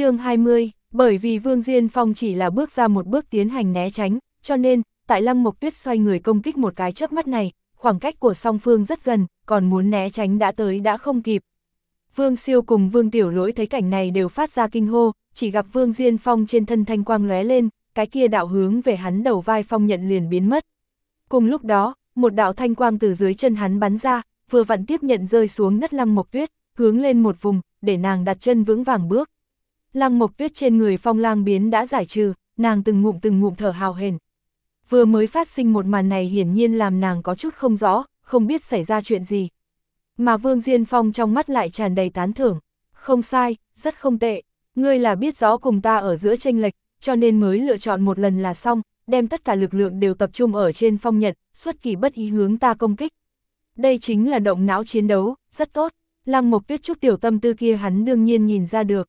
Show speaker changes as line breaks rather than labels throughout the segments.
chương 20, bởi vì Vương Diên Phong chỉ là bước ra một bước tiến hành né tránh, cho nên, tại Lăng Mộc Tuyết xoay người công kích một cái chớp mắt này, khoảng cách của song phương rất gần, còn muốn né tránh đã tới đã không kịp. Vương Siêu cùng Vương Tiểu Lỗi thấy cảnh này đều phát ra kinh hô, chỉ gặp Vương Diên Phong trên thân thanh quang lóe lên, cái kia đạo hướng về hắn đầu vai phong nhận liền biến mất. Cùng lúc đó, một đạo thanh quang từ dưới chân hắn bắn ra, vừa vặn tiếp nhận rơi xuống đất lăng mộc tuyết, hướng lên một vùng, để nàng đặt chân vững vàng bước. Lăng mộc tuyết trên người phong lang biến đã giải trừ, nàng từng ngụm từng ngụm thở hào hền. Vừa mới phát sinh một màn này hiển nhiên làm nàng có chút không rõ, không biết xảy ra chuyện gì. Mà Vương Diên Phong trong mắt lại tràn đầy tán thưởng. Không sai, rất không tệ. Ngươi là biết rõ cùng ta ở giữa tranh lệch, cho nên mới lựa chọn một lần là xong, đem tất cả lực lượng đều tập trung ở trên phong nhật, xuất kỳ bất ý hướng ta công kích. Đây chính là động não chiến đấu, rất tốt. Lăng Mộc Tuyết chút tiểu tâm tư kia hắn đương nhiên nhìn ra được.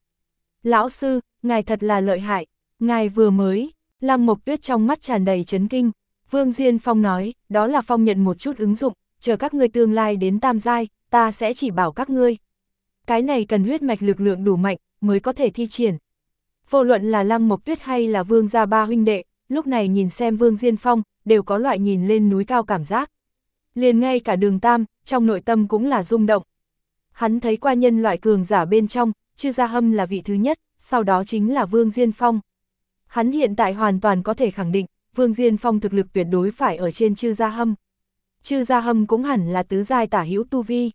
Lão sư, ngài thật là lợi hại, ngài vừa mới, Lăng Mộc Tuyết trong mắt tràn đầy chấn kinh. Vương Diên Phong nói, đó là phong nhận một chút ứng dụng, chờ các ngươi tương lai đến tam giai, ta sẽ chỉ bảo các ngươi. Cái này cần huyết mạch lực lượng đủ mạnh, mới có thể thi triển. Vô luận là Lăng Mộc Tuyết hay là Vương gia ba huynh đệ, lúc này nhìn xem Vương Diên Phong, đều có loại nhìn lên núi cao cảm giác. Liền ngay cả đường Tam, trong nội tâm cũng là rung động. Hắn thấy qua nhân loại cường giả bên trong, chư gia hâm là vị thứ nhất, sau đó chính là Vương Diên Phong. Hắn hiện tại hoàn toàn có thể khẳng định, Vương Diên Phong thực lực tuyệt đối phải ở trên chư gia hâm. Chư gia hâm cũng hẳn là tứ giai tả hữu tu vi.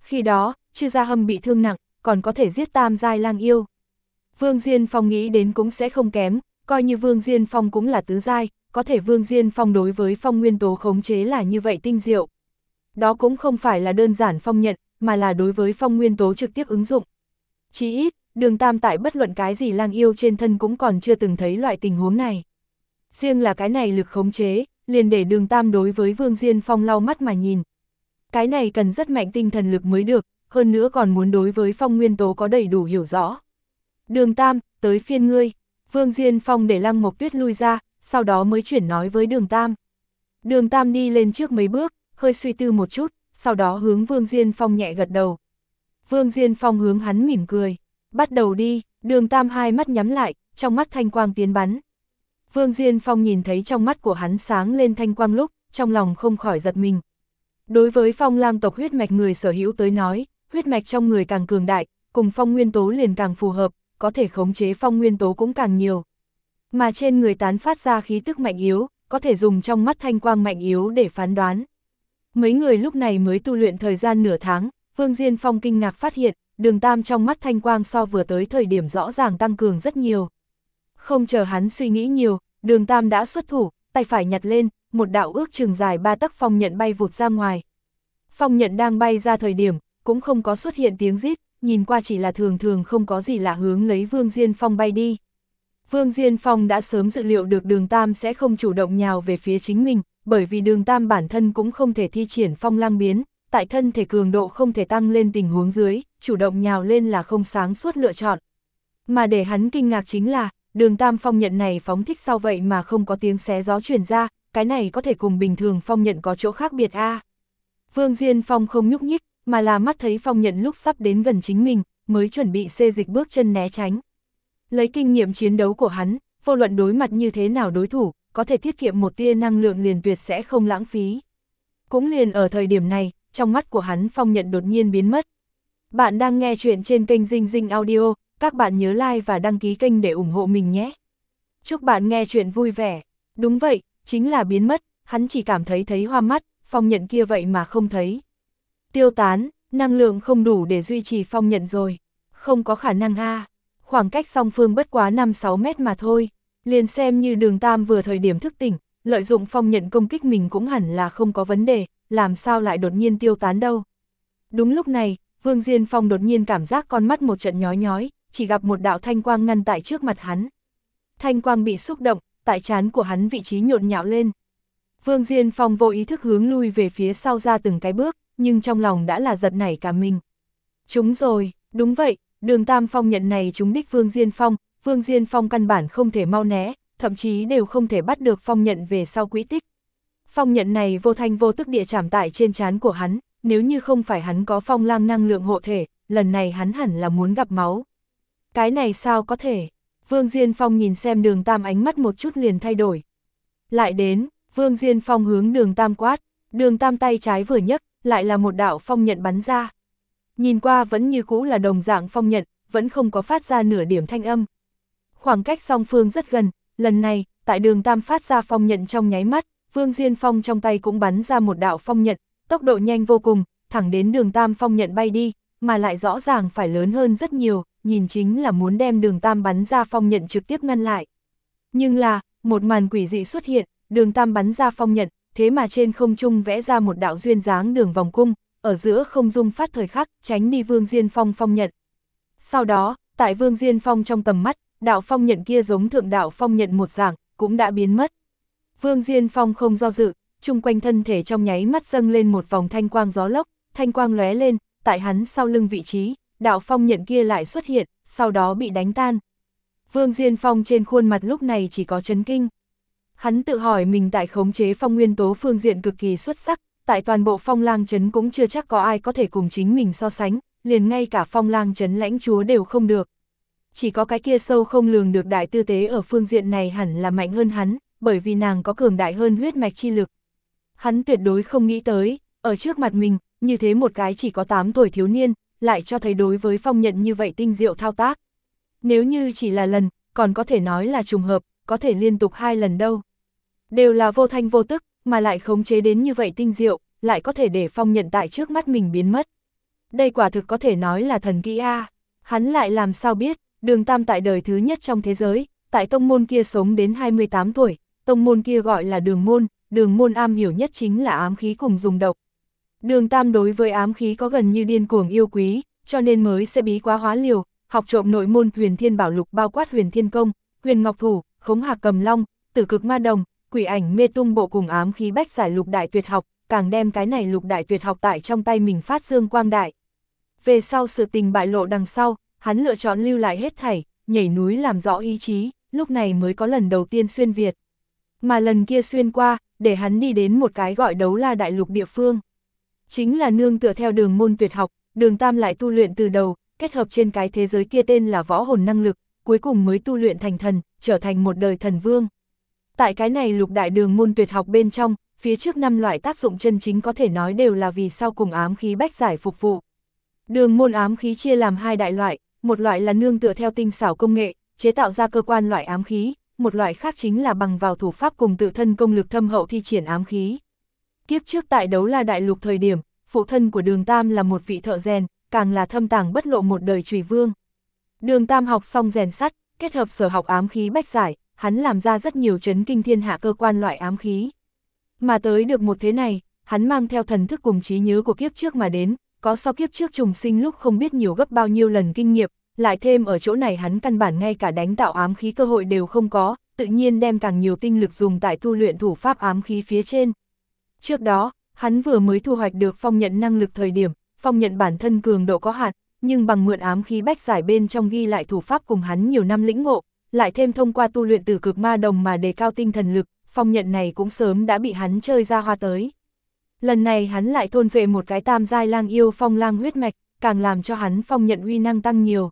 Khi đó, chư gia hâm bị thương nặng, còn có thể giết tam giai lang yêu. Vương Diên Phong nghĩ đến cũng sẽ không kém, coi như Vương Diên Phong cũng là tứ giai, có thể Vương Diên Phong đối với phong nguyên tố khống chế là như vậy tinh diệu. Đó cũng không phải là đơn giản phong nhận, mà là đối với phong nguyên tố trực tiếp ứng dụng. Chí ít, đường tam tại bất luận cái gì lang yêu trên thân cũng còn chưa từng thấy loại tình huống này. Riêng là cái này lực khống chế, liền để đường tam đối với Vương Diên Phong lau mắt mà nhìn. Cái này cần rất mạnh tinh thần lực mới được, hơn nữa còn muốn đối với phong nguyên tố có đầy đủ hiểu rõ. Đường tam, tới phiên ngươi, Vương Diên Phong để Lăng Mộc Tuyết lui ra, sau đó mới chuyển nói với đường Tam. Đường Tam đi lên trước mấy bước, hơi suy tư một chút, sau đó hướng Vương Diên Phong nhẹ gật đầu. Vương Diên Phong hướng hắn mỉm cười. Bắt đầu đi, đường Tam hai mắt nhắm lại, trong mắt thanh quang tiến bắn. Vương Diên Phong nhìn thấy trong mắt của hắn sáng lên thanh quang lúc, trong lòng không khỏi giật mình. Đối với phong lang tộc huyết mạch người sở hữu tới nói, huyết mạch trong người càng cường đại, cùng phong nguyên tố liền càng phù hợp, có thể khống chế phong nguyên tố cũng càng nhiều. Mà trên người tán phát ra khí tức mạnh yếu, có thể dùng trong mắt thanh quang mạnh yếu để phán đoán. Mấy người lúc này mới tu luyện thời gian nửa tháng, Vương Diên Phong kinh ngạc phát hiện, đường tam trong mắt thanh quang so vừa tới thời điểm rõ ràng tăng cường rất nhiều. Không chờ hắn suy nghĩ nhiều, đường tam đã xuất thủ, tay phải nhặt lên, một đạo ước trường dài ba tấc phong nhận bay vụt ra ngoài. Phong nhận đang bay ra thời điểm, cũng không có xuất hiện tiếng rít, nhìn qua chỉ là thường thường không có gì lạ hướng lấy Vương Diên Phong bay đi. Vương Diên Phong đã sớm dự liệu được đường Tam sẽ không chủ động nhào về phía chính mình, bởi vì đường Tam bản thân cũng không thể thi triển phong lang biến, tại thân thể cường độ không thể tăng lên tình huống dưới, chủ động nhào lên là không sáng suốt lựa chọn. Mà để hắn kinh ngạc chính là, đường Tam phong nhận này phóng thích sau vậy mà không có tiếng xé gió truyền ra, cái này có thể cùng bình thường phong nhận có chỗ khác biệt a. Vương Diên Phong không nhúc nhích, mà là mắt thấy phong nhận lúc sắp đến gần chính mình, mới chuẩn bị xê dịch bước chân né tránh. Lấy kinh nghiệm chiến đấu của hắn, vô luận đối mặt như thế nào đối thủ, có thể tiết kiệm một tia năng lượng liền tuyệt sẽ không lãng phí. Cũng liền ở thời điểm này, trong mắt của hắn phong nhận đột nhiên biến mất. Bạn đang nghe chuyện trên kênh Dinh Dinh Audio, các bạn nhớ like và đăng ký kênh để ủng hộ mình nhé. Chúc bạn nghe chuyện vui vẻ. Đúng vậy, chính là biến mất, hắn chỉ cảm thấy thấy hoa mắt, phong nhận kia vậy mà không thấy tiêu tán, năng lượng không đủ để duy trì phong nhận rồi. Không có khả năng a khoảng cách song phương bất quá 5-6 mét mà thôi. Liền xem như đường Tam vừa thời điểm thức tỉnh, lợi dụng phong nhận công kích mình cũng hẳn là không có vấn đề, làm sao lại đột nhiên tiêu tán đâu. Đúng lúc này, Vương Diên Phong đột nhiên cảm giác con mắt một trận nhói nhói, chỉ gặp một đạo thanh quang ngăn tại trước mặt hắn. Thanh quang bị xúc động, tại trán của hắn vị trí nhộn nhạo lên. Vương Diên Phong vô ý thức hướng lui về phía sau ra từng cái bước, nhưng trong lòng đã là giật nảy cả mình. Chúng rồi, đúng vậy, đường Tam Phong nhận này chúng đích Vương Diên Phong, Vương Diên Phong căn bản không thể mau né, thậm chí đều không thể bắt được Phong nhận về sau quỹ tích. Phong nhận này vô thanh vô tức địa chạm tại trên trán của hắn, nếu như không phải hắn có phong lang năng lượng hộ thể, lần này hắn hẳn là muốn gặp máu. Cái này sao có thể? Vương Diên Phong nhìn xem đường Tam ánh mắt một chút liền thay đổi. Lại đến, Vương Diên Phong hướng đường Tam quát, đường Tam tay trái vừa nhấc, lại là một đạo phong nhận bắn ra. Nhìn qua vẫn như cũ là đồng dạng phong nhận, vẫn không có phát ra nửa điểm thanh âm. Khoảng cách song phương rất gần, lần này, tại đường Tam phát ra phong nhận trong nháy mắt, Vương Diên Phong trong tay cũng bắn ra một đạo phong nhận, tốc độ nhanh vô cùng, thẳng đến đường Tam phong nhận bay đi, mà lại rõ ràng phải lớn hơn rất nhiều, nhìn chính là muốn đem đường Tam bắn ra phong nhận trực tiếp ngăn lại. Nhưng là, một màn quỷ dị xuất hiện, đường Tam bắn ra phong nhận, thế mà trên không trung vẽ ra một đạo duyên dáng đường vòng cung, ở giữa không dung phát thời khắc, tránh đi Vương Diên Phong phong nhận. Sau đó, tại Vương Diên Phong trong tầm mắt, đạo phong nhận kia giống thượng đạo phong nhận một dạng, cũng đã biến mất. Vương Diên Phong không do dự, chung quanh thân thể trong nháy mắt dâng lên một vòng thanh quang gió lốc, thanh quang lóe lên, tại hắn sau lưng vị trí, đạo phong nhận kia lại xuất hiện, sau đó bị đánh tan. Vương Diên Phong trên khuôn mặt lúc này chỉ có chấn kinh. Hắn tự hỏi mình tại khống chế phong nguyên tố phương diện cực kỳ xuất sắc, tại toàn bộ phong lang chấn cũng chưa chắc có ai có thể cùng chính mình so sánh, liền ngay cả phong lang chấn lãnh chúa đều không được. Chỉ có cái kia sâu không lường được đại tư tế ở phương diện này hẳn là mạnh hơn hắn, bởi vì nàng có cường đại hơn huyết mạch chi lực. Hắn tuyệt đối không nghĩ tới, ở trước mặt mình, như thế một cái chỉ có 8 tuổi thiếu niên, lại cho thấy đối với phong nhận như vậy tinh diệu thao tác. Nếu như chỉ là lần, còn có thể nói là trùng hợp, có thể liên tục hai lần đâu. Đều là vô thanh vô tức, mà lại khống chế đến như vậy tinh diệu, lại có thể để phong nhận tại trước mắt mình biến mất. Đây quả thực có thể nói là thần kỹ A. Hắn lại làm sao biết, đường tam tại đời thứ nhất trong thế giới, tại tông môn kia sống đến 28 tuổi, tông môn kia gọi là đường môn, đường môn am hiểu nhất chính là ám khí cùng dùng độc. Đường tam đối với ám khí có gần như điên cuồng yêu quý, cho nên mới sẽ bí quá hóa liều, học trộm nội môn huyền thiên bảo lục bao quát huyền thiên công, huyền ngọc thủ, khống hạc cầm long, tử cực ma đồng, quỷ ảnh mê tung bộ cùng ám khí bách giải lục đại tuyệt học, càng đem cái này lục đại tuyệt học tại trong tay mình phát dương quang đại. Về sau sự tình bại lộ đằng sau, hắn lựa chọn lưu lại hết thảy, nhảy núi làm rõ ý chí, lúc này mới có lần đầu tiên xuyên Việt. Mà lần kia xuyên qua, để hắn đi đến một cái gọi đấu la đại lục địa phương. Chính là nương tựa theo đường môn tuyệt học, đường tam lại tu luyện từ đầu, kết hợp trên cái thế giới kia tên là võ hồn năng lực, cuối cùng mới tu luyện thành thần, trở thành một đời thần vương. Tại cái này lục đại đường môn tuyệt học bên trong, phía trước năm loại tác dụng chân chính có thể nói đều là vì sau cùng ám khí bách giải phục vụ. Đường môn ám khí chia làm hai đại loại, một loại là nương tựa theo tinh xảo công nghệ, chế tạo ra cơ quan loại ám khí, một loại khác chính là bằng vào thủ pháp cùng tự thân công lực thâm hậu thi triển ám khí. Kiếp trước tại đấu la đại lục thời điểm, phụ thân của đường Tam là một vị thợ rèn, càng là thâm tàng bất lộ một đời trùy vương. Đường Tam học xong rèn sắt, kết hợp sở học ám khí bách giải, hắn làm ra rất nhiều chấn kinh thiên hạ cơ quan loại ám khí. Mà tới được một thế này, hắn mang theo thần thức cùng trí nhớ của kiếp trước mà đến, có sau kiếp trước trùng sinh lúc không biết nhiều gấp bao nhiêu lần kinh nghiệm, lại thêm ở chỗ này hắn căn bản ngay cả đánh tạo ám khí cơ hội đều không có, tự nhiên đem càng nhiều tinh lực dùng tại tu luyện thủ pháp ám khí phía trên. Trước đó, hắn vừa mới thu hoạch được phong nhận năng lực thời điểm, phong nhận bản thân cường độ có hạn, nhưng bằng mượn ám khí bách giải bên trong ghi lại thủ pháp cùng hắn nhiều năm lĩnh ngộ, lại thêm thông qua tu luyện từ cực ma đồng mà đề cao tinh thần lực, phong nhận này cũng sớm đã bị hắn chơi ra hoa tới. Lần này hắn lại thôn vệ một cái tam giai lang yêu phong lang huyết mạch, càng làm cho hắn phong nhận uy năng tăng nhiều.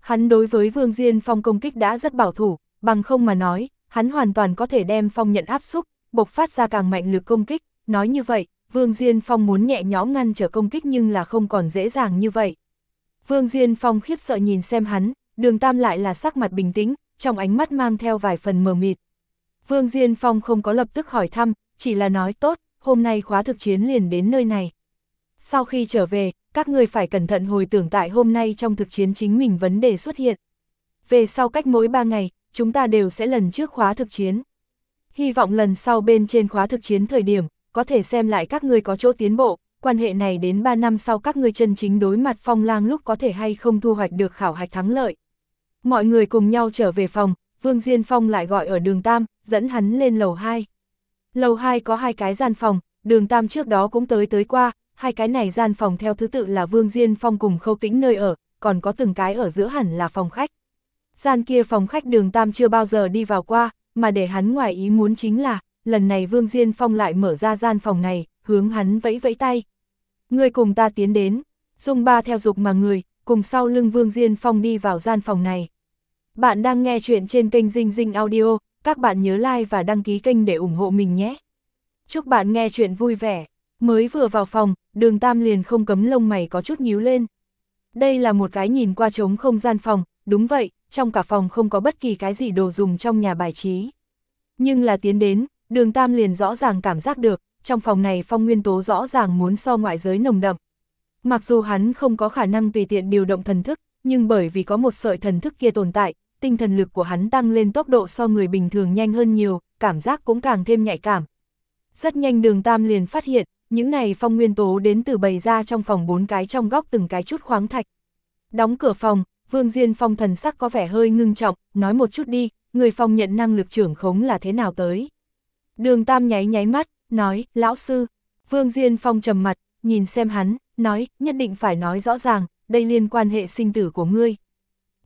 Hắn đối với Vương Diên Phong công kích đã rất bảo thủ, bằng không mà nói, hắn hoàn toàn có thể đem phong nhận áp xúc, bộc phát ra càng mạnh lực công kích, nói như vậy, Vương Diên Phong muốn nhẹ nhõm ngăn trở công kích nhưng là không còn dễ dàng như vậy. Vương Diên Phong khiếp sợ nhìn xem hắn, đường tam lại là sắc mặt bình tĩnh, trong ánh mắt mang theo vài phần mờ mịt. Vương Diên Phong không có lập tức hỏi thăm, chỉ là nói tốt, hôm nay khóa thực chiến liền đến nơi này. Sau khi trở về, các người phải cẩn thận hồi tưởng tại hôm nay trong thực chiến chính mình vấn đề xuất hiện. Về sau cách mỗi 3 ngày, chúng ta đều sẽ lần trước khóa thực chiến. Hy vọng lần sau bên trên khóa thực chiến thời điểm, có thể xem lại các người có chỗ tiến bộ, quan hệ này đến 3 năm sau các người chân chính đối mặt phong lang lúc có thể hay không thu hoạch được khảo hạch thắng lợi. Mọi người cùng nhau trở về phòng, Vương Diên Phong lại gọi ở đường Tam, dẫn hắn lên lầu 2. Lầu 2 có hai cái gian phòng, đường Tam trước đó cũng tới tới qua, hai cái này gian phòng theo thứ tự là Vương Diên Phong cùng khâu tĩnh nơi ở, còn có từng cái ở giữa hẳn là phòng khách. Gian kia phòng khách đường Tam chưa bao giờ đi vào qua, mà để hắn ngoài ý muốn chính là, lần này Vương Diên Phong lại mở ra gian phòng này, hướng hắn vẫy vẫy tay. Người cùng ta tiến đến, dung ba theo dục mà người, cùng sau lưng Vương Diên Phong đi vào gian phòng này. Bạn đang nghe chuyện trên kênh Dinh Dinh Audio, các bạn nhớ like và đăng ký kênh để ủng hộ mình nhé. Chúc bạn nghe chuyện vui vẻ. Mới vừa vào phòng, đường Tam liền không cấm lông mày có chút nhíu lên. Đây là một cái nhìn qua trống không gian phòng, đúng vậy, trong cả phòng không có bất kỳ cái gì đồ dùng trong nhà bài trí. Nhưng là tiến đến, đường Tam liền rõ ràng cảm giác được, trong phòng này phong nguyên tố rõ ràng muốn so ngoại giới nồng đậm. Mặc dù hắn không có khả năng tùy tiện điều động thần thức, nhưng bởi vì có một sợi thần thức kia tồn tại, tinh thần lực của hắn tăng lên tốc độ so người bình thường nhanh hơn nhiều, cảm giác cũng càng thêm nhạy cảm. Rất nhanh đường Tam liền phát hiện, những này phong nguyên tố đến từ bày ra trong phòng bốn cái trong góc từng cái chút khoáng thạch. Đóng cửa phòng, Vương Diên Phong thần sắc có vẻ hơi ngưng trọng, nói một chút đi, người phong nhận năng lực trưởng khống là thế nào tới. Đường Tam nháy nháy mắt, nói, lão sư. Vương Diên Phong trầm mặt, nhìn xem hắn, nói, nhất định phải nói rõ ràng, đây liên quan hệ sinh tử của ngươi.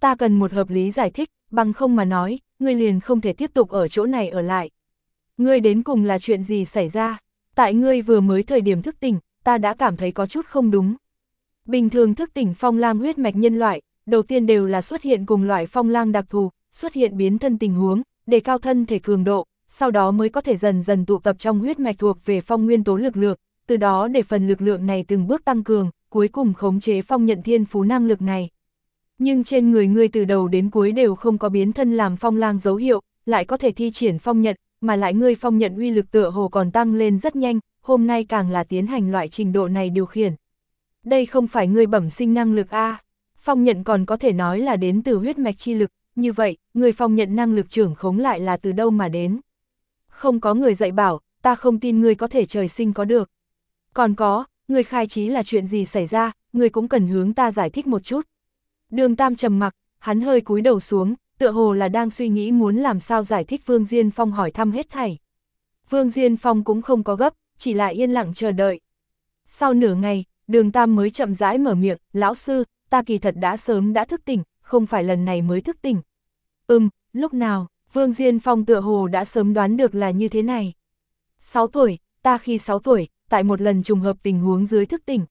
Ta cần một hợp lý giải thích, bằng không mà nói, ngươi liền không thể tiếp tục ở chỗ này ở lại. Ngươi đến cùng là chuyện gì xảy ra? Tại ngươi vừa mới thời điểm thức tỉnh, ta đã cảm thấy có chút không đúng. Bình thường thức tỉnh phong lang huyết mạch nhân loại, đầu tiên đều là xuất hiện cùng loại phong lang đặc thù, xuất hiện biến thân tình huống, để cao thân thể cường độ, sau đó mới có thể dần dần tụ tập trong huyết mạch thuộc về phong nguyên tố lực lượng, từ đó để phần lực lượng này từng bước tăng cường, cuối cùng khống chế phong nhận thiên phú năng lực này. Nhưng trên người ngươi từ đầu đến cuối đều không có biến thân làm phong lang dấu hiệu, lại có thể thi triển phong nhận, mà lại ngươi phong nhận uy lực tựa hồ còn tăng lên rất nhanh, hôm nay càng là tiến hành loại trình độ này điều khiển. Đây không phải ngươi bẩm sinh năng lực A, phong nhận còn có thể nói là đến từ huyết mạch chi lực, như vậy, người phong nhận năng lực trưởng khống lại là từ đâu mà đến. Không có người dạy bảo, ta không tin ngươi có thể trời sinh có được. Còn có, người khai trí là chuyện gì xảy ra, người cũng cần hướng ta giải thích một chút. Đường Tam trầm mặc, hắn hơi cúi đầu xuống, tựa hồ là đang suy nghĩ muốn làm sao giải thích Vương Diên Phong hỏi thăm hết thảy. Vương Diên Phong cũng không có gấp, chỉ là yên lặng chờ đợi. Sau nửa ngày, đường Tam mới chậm rãi mở miệng, lão sư, ta kỳ thật đã sớm đã thức tỉnh, không phải lần này mới thức tỉnh. Ừm, lúc nào, Vương Diên Phong tựa hồ đã sớm đoán được là như thế này. 6 tuổi, ta khi 6 tuổi, tại một lần trùng hợp tình huống dưới thức tỉnh.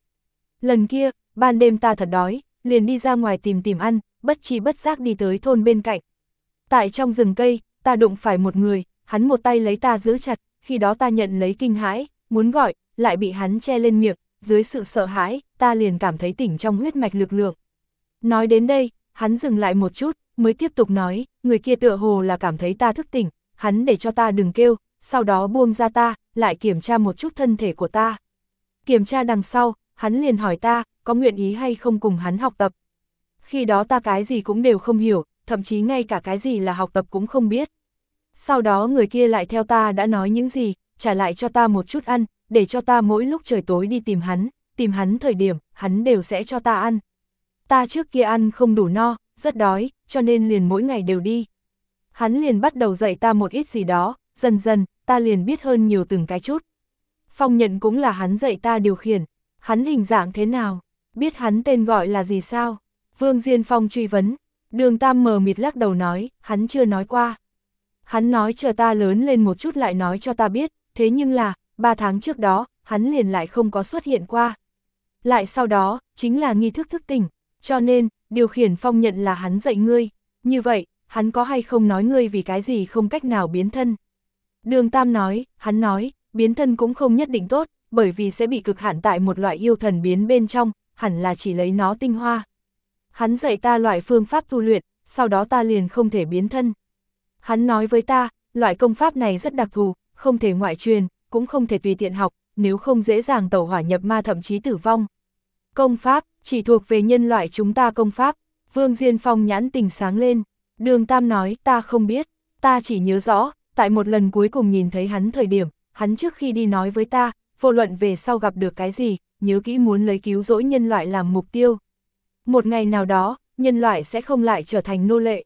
Lần kia, ban đêm ta thật đói, liền đi ra ngoài tìm tìm ăn, bất chi bất giác đi tới thôn bên cạnh. Tại trong rừng cây, ta đụng phải một người, hắn một tay lấy ta giữ chặt, khi đó ta nhận lấy kinh hãi, muốn gọi, lại bị hắn che lên miệng, dưới sự sợ hãi, ta liền cảm thấy tỉnh trong huyết mạch lực lượng. Nói đến đây, hắn dừng lại một chút, mới tiếp tục nói, người kia tựa hồ là cảm thấy ta thức tỉnh, hắn để cho ta đừng kêu, sau đó buông ra ta, lại kiểm tra một chút thân thể của ta. Kiểm tra đằng sau, hắn liền hỏi ta, có nguyện ý hay không cùng hắn học tập. Khi đó ta cái gì cũng đều không hiểu, thậm chí ngay cả cái gì là học tập cũng không biết. Sau đó người kia lại theo ta đã nói những gì, trả lại cho ta một chút ăn, để cho ta mỗi lúc trời tối đi tìm hắn, tìm hắn thời điểm, hắn đều sẽ cho ta ăn. Ta trước kia ăn không đủ no, rất đói, cho nên liền mỗi ngày đều đi. Hắn liền bắt đầu dạy ta một ít gì đó, dần dần, ta liền biết hơn nhiều từng cái chút. Phong nhận cũng là hắn dạy ta điều khiển, hắn hình dạng thế nào, biết hắn tên gọi là gì sao? Vương Diên Phong truy vấn, đường Tam mờ mịt lắc đầu nói, hắn chưa nói qua. Hắn nói chờ ta lớn lên một chút lại nói cho ta biết, thế nhưng là, ba tháng trước đó, hắn liền lại không có xuất hiện qua. Lại sau đó, chính là nghi thức thức tỉnh, cho nên, điều khiển phong nhận là hắn dạy ngươi, như vậy, hắn có hay không nói ngươi vì cái gì không cách nào biến thân. Đường Tam nói, hắn nói, biến thân cũng không nhất định tốt, bởi vì sẽ bị cực hạn tại một loại yêu thần biến bên trong, hẳn là chỉ lấy nó tinh hoa. Hắn dạy ta loại phương pháp tu luyện, sau đó ta liền không thể biến thân. Hắn nói với ta, loại công pháp này rất đặc thù, không thể ngoại truyền, cũng không thể tùy tiện học, nếu không dễ dàng tẩu hỏa nhập ma thậm chí tử vong. Công pháp, chỉ thuộc về nhân loại chúng ta công pháp, Vương Diên Phong nhãn tình sáng lên, đường Tam nói ta không biết, ta chỉ nhớ rõ, tại một lần cuối cùng nhìn thấy hắn thời điểm, hắn trước khi đi nói với ta, vô luận về sau gặp được cái gì, nhớ kỹ muốn lấy cứu rỗi nhân loại làm mục tiêu. Một ngày nào đó, nhân loại sẽ không lại trở thành nô lệ.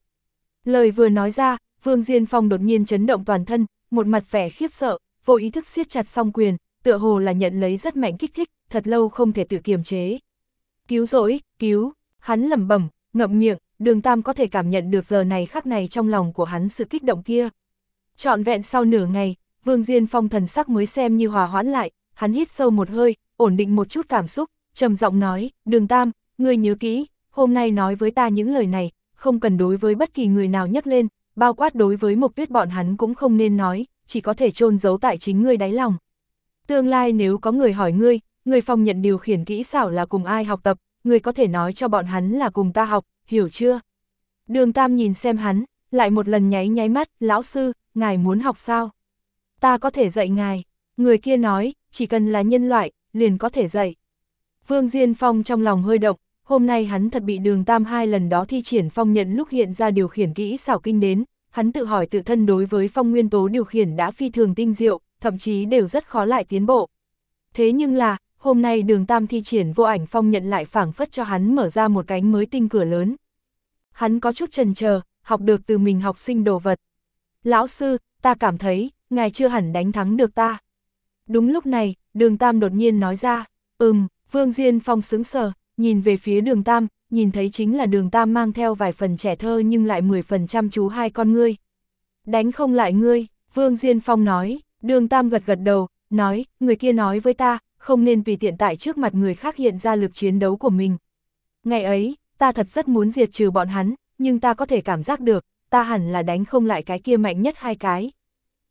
Lời vừa nói ra, Vương Diên Phong đột nhiên chấn động toàn thân, một mặt vẻ khiếp sợ, vô ý thức siết chặt song quyền, tựa hồ là nhận lấy rất mạnh kích thích, thật lâu không thể tự kiềm chế. Cứu rỗi, cứu, hắn lẩm bẩm, ngậm miệng, đường tam có thể cảm nhận được giờ này khắc này trong lòng của hắn sự kích động kia. Trọn vẹn sau nửa ngày, Vương Diên Phong thần sắc mới xem như hòa hoãn lại, hắn hít sâu một hơi, ổn định một chút cảm xúc, trầm giọng nói, đường tam, ngươi nhớ kỹ, hôm nay nói với ta những lời này, không cần đối với bất kỳ người nào nhắc lên, bao quát đối với mục tuyết bọn hắn cũng không nên nói, chỉ có thể chôn giấu tại chính ngươi đáy lòng. Tương lai nếu có người hỏi ngươi, người phòng nhận điều khiển kỹ xảo là cùng ai học tập, người có thể nói cho bọn hắn là cùng ta học, hiểu chưa? Đường Tam nhìn xem hắn, lại một lần nháy nháy mắt, lão sư, ngài muốn học sao? Ta có thể dạy ngài. Người kia nói, chỉ cần là nhân loại, liền có thể dạy. Vương Diên Phong trong lòng hơi động, hôm nay hắn thật bị đường Tam hai lần đó thi triển phong nhận lúc hiện ra điều khiển kỹ xảo kinh đến, hắn tự hỏi tự thân đối với phong nguyên tố điều khiển đã phi thường tinh diệu, thậm chí đều rất khó lại tiến bộ. Thế nhưng là, hôm nay đường Tam thi triển vô ảnh phong nhận lại phảng phất cho hắn mở ra một cánh mới tinh cửa lớn. Hắn có chút trần chờ học được từ mình học sinh đồ vật. Lão sư, ta cảm thấy, ngài chưa hẳn đánh thắng được ta. Đúng lúc này, đường Tam đột nhiên nói ra, ừm, Vương Diên Phong sướng sờ, nhìn về phía đường Tam, nhìn thấy chính là đường Tam mang theo vài phần trẻ thơ nhưng lại 10 phần chú hai con ngươi. Đánh không lại ngươi, Vương Diên Phong nói, đường Tam gật gật đầu, nói, người kia nói với ta, không nên tùy tiện tại trước mặt người khác hiện ra lực chiến đấu của mình. Ngày ấy, ta thật rất muốn diệt trừ bọn hắn, nhưng ta có thể cảm giác được, ta hẳn là đánh không lại cái kia mạnh nhất hai cái.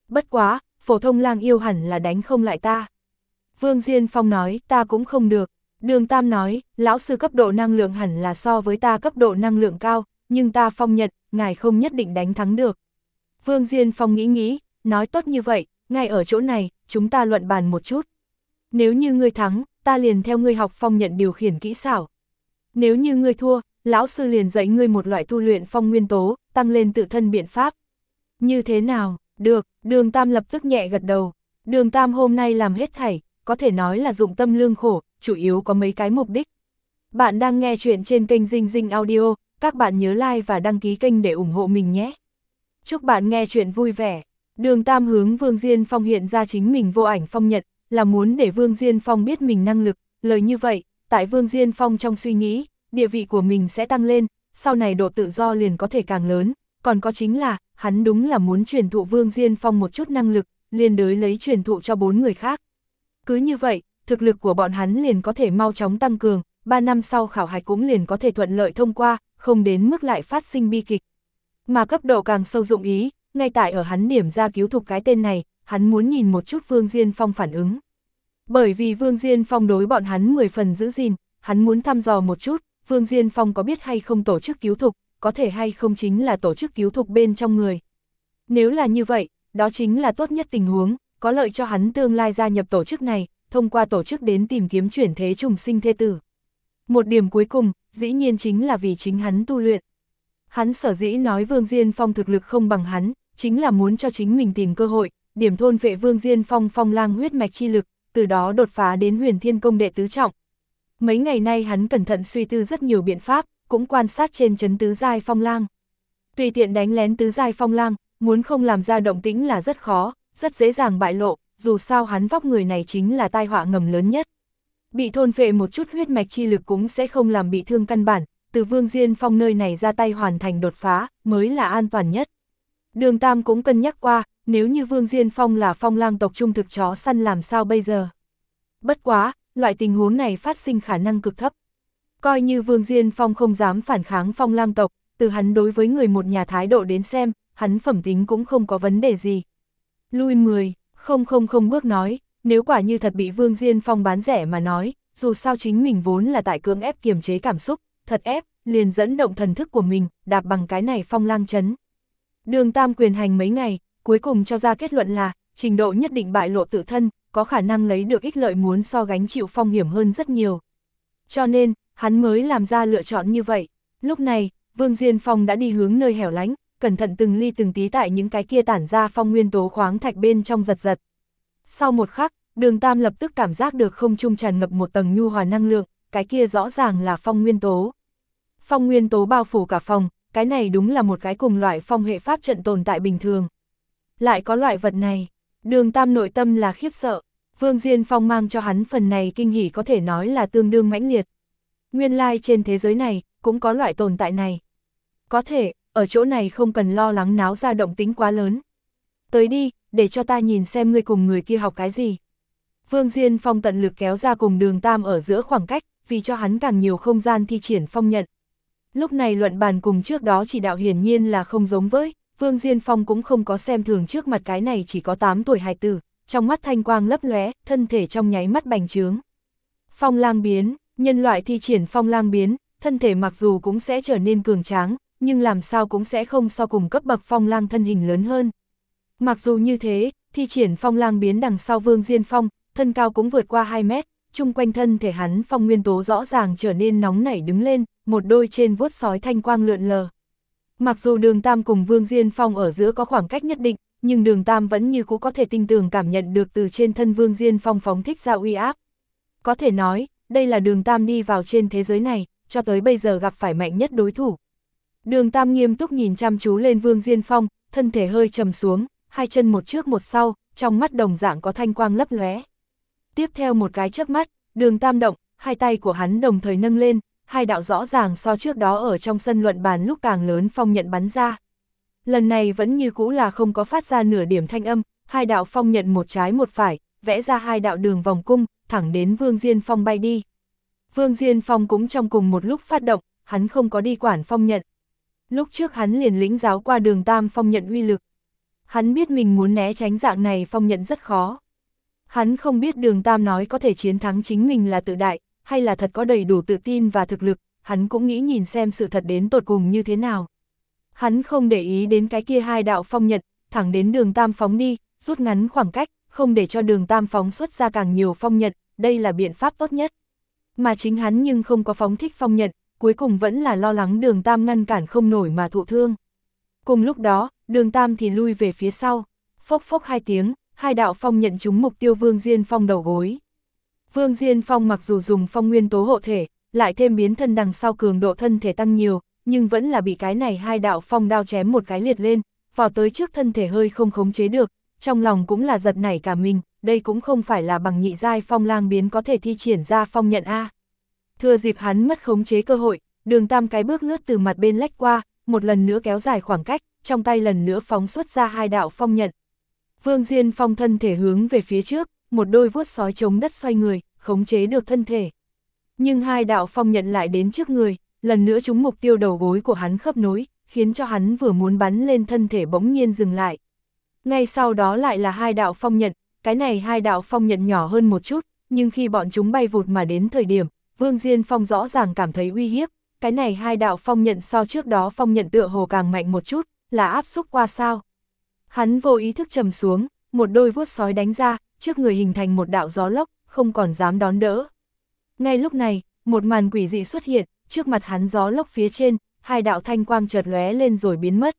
Bất quá, phổ thông lang yêu hẳn là đánh không lại ta. Vương Diên Phong nói, ta cũng không được. Đường Tam nói, lão sư cấp độ năng lượng hẳn là so với ta cấp độ năng lượng cao, nhưng ta phong nhận, ngài không nhất định đánh thắng được. Vương Diên Phong nghĩ nghĩ, nói tốt như vậy, ngay ở chỗ này, chúng ta luận bàn một chút. Nếu như ngươi thắng, ta liền theo ngươi học phong nhận điều khiển kỹ xảo. Nếu như ngươi thua, lão sư liền dạy ngươi một loại tu luyện phong nguyên tố, tăng lên tự thân biện pháp. Như thế nào? Được, đường Tam lập tức nhẹ gật đầu. Đường Tam hôm nay làm hết thảy, có thể nói là dụng tâm lương khổ, chủ yếu có mấy cái mục đích. Bạn đang nghe chuyện trên kênh Dinh Dinh Audio, các bạn nhớ like và đăng ký kênh để ủng hộ mình nhé. Chúc bạn nghe chuyện vui vẻ. Đường Tam hướng Vương Diên Phong hiện ra chính mình vô ảnh phong nhận, là muốn để Vương Diên Phong biết mình năng lực, lời như vậy, tại Vương Diên Phong trong suy nghĩ, địa vị của mình sẽ tăng lên, sau này độ tự do liền có thể càng lớn, còn có chính là, hắn đúng là muốn truyền thụ Vương Diên Phong một chút năng lực, liền đới lấy truyền thụ cho bốn người khác. Cứ như vậy, thực lực của bọn hắn liền có thể mau chóng tăng cường, 3 năm sau khảo hạch cũng liền có thể thuận lợi thông qua, không đến mức lại phát sinh bi kịch. Mà cấp độ càng sâu dụng ý, ngay tại ở hắn điểm ra cứu thục cái tên này, hắn muốn nhìn một chút Vương Diên Phong phản ứng. Bởi vì Vương Diên Phong đối bọn hắn 10 phần giữ gìn, hắn muốn thăm dò một chút, Vương Diên Phong có biết hay không tổ chức cứu thục, có thể hay không chính là tổ chức cứu thục bên trong người. Nếu là như vậy, đó chính là tốt nhất tình huống, có lợi cho hắn tương lai gia nhập tổ chức này, thông qua tổ chức đến tìm kiếm chuyển thế trùng sinh thê tử. Một điểm cuối cùng, dĩ nhiên chính là vì chính hắn tu luyện. Hắn sở dĩ nói Vương Diên Phong thực lực không bằng hắn, chính là muốn cho chính mình tìm cơ hội, điểm thôn vệ Vương Diên Phong phong lang huyết mạch chi lực, từ đó đột phá đến huyền thiên công đệ tứ trọng. Mấy ngày nay hắn cẩn thận suy tư rất nhiều biện pháp, cũng quan sát trên chấn tứ giai phong lang. Tùy tiện đánh lén tứ giai phong lang, muốn không làm ra động tĩnh là rất khó, rất dễ dàng bại lộ, dù sao hắn vóc người này chính là tai họa ngầm lớn nhất. Bị thôn phệ một chút huyết mạch chi lực cũng sẽ không làm bị thương căn bản, từ Vương Diên Phong nơi này ra tay hoàn thành đột phá, mới là an toàn nhất. Đường Tam cũng cân nhắc qua, nếu như Vương Diên Phong là phong lang tộc trung thực chó săn làm sao bây giờ. Bất quá, loại tình huống này phát sinh khả năng cực thấp. Coi như Vương Diên Phong không dám phản kháng phong lang tộc, từ hắn đối với người một nhà thái độ đến xem, hắn phẩm tính cũng không có vấn đề gì. Lui 10, không không không bước nói, nếu quả như thật bị Vương Diên Phong bán rẻ mà nói, dù sao chính mình vốn là tại cưỡng ép kiềm chế cảm xúc, thật ép, liền dẫn động thần thức của mình, đạp bằng cái này phong lang chấn. Đường Tam quyền hành mấy ngày, cuối cùng cho ra kết luận là, trình độ nhất định bại lộ tự thân, có khả năng lấy được ích lợi muốn so gánh chịu phong hiểm hơn rất nhiều. Cho nên, hắn mới làm ra lựa chọn như vậy. Lúc này, Vương Diên Phong đã đi hướng nơi hẻo lánh, cẩn thận từng ly từng tí tại những cái kia tản ra phong nguyên tố khoáng thạch bên trong giật giật. Sau một khắc, đường Tam lập tức cảm giác được không trung tràn ngập một tầng nhu hòa năng lượng, cái kia rõ ràng là phong nguyên tố. Phong nguyên tố bao phủ cả phòng, cái này đúng là một cái cùng loại phong hệ pháp trận tồn tại bình thường. Lại có loại vật này, đường Tam nội tâm là khiếp sợ, Vương Diên Phong mang cho hắn phần này kinh hỉ có thể nói là tương đương mãnh liệt. Nguyên lai like trên thế giới này, cũng có loại tồn tại này. Có thể, ở chỗ này không cần lo lắng náo ra động tính quá lớn. Tới đi, để cho ta nhìn xem ngươi cùng người kia học cái gì. Vương Diên Phong tận lực kéo ra cùng đường Tam ở giữa khoảng cách, vì cho hắn càng nhiều không gian thi triển phong nhận. Lúc này luận bàn cùng trước đó chỉ đạo hiển nhiên là không giống với, Vương Diên Phong cũng không có xem thường trước mặt cái này chỉ có 8 tuổi hài tử, trong mắt thanh quang lấp lóe, thân thể trong nháy mắt bành trướng. Phong lang biến, nhân loại thi triển phong lang biến, thân thể mặc dù cũng sẽ trở nên cường tráng, nhưng làm sao cũng sẽ không so cùng cấp bậc phong lang thân hình lớn hơn. Mặc dù như thế, thi triển phong lang biến đằng sau Vương Diên Phong, thân cao cũng vượt qua 2 mét, chung quanh thân thể hắn phong nguyên tố rõ ràng trở nên nóng nảy đứng lên, một đôi trên vuốt sói thanh quang lượn lờ. Mặc dù đường Tam cùng Vương Diên Phong ở giữa có khoảng cách nhất định, nhưng đường Tam vẫn như cũ có thể tinh tường cảm nhận được từ trên thân Vương Diên Phong phóng thích ra uy áp. Có thể nói, đây là đường Tam đi vào trên thế giới này, cho tới bây giờ gặp phải mạnh nhất đối thủ. Đường Tam nghiêm túc nhìn chăm chú lên Vương Diên Phong, thân thể hơi trầm xuống, hai chân một trước một sau, trong mắt đồng dạng có thanh quang lấp lóe. Tiếp theo một cái chớp mắt, đường Tam động, hai tay của hắn đồng thời nâng lên, hai đạo rõ ràng so trước đó ở trong sân luận bàn lúc càng lớn phong nhận bắn ra. Lần này vẫn như cũ là không có phát ra nửa điểm thanh âm, hai đạo phong nhận một trái một phải, vẽ ra hai đạo đường vòng cung, thẳng đến Vương Diên Phong bay đi. Vương Diên Phong cũng trong cùng một lúc phát động, hắn không có đi quản phong nhận. Lúc trước hắn liền lĩnh giáo qua đường tam phong nhận uy lực. Hắn biết mình muốn né tránh dạng này phong nhận rất khó. Hắn không biết đường tam nói có thể chiến thắng chính mình là tự đại, hay là thật có đầy đủ tự tin và thực lực, hắn cũng nghĩ nhìn xem sự thật đến tột cùng như thế nào. Hắn không để ý đến cái kia hai đạo phong nhận, thẳng đến đường tam phóng đi, rút ngắn khoảng cách, không để cho đường tam phóng xuất ra càng nhiều phong nhận, đây là biện pháp tốt nhất. Mà chính hắn nhưng không có phóng thích phong nhận, cuối cùng vẫn là lo lắng đường tam ngăn cản không nổi mà thụ thương. Cùng lúc đó, đường tam thì lui về phía sau, phốc phốc hai tiếng, hai đạo phong nhận trúng mục tiêu Vương Diên Phong đầu gối. Vương Diên Phong mặc dù dùng phong nguyên tố hộ thể, lại thêm biến thân đằng sau cường độ thân thể tăng nhiều, nhưng vẫn là bị cái này hai đạo phong đao chém một cái liệt lên, vào tới trước thân thể hơi không khống chế được, trong lòng cũng là giật nảy cả mình, đây cũng không phải là bằng nhị giai phong lang biến có thể thi triển ra phong nhận A. Thừa dịp hắn mất khống chế cơ hội, đường tam cái bước lướt từ mặt bên lách qua, một lần nữa kéo dài khoảng cách, trong tay lần nữa phóng xuất ra hai đạo phong nhận. Vương Diên phong thân thể hướng về phía trước, một đôi vuốt sói chống đất xoay người, khống chế được thân thể. Nhưng hai đạo phong nhận lại đến trước người, lần nữa chúng mục tiêu đầu gối của hắn khớp nối, khiến cho hắn vừa muốn bắn lên thân thể bỗng nhiên dừng lại. Ngay sau đó lại là hai đạo phong nhận, cái này hai đạo phong nhận nhỏ hơn một chút, nhưng khi bọn chúng bay vụt mà đến thời điểm, Vương Diên Phong rõ ràng cảm thấy uy hiếp, cái này hai đạo phong nhận so trước đó phong nhận tựa hồ càng mạnh một chút, là áp xúc qua sao. Hắn vô ý thức trầm xuống, một đôi vuốt sói đánh ra, trước người hình thành một đạo gió lốc, không còn dám đón đỡ. Ngay lúc này, một màn quỷ dị xuất hiện, trước mặt hắn gió lốc phía trên, hai đạo thanh quang chợt lóe lên rồi biến mất.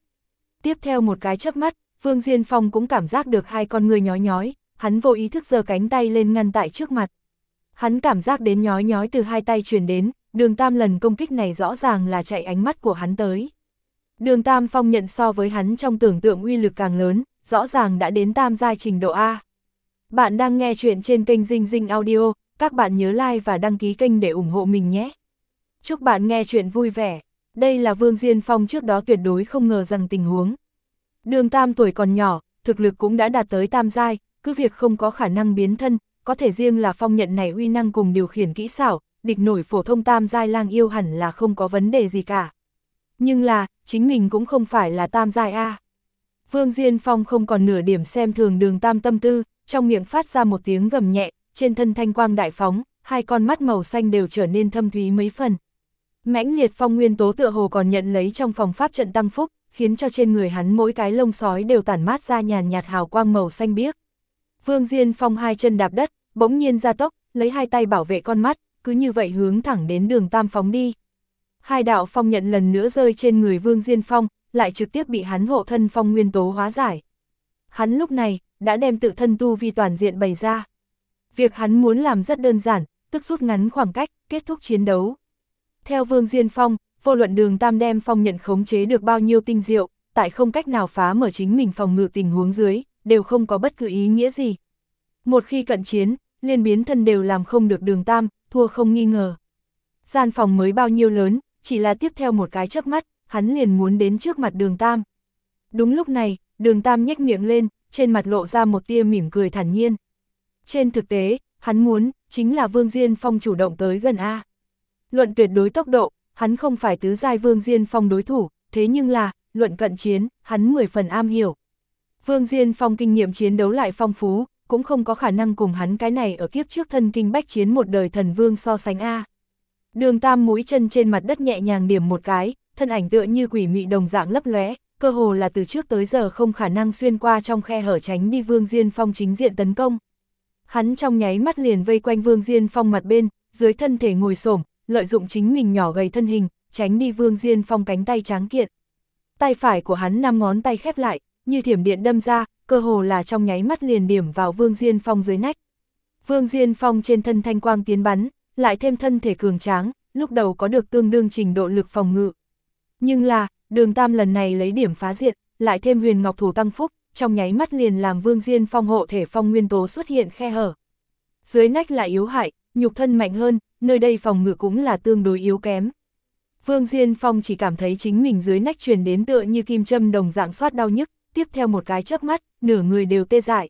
Tiếp theo một cái chớp mắt, Vương Diên Phong cũng cảm giác được hai con người nhói nhói, hắn vô ý thức giơ cánh tay lên ngăn tại trước mặt. Hắn cảm giác đến nhói nhói từ hai tay truyền đến, đường tam lần công kích này rõ ràng là chạy ánh mắt của hắn tới. Đường tam phong nhận so với hắn trong tưởng tượng uy lực càng lớn, rõ ràng đã đến tam giai trình độ A. Bạn đang nghe chuyện trên kênh Dinh Dinh Audio, các bạn nhớ like và đăng ký kênh để ủng hộ mình nhé. Chúc bạn nghe chuyện vui vẻ. Đây là Vương Diên Phong trước đó tuyệt đối không ngờ rằng tình huống. Đường Tam tuổi còn nhỏ, thực lực cũng đã đạt tới tam giai, cứ việc không có khả năng biến thân, có thể riêng là phong nhận này uy năng cùng điều khiển kỹ xảo, địch nổi phổ thông tam giai lang yêu hẳn là không có vấn đề gì cả. Nhưng là, chính mình cũng không phải là tam giai A. Vương Diên Phong không còn nửa điểm xem thường đường tam tâm tư, trong miệng phát ra một tiếng gầm nhẹ, trên thân thanh quang đại phóng, hai con mắt màu xanh đều trở nên thâm thúy mấy phần. Mãnh liệt phong nguyên tố tựa hồ còn nhận lấy trong phòng pháp trận tăng phúc, khiến cho trên người hắn mỗi cái lông sói đều tản mát ra nhàn nhạt hào quang màu xanh biếc. Vương Diên Phong hai chân đạp đất, bỗng nhiên ra tốc, lấy hai tay bảo vệ con mắt, cứ như vậy hướng thẳng đến đường Tam phóng đi. Hai đạo phong nhận lần nữa rơi trên người Vương Diên Phong, lại trực tiếp bị hắn hộ thân phong nguyên tố hóa giải. Hắn lúc này, đã đem tự thân tu vi toàn diện bày ra. Việc hắn muốn làm rất đơn giản, tức rút ngắn khoảng cách, kết thúc chiến đấu. Theo Vương Diên Phong, vô luận đường Tam đem phong nhận khống chế được bao nhiêu tinh diệu, tại không cách nào phá mở chính mình phòng ngự tình huống dưới, đều không có bất cứ ý nghĩa gì. Một khi cận chiến, liên biến thân đều làm không được đường Tam, thua không nghi ngờ. Gian phòng mới bao nhiêu lớn, chỉ là tiếp theo một cái chớp mắt, hắn liền muốn đến trước mặt đường Tam. Đúng lúc này, đường Tam nhếch miệng lên, trên mặt lộ ra một tia mỉm cười thản nhiên. Trên thực tế, hắn muốn, chính là Vương Diên Phong chủ động tới gần A. Luận tuyệt đối tốc độ, hắn không phải tứ giai Vương Diên Phong đối thủ, thế nhưng là, luận cận chiến, hắn 10 phần am hiểu. Vương Diên Phong kinh nghiệm chiến đấu lại phong phú, cũng không có khả năng cùng hắn cái này ở kiếp trước thân kinh bách chiến một đời thần vương so sánh A. Đường tam mũi chân trên mặt đất nhẹ nhàng điểm một cái, thân ảnh tựa như quỷ mị đồng dạng lấp lóe, cơ hồ là từ trước tới giờ không khả năng xuyên qua trong khe hở tránh đi Vương Diên Phong chính diện tấn công. Hắn trong nháy mắt liền vây quanh Vương Diên Phong mặt bên, dưới thân thể ngồi xổm, lợi dụng chính mình nhỏ gầy thân hình, tránh đi Vương Diên Phong cánh tay tráng kiện. Tay phải của hắn năm ngón tay khép lại, như thiểm điện đâm ra, cơ hồ là trong nháy mắt liền điểm vào Vương Diên Phong dưới nách. Vương Diên Phong trên thân thanh quang tiến bắn, lại thêm thân thể cường tráng, lúc đầu có được tương đương trình độ lực phòng ngự. Nhưng là, đường tam lần này lấy điểm phá diện, lại thêm huyền ngọc thủ tăng phúc, trong nháy mắt liền làm Vương Diên Phong hộ thể phong nguyên tố xuất hiện khe hở. Dưới nách lại yếu hại, nhục thân mạnh hơn, nơi đây phòng ngự cũng là tương đối yếu kém. Vương Diên Phong chỉ cảm thấy chính mình dưới nách truyền đến tựa như kim châm đồng dạng soát đau nhức, tiếp theo một cái chớp mắt, nửa người đều tê dại.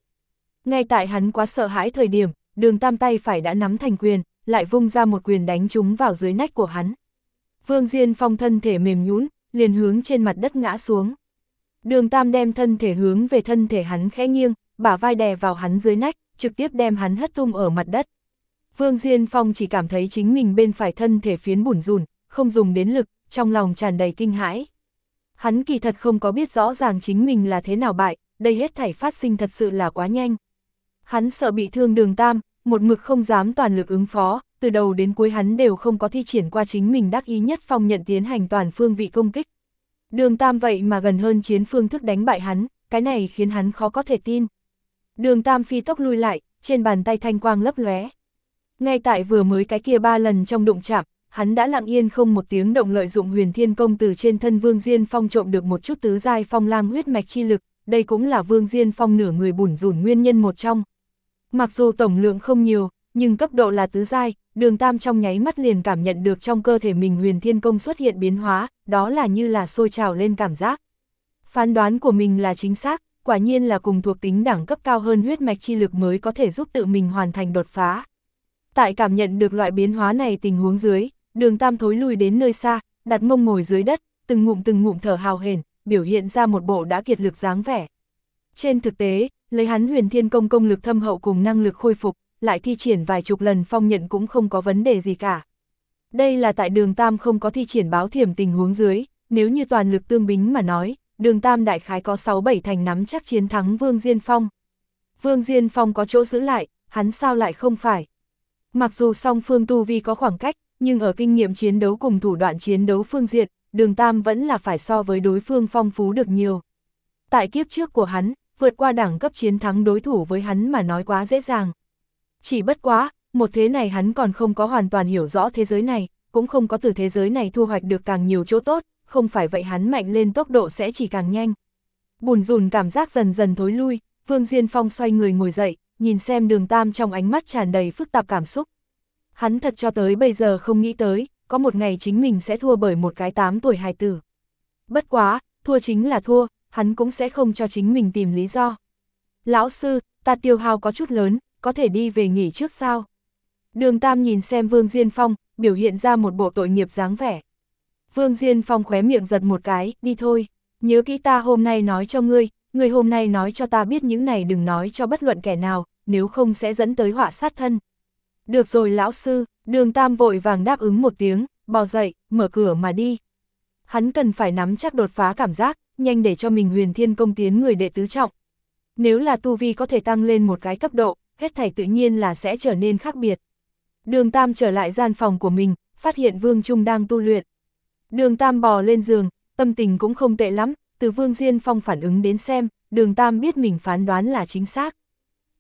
Ngay tại hắn quá sợ hãi thời điểm, đường tam tay phải đã nắm thành quyền, lại vung ra một quyền đánh trúng vào dưới nách của hắn. Vương Diên Phong thân thể mềm nhũn, liền hướng trên mặt đất ngã xuống. Đường Tam đem thân thể hướng về thân thể hắn khẽ nghiêng, bả vai đè vào hắn dưới nách, trực tiếp đem hắn hất tung ở mặt đất. Vương Diên Phong chỉ cảm thấy chính mình bên phải thân thể phiến bủn rùn, không dùng đến lực, trong lòng tràn đầy kinh hãi. Hắn kỳ thật không có biết rõ ràng chính mình là thế nào bại, đây hết thảy phát sinh thật sự là quá nhanh. Hắn sợ bị thương đường Tam, một mực không dám toàn lực ứng phó, từ đầu đến cuối hắn đều không có thi triển qua chính mình đắc ý nhất phong nhận tiến hành toàn phương vị công kích. Đường Tam vậy mà gần hơn chiến phương thức đánh bại hắn, cái này khiến hắn khó có thể tin. Đường Tam phi tốc lui lại, trên bàn tay thanh quang lấp lóe. Ngay tại vừa mới cái kia ba lần trong đụng chạm, hắn đã lặng yên không một tiếng động lợi dụng huyền thiên công từ trên thân Vương Diên Phong trộm được một chút tứ giai phong lang huyết mạch chi lực, đây cũng là Vương Diên Phong nửa người bùn rủn nguyên nhân một trong. Mặc dù tổng lượng không nhiều, nhưng cấp độ là tứ giai, đường tam trong nháy mắt liền cảm nhận được trong cơ thể mình huyền thiên công xuất hiện biến hóa, đó là như là sôi trào lên cảm giác. Phán đoán của mình là chính xác, quả nhiên là cùng thuộc tính đẳng cấp cao hơn huyết mạch chi lực mới có thể giúp tự mình hoàn thành đột phá. Tại cảm nhận được loại biến hóa này tình huống dưới, đường tam thối lui đến nơi xa, đặt mông ngồi dưới đất, từng ngụm từng ngụm thở hào hển, biểu hiện ra một bộ đã kiệt lực dáng vẻ. Trên thực tế, lấy hắn huyền thiên công công lực thâm hậu cùng năng lực khôi phục, lại thi triển vài chục lần phong nhận cũng không có vấn đề gì cả. Đây là tại đường Tam không có thi triển báo thiểm tình huống dưới, nếu như toàn lực tương bính mà nói, đường Tam đại khái có 6-7 thành nắm chắc chiến thắng Vương Diên Phong. Vương Diên Phong có chỗ giữ lại, hắn sao lại không phải. Mặc dù song phương tu vi có khoảng cách, nhưng ở kinh nghiệm chiến đấu cùng thủ đoạn chiến đấu phương diện, đường Tam vẫn là phải so với đối phương phong phú được nhiều. Tại kiếp trước của hắn, vượt qua đẳng cấp chiến thắng đối thủ với hắn mà nói quá dễ dàng. Chỉ bất quá, một thế này hắn còn không có hoàn toàn hiểu rõ thế giới này, cũng không có từ thế giới này thu hoạch được càng nhiều chỗ tốt, không phải vậy hắn mạnh lên tốc độ sẽ chỉ càng nhanh. Bùn rùn cảm giác dần dần thối lui, Vương Diên Phong xoay người ngồi dậy, nhìn xem đường tam trong ánh mắt tràn đầy phức tạp cảm xúc. Hắn thật cho tới bây giờ không nghĩ tới, có một ngày chính mình sẽ thua bởi một cái 8 tuổi hài tử. Bất quá, thua chính là thua, hắn cũng sẽ không cho chính mình tìm lý do. Lão sư, ta tiêu hao có chút lớn, có thể đi về nghỉ trước sao? Đường Tam nhìn xem Vương Diên Phong, biểu hiện ra một bộ tội nghiệp dáng vẻ. Vương Diên Phong khóe miệng giật một cái, đi thôi, nhớ kỹ ta hôm nay nói cho ngươi, ngươi hôm nay nói cho ta biết những này đừng nói cho bất luận kẻ nào, nếu không sẽ dẫn tới họa sát thân. Được rồi lão sư, đường Tam vội vàng đáp ứng một tiếng, bò dậy, mở cửa mà đi. Hắn cần phải nắm chắc đột phá cảm giác, nhanh để cho mình huyền thiên công tiến người đệ tứ trọng. Nếu là tu vi có thể tăng lên một cái cấp độ, hết thảy tự nhiên là sẽ trở nên khác biệt. Đường Tam trở lại gian phòng của mình, phát hiện Vương Trung đang tu luyện. Đường Tam bò lên giường, tâm tình cũng không tệ lắm, từ Vương Diên Phong phản ứng đến xem, đường Tam biết mình phán đoán là chính xác.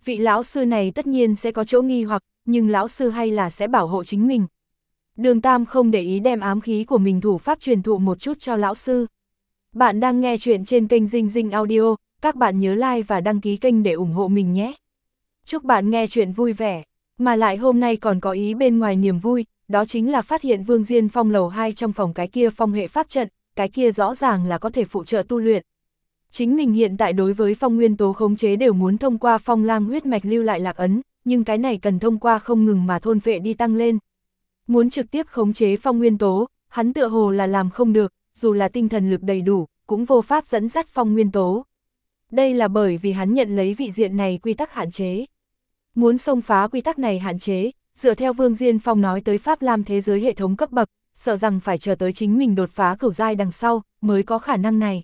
Vị lão sư này tất nhiên sẽ có chỗ nghi hoặc, nhưng lão sư hay là sẽ bảo hộ chính mình. Đường Tam không để ý đem ám khí của mình thủ pháp truyền thụ một chút cho lão sư. Bạn đang nghe chuyện trên kênh Dinh Dinh Audio, các bạn nhớ like và đăng ký kênh để ủng hộ mình nhé. Chúc bạn nghe chuyện vui vẻ, mà lại hôm nay còn có ý bên ngoài niềm vui, đó chính là phát hiện Vương Diên Phong lầu 2 trong phòng cái kia phong hệ pháp trận, cái kia rõ ràng là có thể phụ trợ tu luyện. Chính mình hiện tại đối với phong nguyên tố khống chế đều muốn thông qua phong lang huyết mạch lưu lại lạc ấn, nhưng cái này cần thông qua không ngừng mà thôn vệ đi tăng lên. Muốn trực tiếp khống chế phong nguyên tố, hắn tựa hồ là làm không được, dù là tinh thần lực đầy đủ, cũng vô pháp dẫn dắt phong nguyên tố. Đây là bởi vì hắn nhận lấy vị diện này quy tắc hạn chế. Muốn xông phá quy tắc này hạn chế, dựa theo Vương Diên Phong nói tới Pháp Lam thế giới hệ thống cấp bậc, sợ rằng phải chờ tới chính mình đột phá cửu giai đằng sau, mới có khả năng này.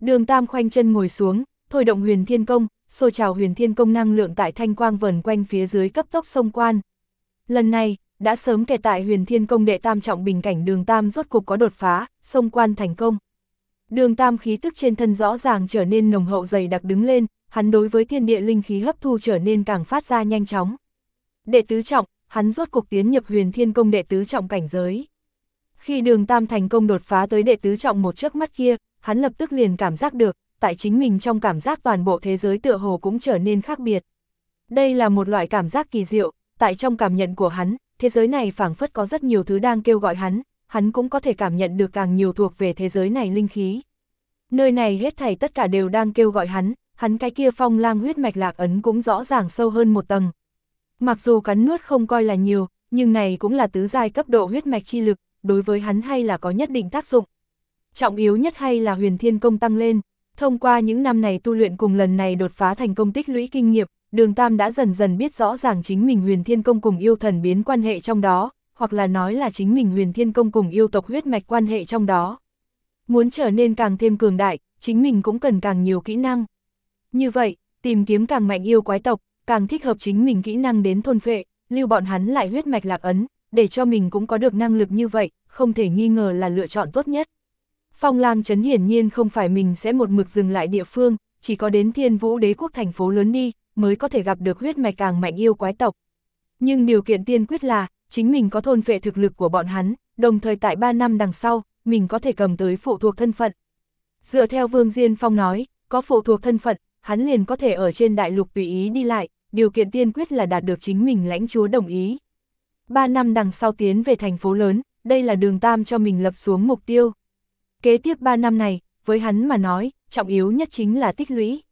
Đường Tam khoanh chân ngồi xuống, thôi động huyền thiên công, xô trào huyền thiên công năng lượng tại thanh quang vần quanh phía dưới cấp tốc sông quan. Lần này, đã sớm kể tại huyền thiên công đệ tam trọng bình cảnh đường Tam rốt cục có đột phá, sông quan thành công. Đường Tam khí tức trên thân rõ ràng trở nên nồng hậu dày đặc đứng lên, hắn đối với thiên địa linh khí hấp thu trở nên càng phát ra nhanh chóng. Đệ tứ trọng, hắn rốt cục tiến nhập huyền thiên công đệ tứ trọng cảnh giới. Khi đường Tam thành công đột phá tới đệ tứ trọng một chớp mắt kia, hắn lập tức liền cảm giác được, tại chính mình trong cảm giác toàn bộ thế giới tựa hồ cũng trở nên khác biệt. Đây là một loại cảm giác kỳ diệu, tại trong cảm nhận của hắn, thế giới này phảng phất có rất nhiều thứ đang kêu gọi hắn, hắn cũng có thể cảm nhận được càng nhiều thuộc về thế giới này linh khí. Nơi này hết thảy tất cả đều đang kêu gọi hắn, hắn cái kia phong lang huyết mạch lạc ấn cũng rõ ràng sâu hơn một tầng. Mặc dù cắn nuốt không coi là nhiều, nhưng này cũng là tứ giai cấp độ huyết mạch chi lực, đối với hắn hay là có nhất định tác dụng. Trọng yếu nhất hay là huyền thiên công tăng lên, thông qua những năm này tu luyện cùng lần này đột phá thành công tích lũy kinh nghiệm, đường Tam đã dần dần biết rõ ràng chính mình huyền thiên công cùng yêu thần biến quan hệ trong đó, hoặc là nói là chính mình huyền thiên công cùng yêu tộc huyết mạch quan hệ trong đó. Muốn trở nên càng thêm cường đại, chính mình cũng cần càng nhiều kỹ năng. Như vậy, tìm kiếm càng mạnh yêu quái tộc, càng thích hợp chính mình kỹ năng đến thôn phệ, lưu bọn hắn lại huyết mạch lạc ấn, để cho mình cũng có được năng lực như vậy, không thể nghi ngờ là lựa chọn tốt nhất. Phong lang chấn hiển nhiên không phải mình sẽ một mực dừng lại địa phương, chỉ có đến thiên vũ đế quốc thành phố lớn đi, mới có thể gặp được huyết mạch càng mạnh yêu quái tộc. Nhưng điều kiện tiên quyết là, chính mình có thôn vệ thực lực của bọn hắn, đồng thời tại 3 năm đằng sau, mình có thể cầm tới phụ thuộc thân phận. Dựa theo Vương Diên Phong nói, có phụ thuộc thân phận, hắn liền có thể ở trên đại lục tùy ý đi lại, điều kiện tiên quyết là đạt được chính mình lãnh chúa đồng ý. 3 năm đằng sau tiến về thành phố lớn, đây là đường tam cho mình lập xuống mục tiêu. Kế tiếp 3 năm này, với hắn mà nói, trọng yếu nhất chính là tích lũy.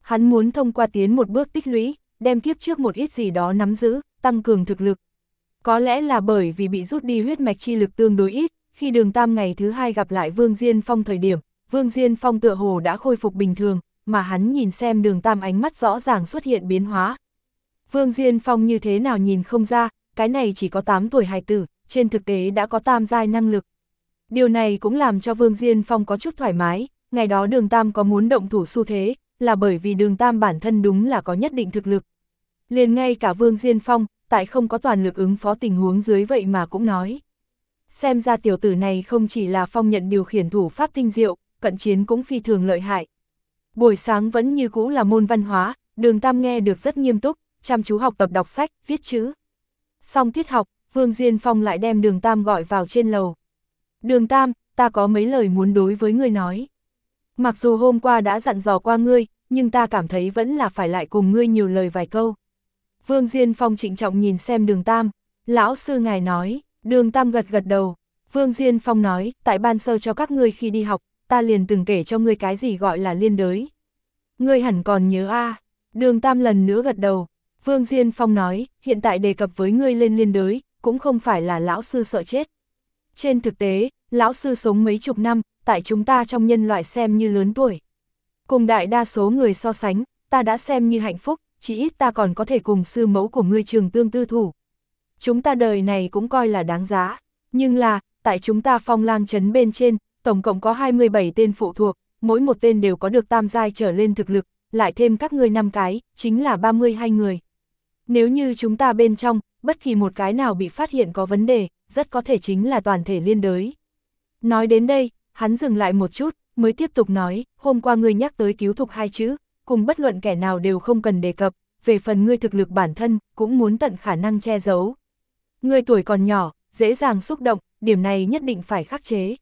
Hắn muốn thông qua tiến một bước tích lũy, đem kiếp trước một ít gì đó nắm giữ, tăng cường thực lực. Có lẽ là bởi vì bị rút đi huyết mạch chi lực tương đối ít, khi đường tam ngày thứ hai gặp lại Vương Diên Phong thời điểm, Vương Diên Phong tựa hồ đã khôi phục bình thường, mà hắn nhìn xem đường tam ánh mắt rõ ràng xuất hiện biến hóa. Vương Diên Phong như thế nào nhìn không ra, cái này chỉ có 8 tuổi hài tử, trên thực tế đã có tam giai năng lực. Điều này cũng làm cho Vương Diên Phong có chút thoải mái, ngày đó đường tam có muốn động thủ xu thế, là bởi vì đường tam bản thân đúng là có nhất định thực lực. Liền ngay cả Vương Diên Phong, tại không có toàn lực ứng phó tình huống dưới vậy mà cũng nói. Xem ra tiểu tử này không chỉ là phong nhận điều khiển thủ pháp tinh diệu, cận chiến cũng phi thường lợi hại. Buổi sáng vẫn như cũ là môn văn hóa, đường tam nghe được rất nghiêm túc, chăm chú học tập đọc sách, viết chữ. Xong tiết học, Vương Diên Phong lại đem đường tam gọi vào trên lầu. Đường tam, ta có mấy lời muốn đối với ngươi nói. Mặc dù hôm qua đã dặn dò qua ngươi, nhưng ta cảm thấy vẫn là phải lại cùng ngươi nhiều lời vài câu. Vương Diên Phong trịnh trọng nhìn xem đường Tam, lão sư ngài nói, đường Tam gật gật đầu. Vương Diên Phong nói, tại ban sơ cho các ngươi khi đi học, ta liền từng kể cho ngươi cái gì gọi là liên đới. Ngươi hẳn còn nhớ a đường Tam lần nữa gật đầu. Vương Diên Phong nói, hiện tại đề cập với ngươi lên liên đới, cũng không phải là lão sư sợ chết. Trên thực tế, lão sư sống mấy chục năm, tại chúng ta trong nhân loại xem như lớn tuổi. Cùng đại đa số người so sánh, ta đã xem như hạnh phúc, chỉ ít ta còn có thể cùng sư mẫu của ngươi trường tương tư thủ. Chúng ta đời này cũng coi là đáng giá, nhưng là, tại chúng ta phong lang trấn bên trên, tổng cộng có 27 tên phụ thuộc, mỗi một tên đều có được tam giai trở lên thực lực, lại thêm các ngươi năm cái, chính là 32 người. Nếu như chúng ta bên trong, bất kỳ một cái nào bị phát hiện có vấn đề, rất có thể chính là toàn thể liên đới. Nói đến đây, hắn dừng lại một chút, mới tiếp tục nói, hôm qua ngươi nhắc tới cứu thục hai chữ, cùng bất luận kẻ nào đều không cần đề cập, về phần ngươi thực lực bản thân, cũng muốn tận khả năng che giấu. Ngươi tuổi còn nhỏ, dễ dàng xúc động, điểm này nhất định phải khắc chế.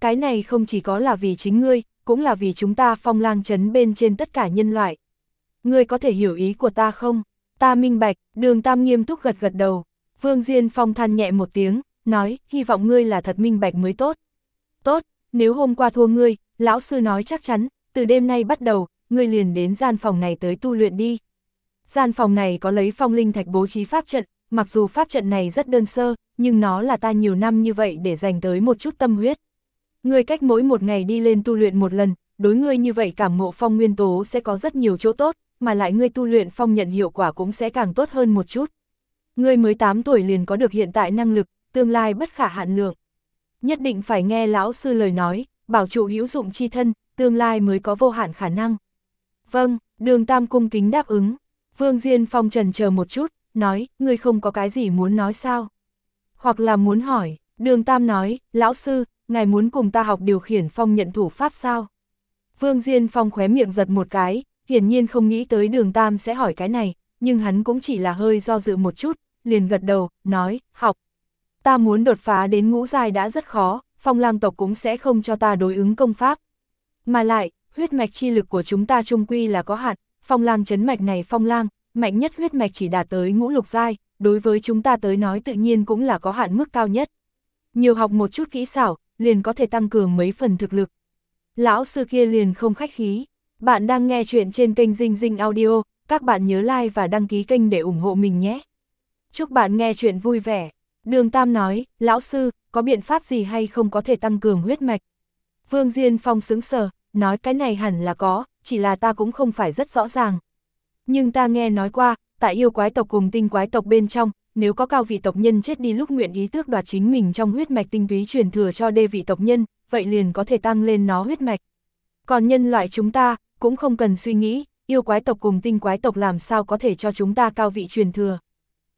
Cái này không chỉ có là vì chính ngươi, cũng là vì chúng ta phong lang chấn bên trên tất cả nhân loại. Ngươi có thể hiểu ý của ta không? Ta minh bạch, đường tam nghiêm túc gật gật đầu. Vương Diên Phong than nhẹ một tiếng, nói, hy vọng ngươi là thật minh bạch mới tốt. Tốt, nếu hôm qua thua ngươi, lão sư nói chắc chắn, từ đêm nay bắt đầu, ngươi liền đến gian phòng này tới tu luyện đi. Gian phòng này có lấy phong linh thạch bố trí pháp trận, mặc dù pháp trận này rất đơn sơ, nhưng nó là ta nhiều năm như vậy để dành tới một chút tâm huyết. Ngươi cách mỗi một ngày đi lên tu luyện một lần, đối ngươi như vậy cảm ngộ phong nguyên tố sẽ có rất nhiều chỗ tốt, mà lại ngươi tu luyện phong nhận hiệu quả cũng sẽ càng tốt hơn một chút. Ngươi mới 8 tuổi liền có được hiện tại năng lực, tương lai bất khả hạn lượng. Nhất định phải nghe lão sư lời nói, bảo trụ hữu dụng chi thân, tương lai mới có vô hạn khả năng. Vâng, đường tam cung kính đáp ứng. Vương Diên Phong trần chờ một chút, nói, ngươi không có cái gì muốn nói sao? Hoặc là muốn hỏi, đường tam nói, lão sư, ngài muốn cùng ta học điều khiển phong nhận thủ pháp sao? Vương Diên Phong khóe miệng giật một cái, hiển nhiên không nghĩ tới đường tam sẽ hỏi cái này, nhưng hắn cũng chỉ là hơi do dự một chút, liền gật đầu, nói, học. Ta muốn đột phá đến ngũ giai đã rất khó, phong lang tộc cũng sẽ không cho ta đối ứng công pháp. Mà lại, huyết mạch chi lực của chúng ta trung quy là có hạn, phong lang chấn mạch này phong lang, mạnh nhất huyết mạch chỉ đạt tới ngũ lục giai, đối với chúng ta tới nói tự nhiên cũng là có hạn mức cao nhất. Nhiều học một chút kỹ xảo, liền có thể tăng cường mấy phần thực lực. Lão sư kia liền không khách khí. Bạn đang nghe chuyện trên kênh Dinh Dinh Audio, các bạn nhớ like và đăng ký kênh để ủng hộ mình nhé. Chúc bạn nghe chuyện vui vẻ. Đường Tam nói, lão sư, có biện pháp gì hay không có thể tăng cường huyết mạch? Vương Diên Phong sững sờ, nói cái này hẳn là có, chỉ là ta cũng không phải rất rõ ràng. Nhưng ta nghe nói qua, tại yêu quái tộc cùng tinh quái tộc bên trong, nếu có cao vị tộc nhân chết đi lúc nguyện ý tước đoạt chính mình trong huyết mạch tinh túy truyền thừa cho đê vị tộc nhân, vậy liền có thể tăng lên nó huyết mạch. Còn nhân loại chúng ta, cũng không cần suy nghĩ, yêu quái tộc cùng tinh quái tộc làm sao có thể cho chúng ta cao vị truyền thừa.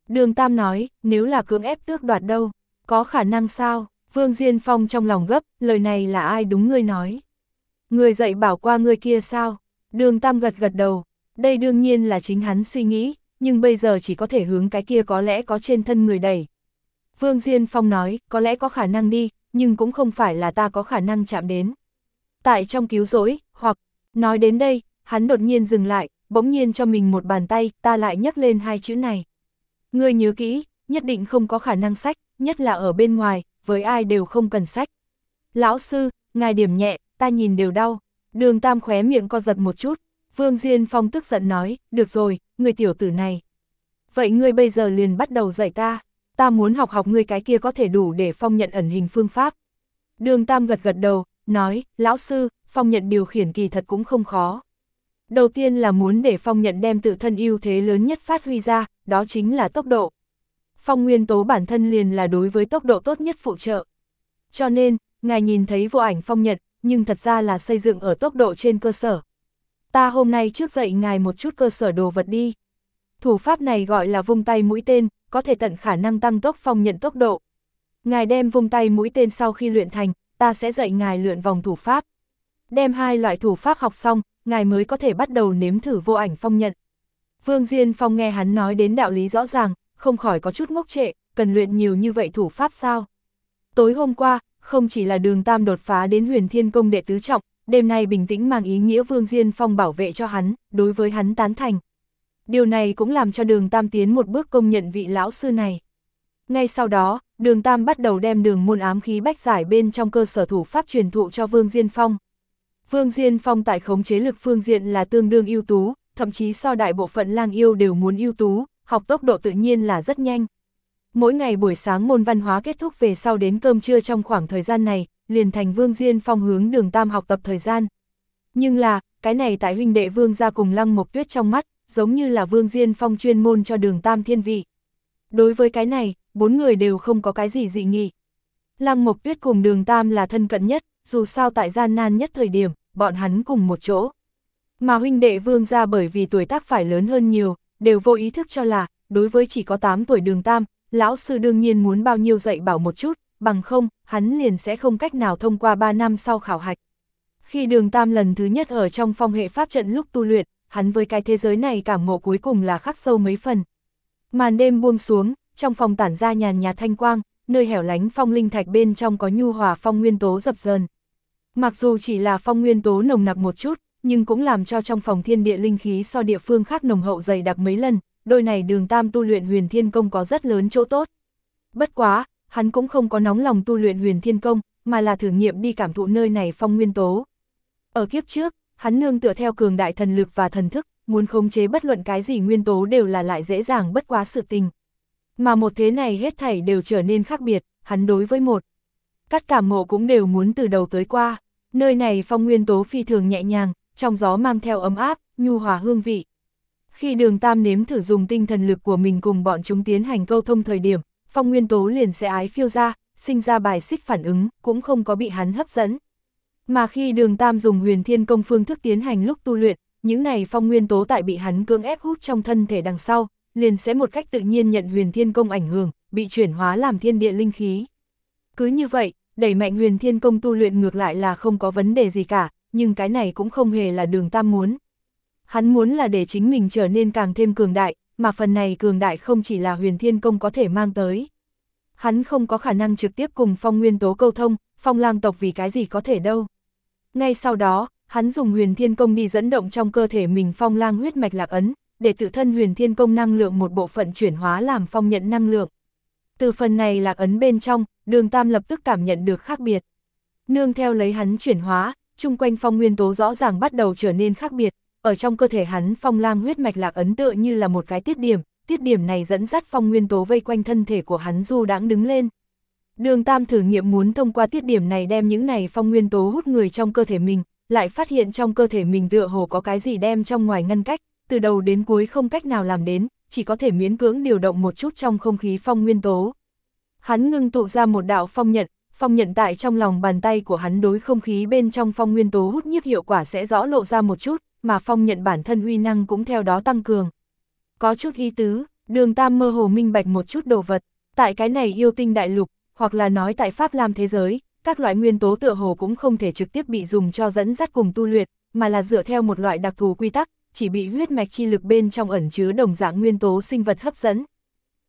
Đường Tam nói, nếu là cưỡng ép tước đoạt đâu, có khả năng sao? Vương Diên Phong trong lòng gấp, lời này là ai đúng ngươi nói. Người dạy bảo qua ngươi kia sao? Đường Tam gật gật đầu, đây đương nhiên là chính hắn suy nghĩ, nhưng bây giờ chỉ có thể hướng cái kia có lẽ có trên thân người đẩy. Vương Diên Phong nói, có lẽ có khả năng đi, nhưng cũng không phải là ta có khả năng chạm đến. Tại trong cứu rỗi, hoặc, nói đến đây, hắn đột nhiên dừng lại, bỗng nhiên cho mình một bàn tay, ta lại nhắc lên hai chữ này. Ngươi nhớ kỹ, nhất định không có khả năng sách, nhất là ở bên ngoài, với ai đều không cần sách. Lão sư, ngài điểm nhẹ, ta nhìn đều đau. Đường Tam khóe miệng co giật một chút, Vương Diên Phong tức giận nói, được rồi, người tiểu tử này. Vậy ngươi bây giờ liền bắt đầu dạy ta, ta muốn học học ngươi cái kia có thể đủ để Phong nhận ẩn hình phương pháp. Đường Tam gật gật đầu, nói, lão sư, Phong nhận điều khiển kỳ thật cũng không khó. Đầu tiên là muốn để Phong nhận đem tự thân ưu thế lớn nhất phát huy ra, đó chính là tốc độ. Phong nguyên tố bản thân liền là đối với tốc độ tốt nhất phụ trợ. Cho nên, ngài nhìn thấy vô ảnh Phong nhận, nhưng thật ra là xây dựng ở tốc độ trên cơ sở ta hôm nay trước dạy ngài một chút cơ sở đồ vật đi. Thủ pháp này gọi là vung tay mũi tên, có thể tận khả năng tăng tốc phong nhận tốc độ. Ngài đem vung tay mũi tên sau khi luyện thành, ta sẽ dạy ngài luyện vòng thủ pháp. Đem hai loại thủ pháp học xong, ngài mới có thể bắt đầu nếm thử vô ảnh phong nhận. Vương Diên Phong nghe hắn nói đến đạo lý rõ ràng, không khỏi có chút ngốc trệ, cần luyện nhiều như vậy thủ pháp sao. Tối hôm qua, không chỉ là đường tam đột phá đến huyền thiên công đệ tứ trọng, đêm nay bình tĩnh mang ý nghĩa Vương Diên Phong bảo vệ cho hắn, đối với hắn tán thành. Điều này cũng làm cho đường Tam tiến một bước công nhận vị lão sư này. Ngay sau đó, đường Tam bắt đầu đem đường môn ám khí bách giải bên trong cơ sở thủ pháp truyền thụ cho Vương Diên Phong. Vương Diên Phong tại khống chế lực phương diện là tương đương ưu tú, thậm chí so đại bộ phận lang yêu đều muốn ưu tú, học tốc độ tự nhiên là rất nhanh. Mỗi ngày buổi sáng môn văn hóa kết thúc về sau đến cơm trưa trong khoảng thời gian này, liền thành Vương Diên Phong hướng đường Tam học tập thời gian. Nhưng là, cái này tại huynh đệ Vương ra cùng Lăng Mộc Tuyết trong mắt, giống như là Vương Diên Phong chuyên môn cho đường Tam thiên vị. Đối với cái này, bốn người đều không có cái gì dị nghị. Lăng Mộc Tuyết cùng đường Tam là thân cận nhất, dù sao tại gian nan nhất thời điểm, bọn hắn cùng một chỗ. Mà huynh đệ Vương gia bởi vì tuổi tác phải lớn hơn nhiều, đều vô ý thức cho là, đối với chỉ có 8 tuổi đường Tam, lão sư đương nhiên muốn bao nhiêu dạy bảo một chút, bằng không, hắn liền sẽ không cách nào thông qua 3 năm sau khảo hạch. Khi đường tam lần thứ nhất ở trong phong hệ pháp trận lúc tu luyện, hắn với cái thế giới này cảm ngộ cuối cùng là khắc sâu mấy phần. Màn đêm buông xuống, trong phòng tản ra nhàn nhạt thanh quang, nơi hẻo lánh phong linh thạch bên trong có nhu hòa phong nguyên tố dập dờn. Mặc dù chỉ là phong nguyên tố nồng nặc một chút, nhưng cũng làm cho trong phòng thiên địa linh khí so địa phương khác nồng hậu dày đặc mấy lần, đôi này đường tam tu luyện huyền thiên công có rất lớn chỗ tốt. Bất quá, hắn cũng không có nóng lòng tu luyện huyền thiên công, mà là thử nghiệm đi cảm thụ nơi này phong nguyên tố. Ở kiếp trước, hắn nương tựa theo cường đại thần lực và thần thức, muốn khống chế bất luận cái gì nguyên tố đều là lại dễ dàng bất quá sự tình. Mà một thế này hết thảy đều trở nên khác biệt, hắn đối với một. Các cảm ngộ cũng đều muốn từ đầu tới qua, nơi này phong nguyên tố phi thường nhẹ nhàng, trong gió mang theo ấm áp, nhu hòa hương vị. Khi đường tam nếm thử dùng tinh thần lực của mình cùng bọn chúng tiến hành câu thông thời điểm, phong nguyên tố liền sẽ ái phiêu ra, sinh ra bài xích phản ứng, cũng không có bị hắn hấp dẫn. Mà khi đường tam dùng huyền thiên công phương thức tiến hành lúc tu luyện, những này phong nguyên tố tại bị hắn cưỡng ép hút trong thân thể đằng sau, liền sẽ một cách tự nhiên nhận huyền thiên công ảnh hưởng, bị chuyển hóa làm thiên địa linh khí. Cứ như vậy, đẩy mạnh huyền thiên công tu luyện ngược lại là không có vấn đề gì cả, nhưng cái này cũng không hề là đường tam muốn. Hắn muốn là để chính mình trở nên càng thêm cường đại, mà phần này cường đại không chỉ là huyền thiên công có thể mang tới. Hắn không có khả năng trực tiếp cùng phong nguyên tố câu thông, phong lang tộc vì cái gì có thể đâu. Ngay sau đó, hắn dùng huyền thiên công đi dẫn động trong cơ thể mình phong lang huyết mạch lạc ấn, để tự thân huyền thiên công năng lượng một bộ phận chuyển hóa làm phong nhận năng lượng. Từ phần này lạc ấn bên trong, đường tam lập tức cảm nhận được khác biệt. Nương theo lấy hắn chuyển hóa, chung quanh phong nguyên tố rõ ràng bắt đầu trở nên khác biệt, ở trong cơ thể hắn phong lang huyết mạch lạc ấn tựa như là một cái tiết điểm, tiết điểm này dẫn dắt phong nguyên tố vây quanh thân thể của hắn du đãng đứng lên. Đường Tam thử nghiệm muốn thông qua tiết điểm này đem những này phong nguyên tố hút người trong cơ thể mình, lại phát hiện trong cơ thể mình tựa hồ có cái gì đem trong ngoài ngăn cách, từ đầu đến cuối không cách nào làm đến, chỉ có thể miễn cưỡng điều động một chút trong không khí phong nguyên tố. Hắn ngưng tụ ra một đạo phong nhận, phong nhận tại trong lòng bàn tay của hắn đối không khí bên trong phong nguyên tố hút nhiếp hiệu quả sẽ rõ lộ ra một chút, mà phong nhận bản thân uy năng cũng theo đó tăng cường. Có chút y tứ, đường tam mơ hồ minh bạch một chút đồ vật, tại cái này yêu tinh đại lục, hoặc là nói tại Pháp Lam thế giới, các loại nguyên tố tựa hồ cũng không thể trực tiếp bị dùng cho dẫn dắt cùng tu luyện, mà là dựa theo một loại đặc thù quy tắc, chỉ bị huyết mạch chi lực bên trong ẩn chứa đồng dạng nguyên tố sinh vật hấp dẫn.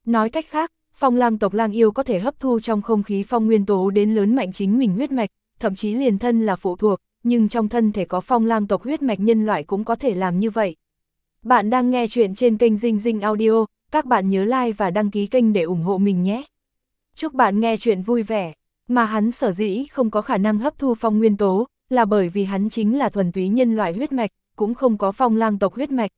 Nói cách khác, phong lang tộc lang yêu có thể hấp thu trong không khí phong nguyên tố đến lớn mạnh chính mình huyết mạch, thậm chí liền thân là phụ thuộc, nhưng trong thân thể có phong lang tộc huyết mạch nhân loại cũng có thể làm như vậy. Bạn đang nghe chuyện trên kênh Dinh Dinh Audio, các bạn nhớ like và đăng ký kênh để ủng hộ mình nhé. Chúc bạn nghe chuyện vui vẻ, mà hắn sở dĩ không có khả năng hấp thu phong nguyên tố, là bởi vì hắn chính là thuần túy nhân loại huyết mạch, cũng không có phong lang tộc huyết mạch.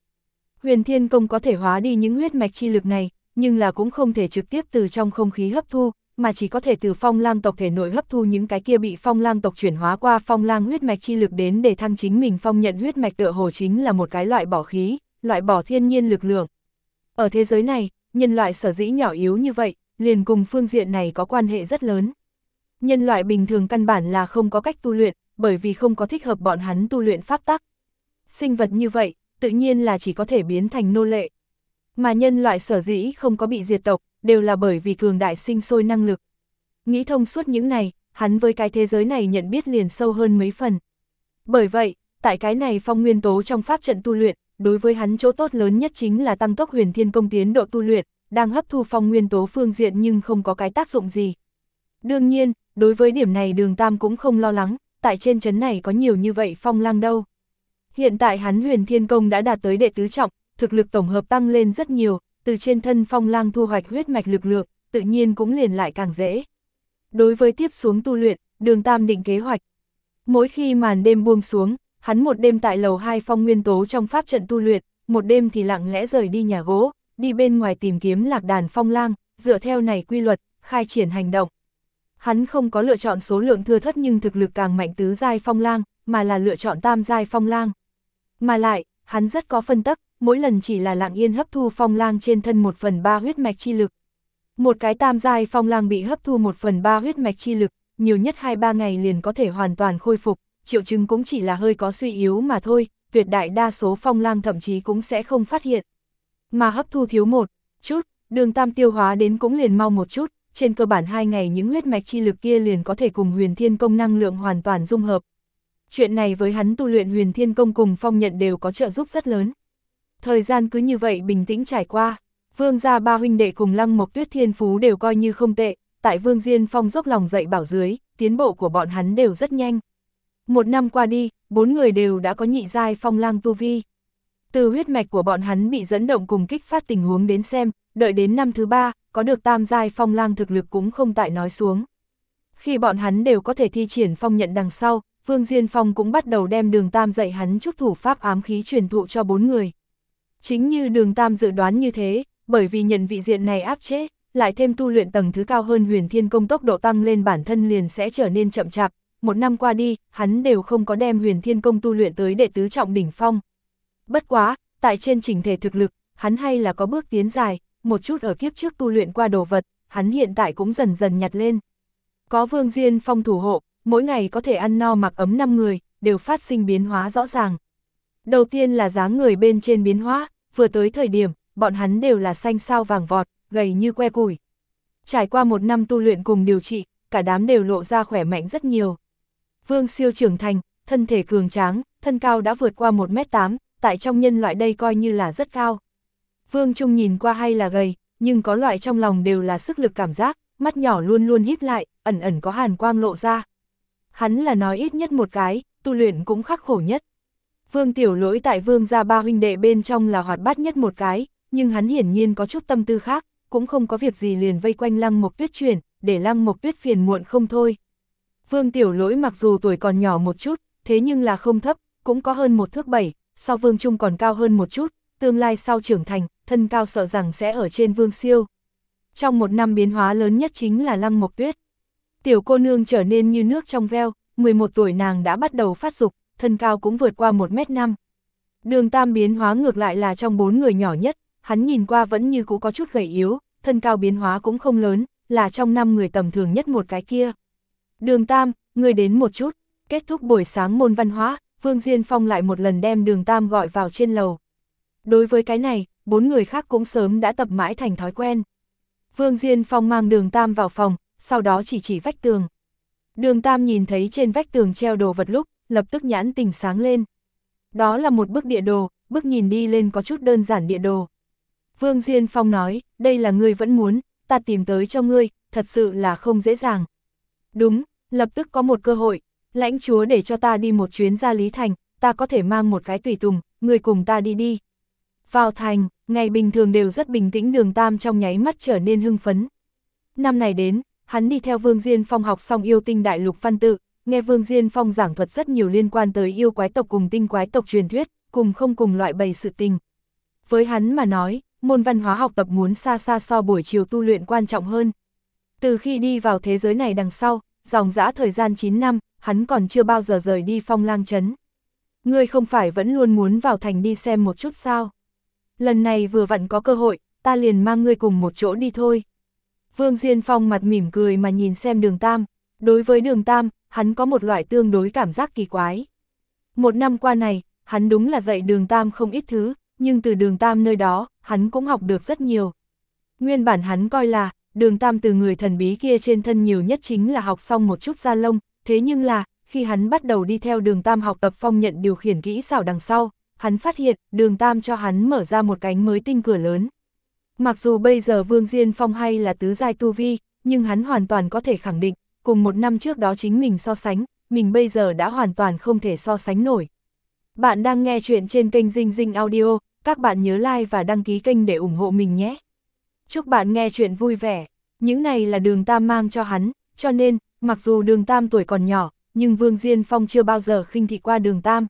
Huyền Thiên Công có thể hóa đi những huyết mạch chi lực này, nhưng là cũng không thể trực tiếp từ trong không khí hấp thu, mà chỉ có thể từ phong lang tộc thể nội hấp thu những cái kia bị phong lang tộc chuyển hóa qua phong lang huyết mạch chi lực đến để thăng chính mình phong nhận huyết mạch tựa hồ chính là một cái loại bỏ khí, loại bỏ thiên nhiên lực lượng. Ở thế giới này, nhân loại sở dĩ nhỏ yếu như vậy, liền cùng phương diện này có quan hệ rất lớn. Nhân loại bình thường căn bản là không có cách tu luyện, bởi vì không có thích hợp bọn hắn tu luyện pháp tắc. Sinh vật như vậy, tự nhiên là chỉ có thể biến thành nô lệ. Mà nhân loại sở dĩ không có bị diệt tộc, đều là bởi vì cường đại sinh sôi năng lực. Nghĩ thông suốt những này, hắn với cái thế giới này nhận biết liền sâu hơn mấy phần. Bởi vậy, tại cái này phong nguyên tố trong pháp trận tu luyện, đối với hắn chỗ tốt lớn nhất chính là tăng tốc huyền thiên công tiến độ tu luyện, đang hấp thu phong nguyên tố phương diện nhưng không có cái tác dụng gì. Đương nhiên, đối với điểm này đường Tam cũng không lo lắng, tại trên chấn này có nhiều như vậy phong lang đâu. Hiện tại hắn huyền thiên công đã đạt tới đệ tứ trọng, thực lực tổng hợp tăng lên rất nhiều, từ trên thân phong lang thu hoạch huyết mạch lực lượng, tự nhiên cũng liền lại càng dễ. Đối với tiếp xuống tu luyện, đường Tam định kế hoạch. Mỗi khi màn đêm buông xuống, hắn một đêm tại lầu hai phong nguyên tố trong pháp trận tu luyện, một đêm thì lặng lẽ rời đi nhà gỗ, đi bên ngoài tìm kiếm lạc đàn phong lang, dựa theo này quy luật, khai triển hành động. Hắn không có lựa chọn số lượng thưa thất nhưng thực lực càng mạnh tứ giai phong lang, mà là lựa chọn tam giai phong lang. Mà lại, hắn rất có phân tắc, mỗi lần chỉ là lặng yên hấp thu phong lang trên thân một phần ba huyết mạch chi lực. Một cái tam giai phong lang bị hấp thu một phần ba huyết mạch chi lực, nhiều nhất 2-3 ngày liền có thể hoàn toàn khôi phục, triệu chứng cũng chỉ là hơi có suy yếu mà thôi, tuyệt đại đa số phong lang thậm chí cũng sẽ không phát hiện. Mà hấp thu thiếu một chút, đường tam tiêu hóa đến cũng liền mau một chút, trên cơ bản hai ngày những huyết mạch chi lực kia liền có thể cùng huyền thiên công năng lượng hoàn toàn dung hợp. Chuyện này với hắn tu luyện huyền thiên công cùng phong nhận đều có trợ giúp rất lớn. Thời gian cứ như vậy bình tĩnh trải qua, vương gia ba huynh đệ cùng lăng mộc tuyết thiên phú đều coi như không tệ, tại vương diên phong dốc lòng dạy bảo dưới, tiến bộ của bọn hắn đều rất nhanh. Một năm qua đi, bốn người đều đã có nhị giai phong lang tu vi. Từ huyết mạch của bọn hắn bị dẫn động cùng kích phát tình huống đến xem, đợi đến năm thứ ba, có được tam giai phong lang thực lực cũng không tại nói xuống. Khi bọn hắn đều có thể thi triển phong nhận đằng sau, Vương Diên Phong cũng bắt đầu đem đường tam dạy hắn chúc thủ pháp ám khí truyền thụ cho bốn người. Chính như đường tam dự đoán như thế, bởi vì nhận vị diện này áp chế, lại thêm tu luyện tầng thứ cao hơn huyền thiên công tốc độ tăng lên bản thân liền sẽ trở nên chậm chạp, một năm qua đi, hắn đều không có đem huyền thiên công tu luyện tới đệ tứ trọng đỉnh phong. Bất quá, tại trên trình thể thực lực, hắn hay là có bước tiến dài, một chút ở kiếp trước tu luyện qua đồ vật, hắn hiện tại cũng dần dần nhặt lên. Có vương diên phong thủ hộ, mỗi ngày có thể ăn no mặc ấm 5 người, đều phát sinh biến hóa rõ ràng. Đầu tiên là dáng người bên trên biến hóa, vừa tới thời điểm, bọn hắn đều là xanh sao vàng vọt, gầy như que củi. Trải qua một năm tu luyện cùng điều trị, cả đám đều lộ ra khỏe mạnh rất nhiều. Vương siêu trưởng thành, thân thể cường tráng, thân cao đã vượt qua 1m8, tại trong nhân loại đây coi như là rất cao. Vương Trung nhìn qua hay là gầy, nhưng có loại trong lòng đều là sức lực cảm giác, mắt nhỏ luôn luôn híp lại, ẩn ẩn có hàn quang lộ ra. Hắn là nói ít nhất một cái, tu luyện cũng khắc khổ nhất. Vương Tiểu Lỗi tại Vương gia ba huynh đệ bên trong là hoạt bát nhất một cái, nhưng hắn hiển nhiên có chút tâm tư khác, cũng không có việc gì liền vây quanh Lăng Mộc Tuyết chuyển, để Lăng Mộc Tuyết phiền muộn không thôi. Vương Tiểu Lỗi mặc dù tuổi còn nhỏ một chút, thế nhưng là không thấp, cũng có hơn một thước bảy, so Vương Trung còn cao hơn một chút, tương lai sau trưởng thành, thân cao sợ rằng sẽ ở trên Vương Siêu. Trong một năm biến hóa lớn nhất chính là Lăng Mộc Tuyết. Tiểu cô nương trở nên như nước trong veo, 11 tuổi nàng đã bắt đầu phát dục, thân cao cũng vượt qua 1m5. Đường Tam biến hóa ngược lại là trong bốn người nhỏ nhất, hắn nhìn qua vẫn như cũ có chút gầy yếu, thân cao biến hóa cũng không lớn, là trong năm người tầm thường nhất một cái kia. Đường Tam, người đến một chút, kết thúc buổi sáng môn văn hóa, Vương Diên Phong lại một lần đem đường Tam gọi vào trên lầu. Đối với cái này, bốn người khác cũng sớm đã tập mãi thành thói quen. Vương Diên Phong mang đường Tam vào phòng, sau đó chỉ chỉ vách tường. Đường Tam nhìn thấy trên vách tường treo đồ vật lúc, lập tức nhãn tình sáng lên. Đó là một bức địa đồ, bức nhìn đi lên có chút đơn giản địa đồ. Vương Diên Phong nói, đây là ngươi vẫn muốn, ta tìm tới cho ngươi, thật sự là không dễ dàng. Đúng, lập tức có một cơ hội, lãnh chúa để cho ta đi một chuyến ra Lý Thành, ta có thể mang một cái tùy tùng, ngươi cùng ta đi đi. Vào thành, ngày bình thường đều rất bình tĩnh đường tam trong nháy mắt trở nên hưng phấn. Năm này đến, hắn đi theo Vương Diên Phong học xong yêu tinh đại lục văn tự, nghe Vương Diên Phong giảng thuật rất nhiều liên quan tới yêu quái tộc cùng tinh quái tộc truyền thuyết, cùng không cùng loại bày sự tình. Với hắn mà nói, môn văn hóa học tập muốn xa xa so buổi chiều tu luyện quan trọng hơn. Từ khi đi vào thế giới này đằng sau, dòng dã thời gian 9 năm, hắn còn chưa bao giờ rời đi phong lang chấn. Ngươi không phải vẫn luôn muốn vào thành đi xem một chút sao? Lần này vừa vặn có cơ hội, ta liền mang ngươi cùng một chỗ đi thôi. Vương Diên Phong mặt mỉm cười mà nhìn xem đường Tam. Đối với đường Tam, hắn có một loại tương đối cảm giác kỳ quái. Một năm qua này, hắn đúng là dạy đường Tam không ít thứ, nhưng từ đường Tam nơi đó, hắn cũng học được rất nhiều. Nguyên bản hắn coi là, đường Tam từ người thần bí kia trên thân nhiều nhất chính là học xong một chút da lông, thế nhưng là, khi hắn bắt đầu đi theo đường Tam học tập phong nhận điều khiển kỹ xảo đằng sau, hắn phát hiện đường Tam cho hắn mở ra một cánh mới tinh cửa lớn. Mặc dù bây giờ Vương Diên Phong hay là tứ giai tu vi, nhưng hắn hoàn toàn có thể khẳng định, cùng một năm trước đó chính mình so sánh, mình bây giờ đã hoàn toàn không thể so sánh nổi. Bạn đang nghe chuyện trên kênh Dinh Dinh Audio, các bạn nhớ like và đăng ký kênh để ủng hộ mình nhé. Chúc bạn nghe chuyện vui vẻ. Những này là đường Tam mang cho hắn, cho nên, mặc dù đường Tam tuổi còn nhỏ, nhưng Vương Diên Phong chưa bao giờ khinh thị qua đường Tam.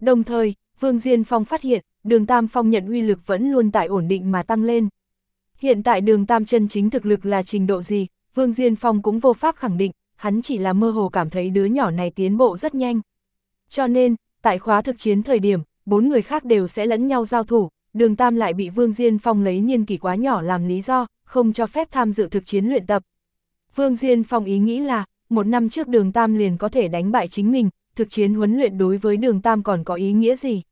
Đồng thời, Vương Diên Phong phát hiện, đường Tam Phong nhận uy lực vẫn luôn tại ổn định mà tăng lên. Hiện tại đường Tam chân chính thực lực là trình độ gì, Vương Diên Phong cũng vô pháp khẳng định, hắn chỉ là mơ hồ cảm thấy đứa nhỏ này tiến bộ rất nhanh. Cho nên, tại khóa thực chiến thời điểm, bốn người khác đều sẽ lẫn nhau giao thủ, đường Tam lại bị Vương Diên Phong lấy niên kỷ quá nhỏ làm lý do, không cho phép tham dự thực chiến luyện tập. Vương Diên Phong ý nghĩ là, một năm trước đường Tam liền có thể đánh bại chính mình, thực chiến huấn luyện đối với đường Tam còn có ý nghĩa gì?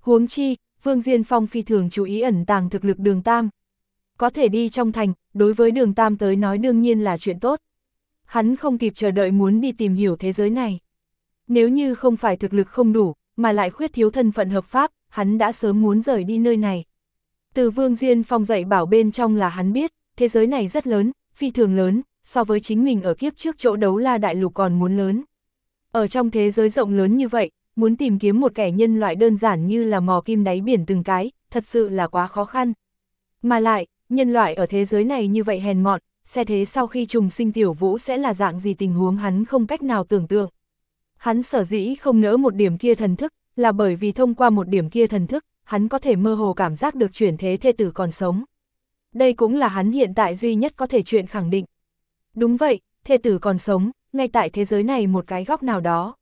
Huống chi, Vương Diên Phong phi thường chú ý ẩn tàng thực lực đường Tam. Có thể đi trong thành, đối với đường Tam tới nói đương nhiên là chuyện tốt. Hắn không kịp chờ đợi muốn đi tìm hiểu thế giới này. Nếu như không phải thực lực không đủ, mà lại khuyết thiếu thân phận hợp pháp, hắn đã sớm muốn rời đi nơi này. Từ Vương Diên Phong dạy bảo bên trong là hắn biết, thế giới này rất lớn, phi thường lớn, so với chính mình ở kiếp trước chỗ đấu la đại lục còn muốn lớn. Ở trong thế giới rộng lớn như vậy, muốn tìm kiếm một kẻ nhân loại đơn giản như là mò kim đáy biển từng cái, thật sự là quá khó khăn. Mà lại, nhân loại ở thế giới này như vậy hèn mọn, xe thế sau khi trùng sinh tiểu vũ sẽ là dạng gì tình huống hắn không cách nào tưởng tượng. Hắn sở dĩ không nỡ một điểm kia thần thức, là bởi vì thông qua một điểm kia thần thức, hắn có thể mơ hồ cảm giác được chuyển thế thê tử còn sống. đây cũng là hắn hiện tại duy nhất có thể chuyện khẳng định. Đúng vậy, thê tử còn sống, ngay tại thế giới này một cái góc nào đó.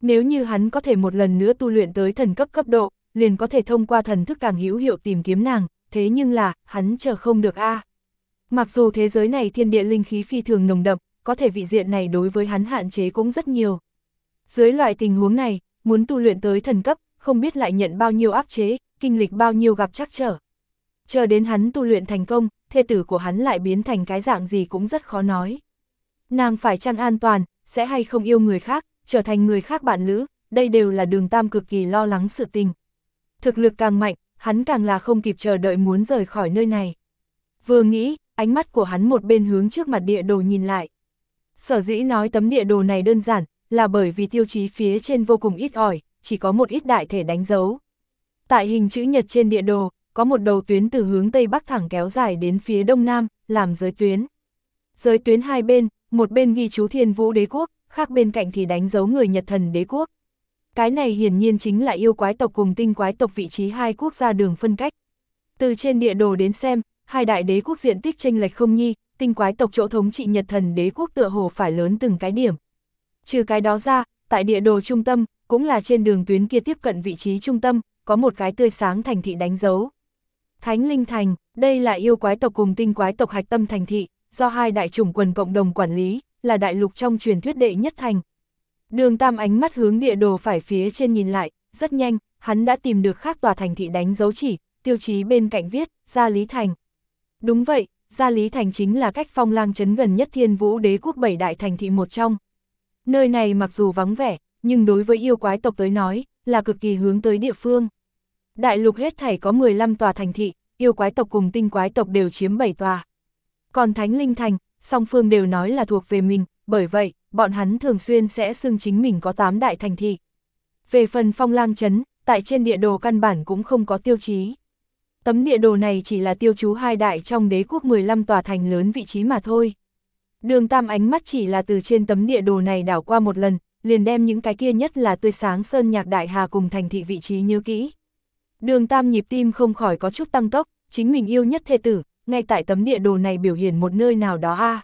Nếu như hắn có thể một lần nữa tu luyện tới thần cấp cấp độ, liền có thể thông qua thần thức càng hữu hiệu tìm kiếm nàng, thế nhưng là, hắn chờ không được a. Mặc dù thế giới này thiên địa linh khí phi thường nồng đậm, có thể vị diện này đối với hắn hạn chế cũng rất nhiều. Dưới loại tình huống này, muốn tu luyện tới thần cấp, không biết lại nhận bao nhiêu áp chế, kinh lịch bao nhiêu gặp trắc trở. Chờ đến hắn tu luyện thành công, thê tử của hắn lại biến thành cái dạng gì cũng rất khó nói. Nàng phải chăng an toàn, sẽ hay không yêu người khác, trở thành người khác bạn lữ, đây đều là đường tam cực kỳ lo lắng sự tình. Thực lực càng mạnh, hắn càng là không kịp chờ đợi muốn rời khỏi nơi này. Vừa nghĩ, ánh mắt của hắn một bên hướng trước mặt địa đồ nhìn lại. Sở dĩ nói tấm địa đồ này đơn giản, là bởi vì tiêu chí phía trên vô cùng ít ỏi, chỉ có một ít đại thể đánh dấu. Tại hình chữ nhật trên địa đồ, có một đầu tuyến từ hướng Tây Bắc thẳng kéo dài đến phía Đông Nam, làm giới tuyến. Giới tuyến hai bên, một bên ghi chú thiên vũ đế quốc, khác bên cạnh thì đánh dấu người Nhật thần đế quốc. Cái này hiển nhiên chính là yêu quái tộc cùng tinh quái tộc vị trí hai quốc gia đường phân cách. Từ trên địa đồ đến xem, hai đại đế quốc diện tích tranh lệch không nhi, tinh quái tộc chỗ thống trị Nhật thần đế quốc tựa hồ phải lớn từng cái điểm. Trừ cái đó ra, tại địa đồ trung tâm, cũng là trên đường tuyến kia tiếp cận vị trí trung tâm, có một cái tươi sáng thành thị đánh dấu. Thánh Linh Thành, đây là yêu quái tộc cùng tinh quái tộc hạch tâm thành thị, do hai đại chủng quần cộng đồng quản lý, là đại lục trong truyền thuyết đệ nhất thành. Đường Tam ánh mắt hướng địa đồ phải phía trên nhìn lại, rất nhanh, hắn đã tìm được khác tòa thành thị đánh dấu chỉ, tiêu chí bên cạnh viết, Gia Lý Thành. Đúng vậy, Gia Lý Thành chính là cách phong lang chấn gần nhất thiên vũ đế quốc bảy đại thành thị một trong. Nơi này mặc dù vắng vẻ, nhưng đối với yêu quái tộc tới nói, là cực kỳ hướng tới địa phương. Đại lục hết thảy có 15 tòa thành thị, yêu quái tộc cùng tinh quái tộc đều chiếm 7 tòa. Còn Thánh Linh Thành, song phương đều nói là thuộc về mình, bởi vậy, bọn hắn thường xuyên sẽ xưng chính mình có 8 đại thành thị. Về phần phong lang chấn, tại trên địa đồ căn bản cũng không có tiêu chí. Tấm địa đồ này chỉ là tiêu chú hai đại trong đế quốc 15 tòa thành lớn vị trí mà thôi. Đường Tam ánh mắt chỉ là từ trên tấm địa đồ này đảo qua một lần, liền đem những cái kia nhất là tươi sáng sơn nhạc đại hà cùng thành thị vị trí nhớ kỹ. Đường Tam nhịp tim không khỏi có chút tăng tốc, chính mình yêu nhất thê tử, ngay tại tấm địa đồ này biểu hiện một nơi nào đó a.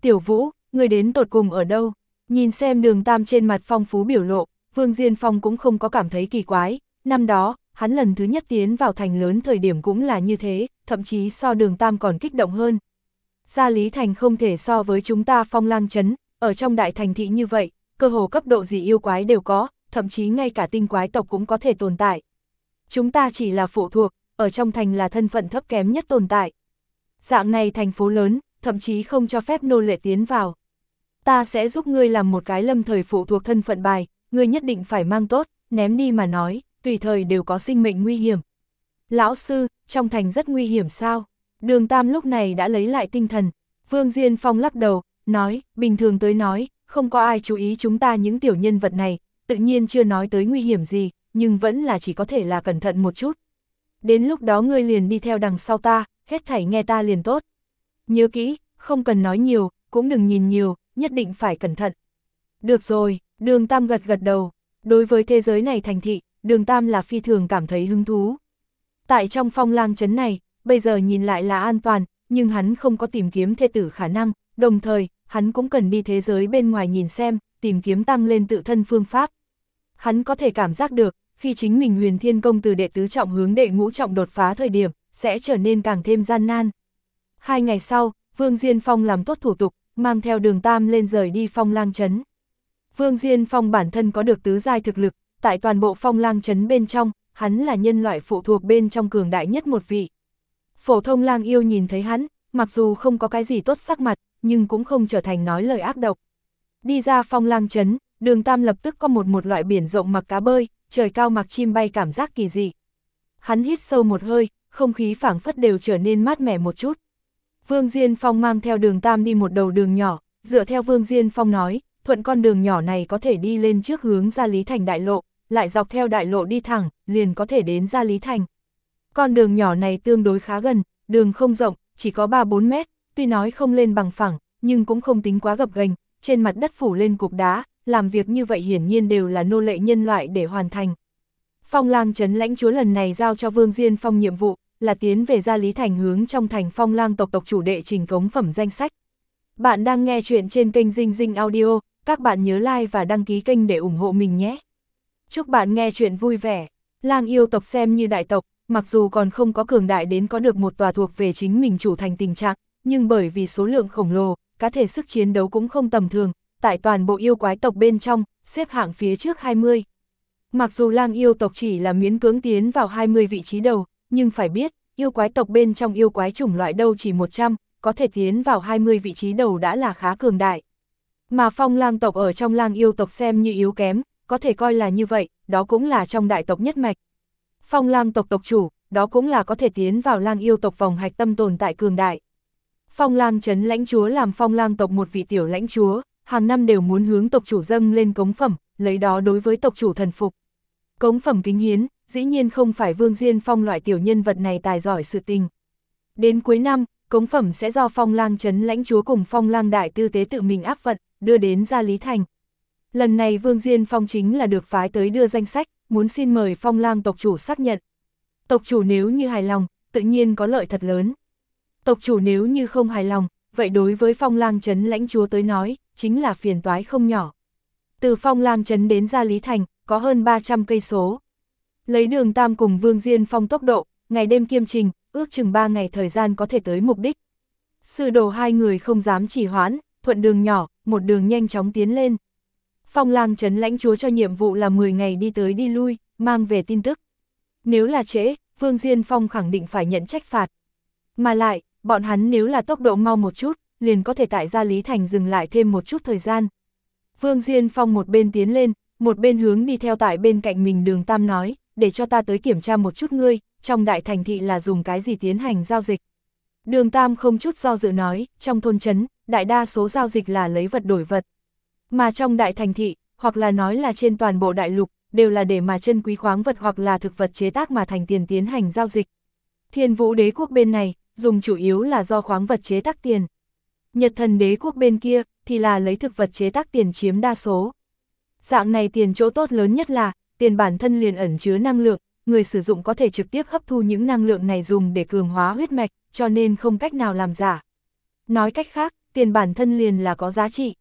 Tiểu Vũ, người đến tột cùng ở đâu? Nhìn xem đường Tam trên mặt phong phú biểu lộ, Vương Diên Phong cũng không có cảm thấy kỳ quái, năm đó, hắn lần thứ nhất tiến vào thành lớn thời điểm cũng là như thế, thậm chí so đường Tam còn kích động hơn. Gia Lý Thành không thể so với chúng ta phong lang chấn, ở trong đại thành thị như vậy, cơ hồ cấp độ gì yêu quái đều có, thậm chí ngay cả tinh quái tộc cũng có thể tồn tại. Chúng ta chỉ là phụ thuộc, ở trong thành là thân phận thấp kém nhất tồn tại. Dạng này thành phố lớn, thậm chí không cho phép nô lệ tiến vào. Ta sẽ giúp ngươi làm một cái lâm thời phụ thuộc thân phận bài, ngươi nhất định phải mang tốt, ném đi mà nói, tùy thời đều có sinh mệnh nguy hiểm. Lão sư, trong thành rất nguy hiểm sao? Đường Tam lúc này đã lấy lại tinh thần. Vương Diên Phong lắc đầu, nói, bình thường tới nói, không có ai chú ý chúng ta những tiểu nhân vật này, tự nhiên chưa nói tới nguy hiểm gì, nhưng vẫn là chỉ có thể là cẩn thận một chút. Đến lúc đó ngươi liền đi theo đằng sau ta, hết thảy nghe ta liền tốt. Nhớ kỹ, không cần nói nhiều, cũng đừng nhìn nhiều, nhất định phải cẩn thận. Được rồi, đường Tam gật gật đầu. Đối với thế giới này thành thị, đường Tam là phi thường cảm thấy hứng thú. Tại trong phong lang chấn này, bây giờ nhìn lại là an toàn, nhưng hắn không có tìm kiếm thê tử khả năng, đồng thời, hắn cũng cần đi thế giới bên ngoài nhìn xem, tìm kiếm tăng lên tự thân phương pháp. Hắn có thể cảm giác được, khi chính mình huyền thiên công từ đệ tứ trọng hướng đệ ngũ trọng đột phá thời điểm, sẽ trở nên càng thêm gian nan. Hai ngày sau, Vương Diên Phong làm tốt thủ tục, mang theo đường Tam lên rời đi phong lang chấn. Vương Diên Phong bản thân có được tứ giai thực lực, tại toàn bộ phong lang chấn bên trong, hắn là nhân loại phụ thuộc bên trong cường đại nhất một vị. Phổ thông lang yêu nhìn thấy hắn, mặc dù không có cái gì tốt sắc mặt, nhưng cũng không trở thành nói lời ác độc. Đi ra phong lang chấn, đường Tam lập tức có một một loại biển rộng mặc cá bơi, trời cao mặc chim bay cảm giác kỳ dị. Hắn hít sâu một hơi, không khí phảng phất đều trở nên mát mẻ một chút. Vương Diên Phong mang theo đường Tam đi một đầu đường nhỏ, dựa theo Vương Diên Phong nói, thuận con đường nhỏ này có thể đi lên trước hướng ra Lý Thành đại lộ, lại dọc theo đại lộ đi thẳng, liền có thể đến ra Lý Thành. Con đường nhỏ này tương đối khá gần, đường không rộng, chỉ có 3-4 mét, tuy nói không lên bằng phẳng, nhưng cũng không tính quá gập ghềnh, trên mặt đất phủ lên cục đá, làm việc như vậy hiển nhiên đều là nô lệ nhân loại để hoàn thành. Phong lang trấn lãnh chúa lần này giao cho Vương Diên Phong nhiệm vụ, là tiến về gia Lý Thành hướng trong thành phong lang tộc tộc chủ đệ trình cống phẩm danh sách. Bạn đang nghe chuyện trên kênh Dinh Dinh Audio, các bạn nhớ like và đăng ký kênh để ủng hộ mình nhé. Chúc bạn nghe chuyện vui vẻ. Lang yêu tộc xem như đại tộc, mặc dù còn không có cường đại đến có được một tòa thuộc về chính mình chủ thành tình trạng, nhưng bởi vì số lượng khổng lồ, cá thể sức chiến đấu cũng không tầm thường, tại toàn bộ yêu quái tộc bên trong, xếp hạng phía trước 20. Mặc dù lang yêu tộc chỉ là miễn cưỡng tiến vào 20 vị trí đầu, nhưng phải biết, yêu quái tộc bên trong yêu quái chủng loại đâu chỉ 100, có thể tiến vào 20 vị trí đầu đã là khá cường đại. Mà phong lang tộc ở trong lang yêu tộc xem như yếu kém, có thể coi là như vậy, đó cũng là trong đại tộc nhất mạch. Phong lang tộc tộc chủ, đó cũng là có thể tiến vào lang yêu tộc vòng hạch tâm tồn tại cường đại. Phong lang chấn lãnh chúa làm phong lang tộc một vị tiểu lãnh chúa, hàng năm đều muốn hướng tộc chủ dâng lên cống phẩm, lấy đó đối với tộc chủ thần phục. Cống phẩm kính hiến, dĩ nhiên không phải Vương Diên Phong loại tiểu nhân vật này tài giỏi sự tình. Đến cuối năm, cống phẩm sẽ do Phong Lang Trấn lãnh chúa cùng Phong Lang Đại Tư Tế tự mình áp vận, đưa đến ra Lý Thành. Lần này Vương Diên Phong chính là được phái tới đưa danh sách, muốn xin mời Phong Lang tộc chủ xác nhận. Tộc chủ nếu như hài lòng, tự nhiên có lợi thật lớn. Tộc chủ nếu như không hài lòng, vậy đối với Phong Lang Trấn lãnh chúa tới nói, chính là phiền toái không nhỏ. Từ Phong Lang Trấn đến ra Lý Thành, có hơn 300 cây số. Lấy đường Tam cùng Vương Diên Phong tốc độ, ngày đêm kiêm trình, ước chừng 3 ngày thời gian có thể tới mục đích. Sư đồ hai người không dám chỉ hoãn, thuận đường nhỏ, một đường nhanh chóng tiến lên. Phong lang trấn lãnh chúa cho nhiệm vụ là 10 ngày đi tới đi lui, mang về tin tức. Nếu là trễ, Vương Diên Phong khẳng định phải nhận trách phạt. Mà lại, bọn hắn nếu là tốc độ mau một chút, liền có thể tại gia Lý Thành dừng lại thêm một chút thời gian. Vương Diên Phong một bên tiến lên, một bên hướng đi theo tại bên cạnh mình đường Tam nói, để cho ta tới kiểm tra một chút ngươi, trong đại thành thị là dùng cái gì tiến hành giao dịch. Đường Tam không chút do dự nói, trong thôn chấn đại đa số giao dịch là lấy vật đổi vật. Mà trong đại thành thị, hoặc là nói là trên toàn bộ đại lục, đều là để mà chân quý khoáng vật hoặc là thực vật chế tác mà thành tiền tiến hành giao dịch. Thiên vũ đế quốc bên này, dùng chủ yếu là do khoáng vật chế tác tiền. Nhật thần đế quốc bên kia, thì là lấy thực vật chế tác tiền chiếm đa số. Dạng này tiền chỗ tốt lớn nhất là, tiền bản thân liền ẩn chứa năng lượng, người sử dụng có thể trực tiếp hấp thu những năng lượng này dùng để cường hóa huyết mạch, cho nên không cách nào làm giả. Nói cách khác, tiền bản thân liền là có giá trị.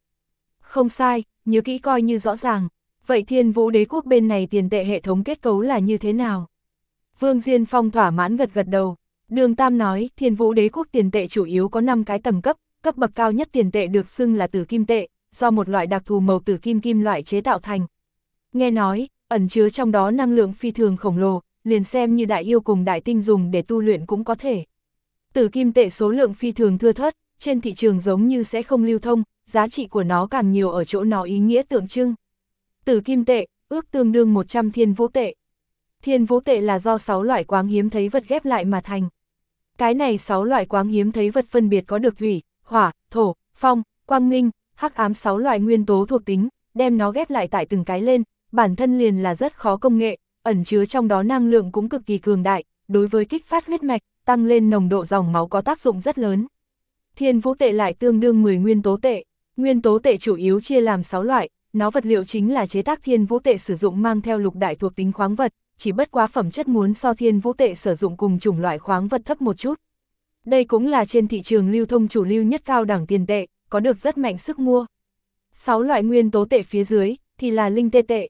Không sai, nhớ kỹ coi như rõ ràng. Vậy thiên vũ đế quốc bên này tiền tệ hệ thống kết cấu là như thế nào? Vương Diên Phong thỏa mãn gật gật đầu. Đường Tam nói, thiên vũ đế quốc tiền tệ chủ yếu có 5 cái tầng cấp, cấp bậc cao nhất tiền tệ được xưng là tử kim tệ, do một loại đặc thù màu tử kim kim loại chế tạo thành. Nghe nói, ẩn chứa trong đó năng lượng phi thường khổng lồ, liền xem như đại yêu cùng đại tinh dùng để tu luyện cũng có thể. Tử kim tệ số lượng phi thường thưa thớt, trên thị trường giống như sẽ không lưu thông, giá trị của nó càng nhiều ở chỗ nó ý nghĩa tượng trưng. Tử kim tệ, ước tương đương 100 thiên vũ tệ. Thiên vũ tệ là do 6 loại quáng hiếm thấy vật ghép lại mà thành. Cái này 6 loại quáng hiếm thấy vật phân biệt có được thủy, hỏa, thổ, phong, quang minh, hắc ám 6 loại nguyên tố thuộc tính, đem nó ghép lại tại từng cái lên, bản thân liền là rất khó công nghệ, ẩn chứa trong đó năng lượng cũng cực kỳ cường đại, đối với kích phát huyết mạch, tăng lên nồng độ dòng máu có tác dụng rất lớn. Thiên vũ tệ lại tương đương 10 nguyên tố tệ, nguyên tố tệ chủ yếu chia làm 6 loại, nó vật liệu chính là chế tác thiên vũ tệ sử dụng mang theo lục đại thuộc tính khoáng vật, chỉ bất quá phẩm chất muốn so thiên vũ tệ sử dụng cùng chủng loại khoáng vật thấp một chút. Đây cũng là trên thị trường lưu thông chủ lưu nhất cao đẳng tiền tệ, có được rất mạnh sức mua. 6 loại nguyên tố tệ phía dưới, thì là linh tê tệ.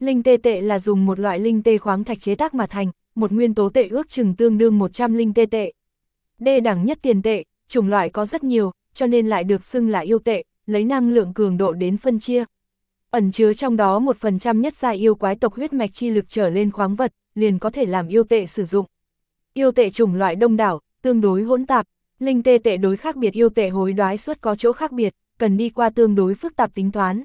Linh tê tệ là dùng một loại linh tê khoáng thạch chế tác mà thành, một nguyên tố tệ ước chừng tương đương 100 linh tê tệ. Đê đẳng nhất tiền tệ, chủng loại có rất nhiều, cho nên lại được xưng là yêu tệ, lấy năng lượng cường độ đến phân chia. Ẩn chứa trong đó một phần trăm nhất gia yêu quái tộc huyết mạch chi lực trở lên khoáng vật, liền có thể làm yêu tệ sử dụng. Yêu tệ chủng loại đông đảo, tương đối hỗn tạp, linh tê tệ đối khác biệt yêu tệ hối đoái suốt có chỗ khác biệt, cần đi qua tương đối phức tạp tính toán.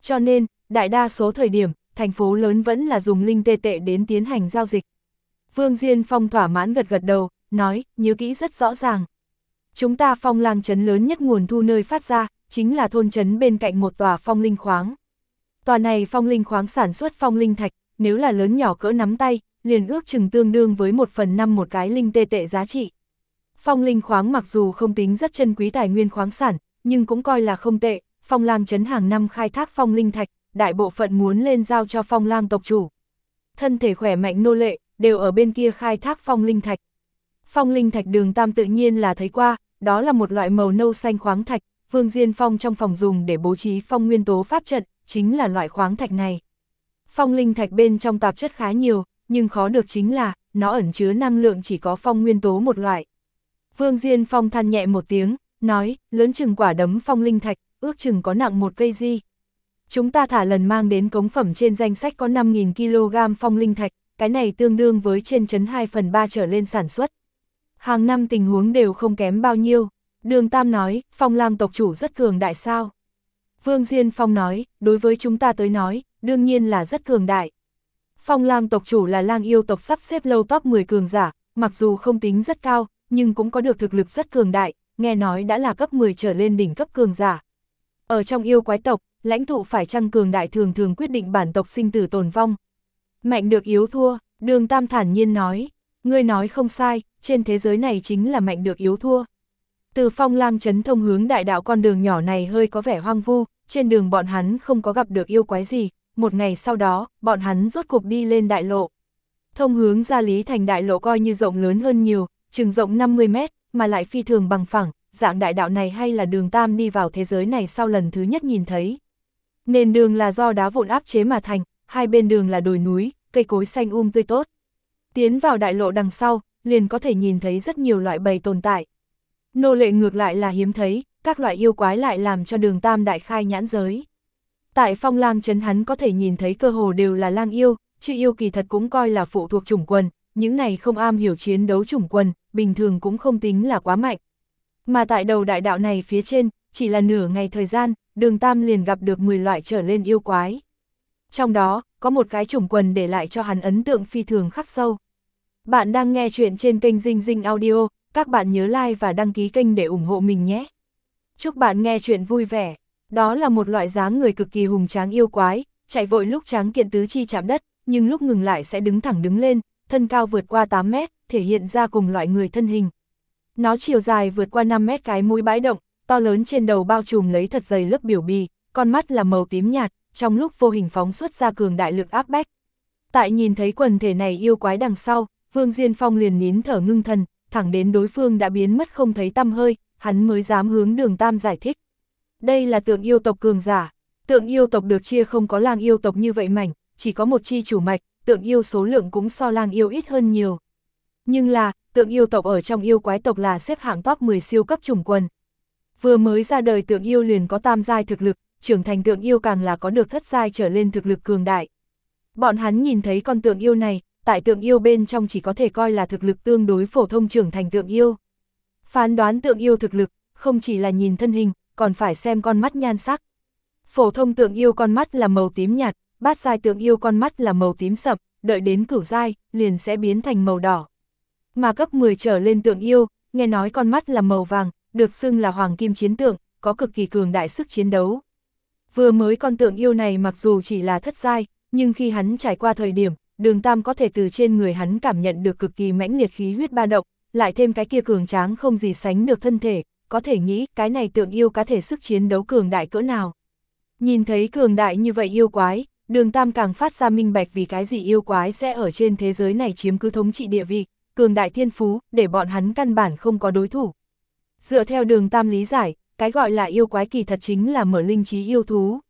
Cho nên, đại đa số thời điểm, thành phố lớn vẫn là dùng linh tê tệ đến tiến hành giao dịch. Vương Diên Phong thỏa mãn gật gật đầu, nói, nhớ kỹ rất rõ ràng. Chúng ta phong lang trấn lớn nhất nguồn thu nơi phát ra, chính là thôn trấn bên cạnh một tòa phong linh khoáng. Tòa này phong linh khoáng sản xuất phong linh thạch, nếu là lớn nhỏ cỡ nắm tay, liền ước chừng tương đương với một phần năm một cái linh tê tệ giá trị. Phong linh khoáng mặc dù không tính rất chân quý tài nguyên khoáng sản, nhưng cũng coi là không tệ, phong lang trấn hàng năm khai thác phong linh thạch, đại bộ phận muốn lên giao cho phong lang tộc chủ. Thân thể khỏe mạnh nô lệ, đều ở bên kia khai thác phong linh thạch. Phong linh thạch đường tam tự nhiên là thấy qua, đó là một loại màu nâu xanh khoáng thạch, Vương Diên Phong trong phòng dùng để bố trí phong nguyên tố pháp trận, chính là loại khoáng thạch này. Phong linh thạch bên trong tạp chất khá nhiều, nhưng khó được chính là, nó ẩn chứa năng lượng chỉ có phong nguyên tố một loại. Vương Diên Phong than nhẹ một tiếng, nói, lớn chừng quả đấm phong linh thạch, ước chừng có nặng một cây di. Chúng ta thả lần mang đến cống phẩm trên danh sách có 5.000 kg phong linh thạch, cái này tương đương với trên chấn 2 phần 3 trở lên sản xuất. Hàng năm tình huống đều không kém bao nhiêu. Đường Tam nói, phong lang tộc chủ rất cường đại sao. Vương Diên Phong nói, đối với chúng ta tới nói, đương nhiên là rất cường đại. Phong lang tộc chủ là lang yêu tộc sắp xếp lâu top 10 cường giả, mặc dù không tính rất cao, nhưng cũng có được thực lực rất cường đại, nghe nói đã là cấp 10 trở lên đỉnh cấp cường giả. Ở trong yêu quái tộc, lãnh thụ phải chăng cường đại thường thường quyết định bản tộc sinh tử tồn vong. Mạnh được yếu thua, đường tam thản nhiên nói, ngươi nói không sai, trên thế giới này chính là mạnh được yếu thua. Từ phong lang chấn thông hướng đại đạo con đường nhỏ này hơi có vẻ hoang vu, trên đường bọn hắn không có gặp được yêu quái gì, một ngày sau đó, bọn hắn rốt cuộc đi lên đại lộ. Thông hướng ra Lý Thành đại lộ coi như rộng lớn hơn nhiều, chừng rộng 50 mét, mà lại phi thường bằng phẳng, dạng đại đạo này hay là đường tam đi vào thế giới này sau lần thứ nhất nhìn thấy. Nền đường là do đá vụn áp chế mà thành, hai bên đường là đồi núi, cây cối xanh um tươi tốt. Tiến vào đại lộ đằng sau, liền có thể nhìn thấy rất nhiều loại bầy tồn tại. Nô lệ ngược lại là hiếm thấy, các loại yêu quái lại làm cho đường tam đại khai nhãn giới. Tại phong lang chấn hắn có thể nhìn thấy cơ hồ đều là lang yêu, chứ yêu kỳ thật cũng coi là phụ thuộc chủng quần, những này không am hiểu chiến đấu chủng quần, bình thường cũng không tính là quá mạnh. Mà tại đầu đại đạo này phía trên, chỉ là nửa ngày thời gian, đường tam liền gặp được 10 loại trở lên yêu quái. Trong đó, có một cái chủng quần để lại cho hắn ấn tượng phi thường khắc sâu. Bạn đang nghe chuyện trên kênh Dinh Dinh Audio, các bạn nhớ like và đăng ký kênh để ủng hộ mình nhé. Chúc bạn nghe chuyện vui vẻ. Đó là một loại dáng người cực kỳ hùng tráng yêu quái, chạy vội lúc tráng kiện tứ chi chạm đất, nhưng lúc ngừng lại sẽ đứng thẳng đứng lên, thân cao vượt qua 8 mét, thể hiện ra cùng loại người thân hình. Nó chiều dài vượt qua 5 mét cái mũi bãi động, to lớn trên đầu bao trùm lấy thật dày lớp biểu bì, con mắt là màu tím nhạt, trong lúc vô hình phóng xuất ra cường đại lực áp bách. Tại nhìn thấy quần thể này yêu quái đằng sau, Vương Diên Phong liền nín thở ngưng thần, thẳng đến đối phương đã biến mất không thấy tăm hơi, hắn mới dám hướng đường Tam giải thích. Đây là tượng yêu tộc cường giả, tượng yêu tộc được chia không có lang yêu tộc như vậy mảnh, chỉ có một chi chủ mạch, tượng yêu số lượng cũng so lang yêu ít hơn nhiều. Nhưng là, tượng yêu tộc ở trong yêu quái tộc là xếp hạng top 10 siêu cấp chủng quần. Vừa mới ra đời tượng yêu liền có tam giai thực lực, trưởng thành tượng yêu càng là có được thất giai trở lên thực lực cường đại. Bọn hắn nhìn thấy con tượng yêu này, tại tượng yêu bên trong chỉ có thể coi là thực lực tương đối phổ thông trưởng thành tượng yêu. Phán đoán tượng yêu thực lực, không chỉ là nhìn thân hình, còn phải xem con mắt nhan sắc. Phổ thông tượng yêu con mắt là màu tím nhạt, bát giai tượng yêu con mắt là màu tím sậm, đợi đến cửu giai, liền sẽ biến thành màu đỏ. Mà cấp 10 trở lên tượng yêu, nghe nói con mắt là màu vàng, được xưng là hoàng kim chiến tượng, có cực kỳ cường đại sức chiến đấu. Vừa mới con tượng yêu này mặc dù chỉ là thất giai, nhưng khi hắn trải qua thời điểm, đường tam có thể từ trên người hắn cảm nhận được cực kỳ mãnh liệt khí huyết ba động, lại thêm cái kia cường tráng không gì sánh được thân thể, có thể nghĩ cái này tượng yêu cá thể sức chiến đấu cường đại cỡ nào. Nhìn thấy cường đại như vậy yêu quái, đường tam càng phát ra minh bạch vì cái gì yêu quái sẽ ở trên thế giới này chiếm cứ thống trị địa vị, cường đại thiên phú, để bọn hắn căn bản không có đối thủ. Dựa theo đường tam lý giải, cái gọi là yêu quái kỳ thật chính là mở linh trí yêu thú.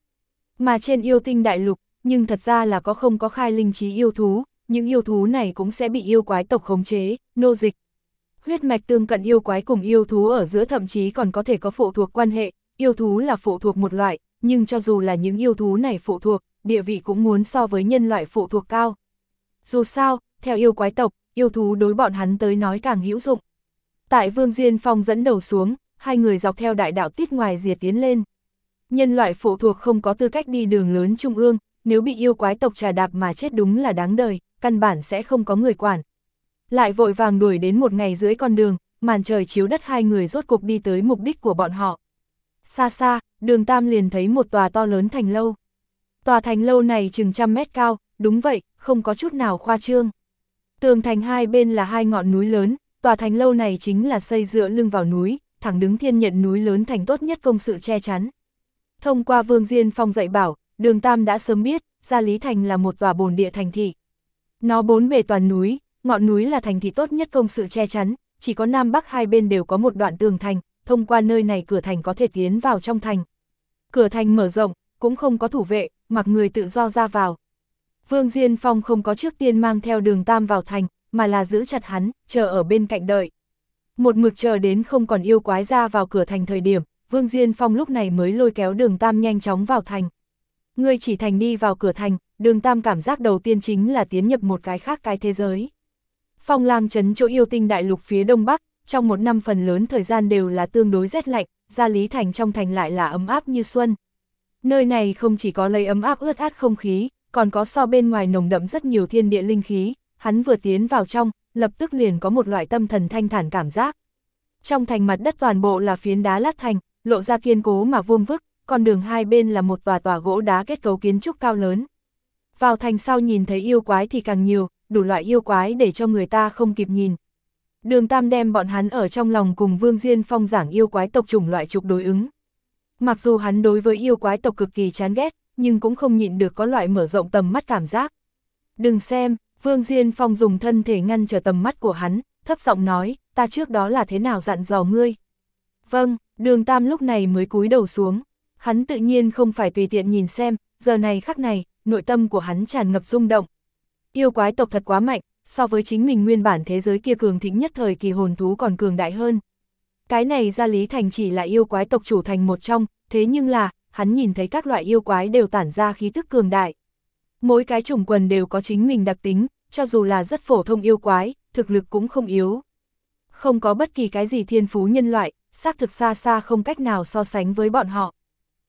Mà trên yêu tinh đại lục, nhưng thật ra là có không có khai linh trí yêu thú, những yêu thú này cũng sẽ bị yêu quái tộc khống chế, nô dịch. Huyết mạch tương cận yêu quái cùng yêu thú ở giữa thậm chí còn có thể có phụ thuộc quan hệ, yêu thú là phụ thuộc một loại, nhưng cho dù là những yêu thú này phụ thuộc, địa vị cũng muốn so với nhân loại phụ thuộc cao. Dù sao, theo yêu quái tộc, yêu thú đối bọn hắn tới nói càng hữu dụng. Tại Vương Diên Phong dẫn đầu xuống, hai người dọc theo đại đạo tít ngoài diệt tiến lên. Nhân loại phụ thuộc không có tư cách đi đường lớn trung ương, nếu bị yêu quái tộc trà đạp mà chết đúng là đáng đời, căn bản sẽ không có người quản. Lại vội vàng đuổi đến một ngày dưới con đường, màn trời chiếu đất hai người rốt cục đi tới mục đích của bọn họ. Xa xa, đường Tam liền thấy một tòa to lớn thành lâu. Tòa thành lâu này chừng trăm mét cao, đúng vậy, không có chút nào khoa trương. Tường thành hai bên là hai ngọn núi lớn, tòa thành lâu này chính là xây dựa lưng vào núi, thẳng đứng thiên nhận núi lớn thành tốt nhất công sự che chắn. Thông qua Vương Diên Phong dạy bảo, đường Tam đã sớm biết, Gia Lý Thành là một tòa bồn địa thành thị. Nó bốn bề toàn núi, ngọn núi là thành thị tốt nhất công sự che chắn, chỉ có Nam Bắc hai bên đều có một đoạn tường thành, thông qua nơi này cửa thành có thể tiến vào trong thành. Cửa thành mở rộng, cũng không có thủ vệ, mặc người tự do ra vào. Vương Diên Phong không có trước tiên mang theo đường Tam vào thành, mà là giữ chặt hắn, chờ ở bên cạnh đợi. Một mực chờ đến không còn yêu quái ra vào cửa thành thời điểm, Vương Diên Phong lúc này mới lôi kéo đường Tam nhanh chóng vào thành. Người chỉ thành đi vào cửa thành, đường Tam cảm giác đầu tiên chính là tiến nhập một cái khác cái thế giới. Phong lang trấn chỗ yêu tinh đại lục phía đông bắc, trong một năm phần lớn thời gian đều là tương đối rét lạnh, ra lý thành trong thành lại là ấm áp như xuân. Nơi này không chỉ có lấy ấm áp ướt át không khí, còn có so bên ngoài nồng đậm rất nhiều thiên địa linh khí, hắn vừa tiến vào trong, lập tức liền có một loại tâm thần thanh thản cảm giác. Trong thành mặt đất toàn bộ là phiến đá lát thành, lộ ra kiên cố mà vuông vức, còn đường hai bên là một tòa tòa gỗ đá kết cấu kiến trúc cao lớn. Vào thành sau nhìn thấy yêu quái thì càng nhiều, đủ loại yêu quái để cho người ta không kịp nhìn. Đường Tam đem bọn hắn ở trong lòng cùng Vương Diên Phong giảng yêu quái tộc chủng loại trục đối ứng. Mặc dù hắn đối với yêu quái tộc cực kỳ chán ghét, nhưng cũng không nhịn được có loại mở rộng tầm mắt cảm giác. Đừng xem, Vương Diên Phong dùng thân thể ngăn trở tầm mắt của hắn, thấp giọng nói, ta trước đó là thế nào dặn dò ngươi. Vâng, đường Tam lúc này mới cúi đầu xuống. Hắn tự nhiên không phải tùy tiện nhìn xem, giờ này khắc này, nội tâm của hắn tràn ngập rung động. Yêu quái tộc thật quá mạnh, so với chính mình nguyên bản thế giới kia cường thịnh nhất thời kỳ hồn thú còn cường đại hơn. Cái này ra Lý Thành chỉ là yêu quái tộc chủ thành một trong, thế nhưng là, hắn nhìn thấy các loại yêu quái đều tản ra khí thức cường đại. Mỗi cái chủng quần đều có chính mình đặc tính, cho dù là rất phổ thông yêu quái, thực lực cũng không yếu. Không có bất kỳ cái gì thiên phú nhân loại, xác thực xa xa không cách nào so sánh với bọn họ.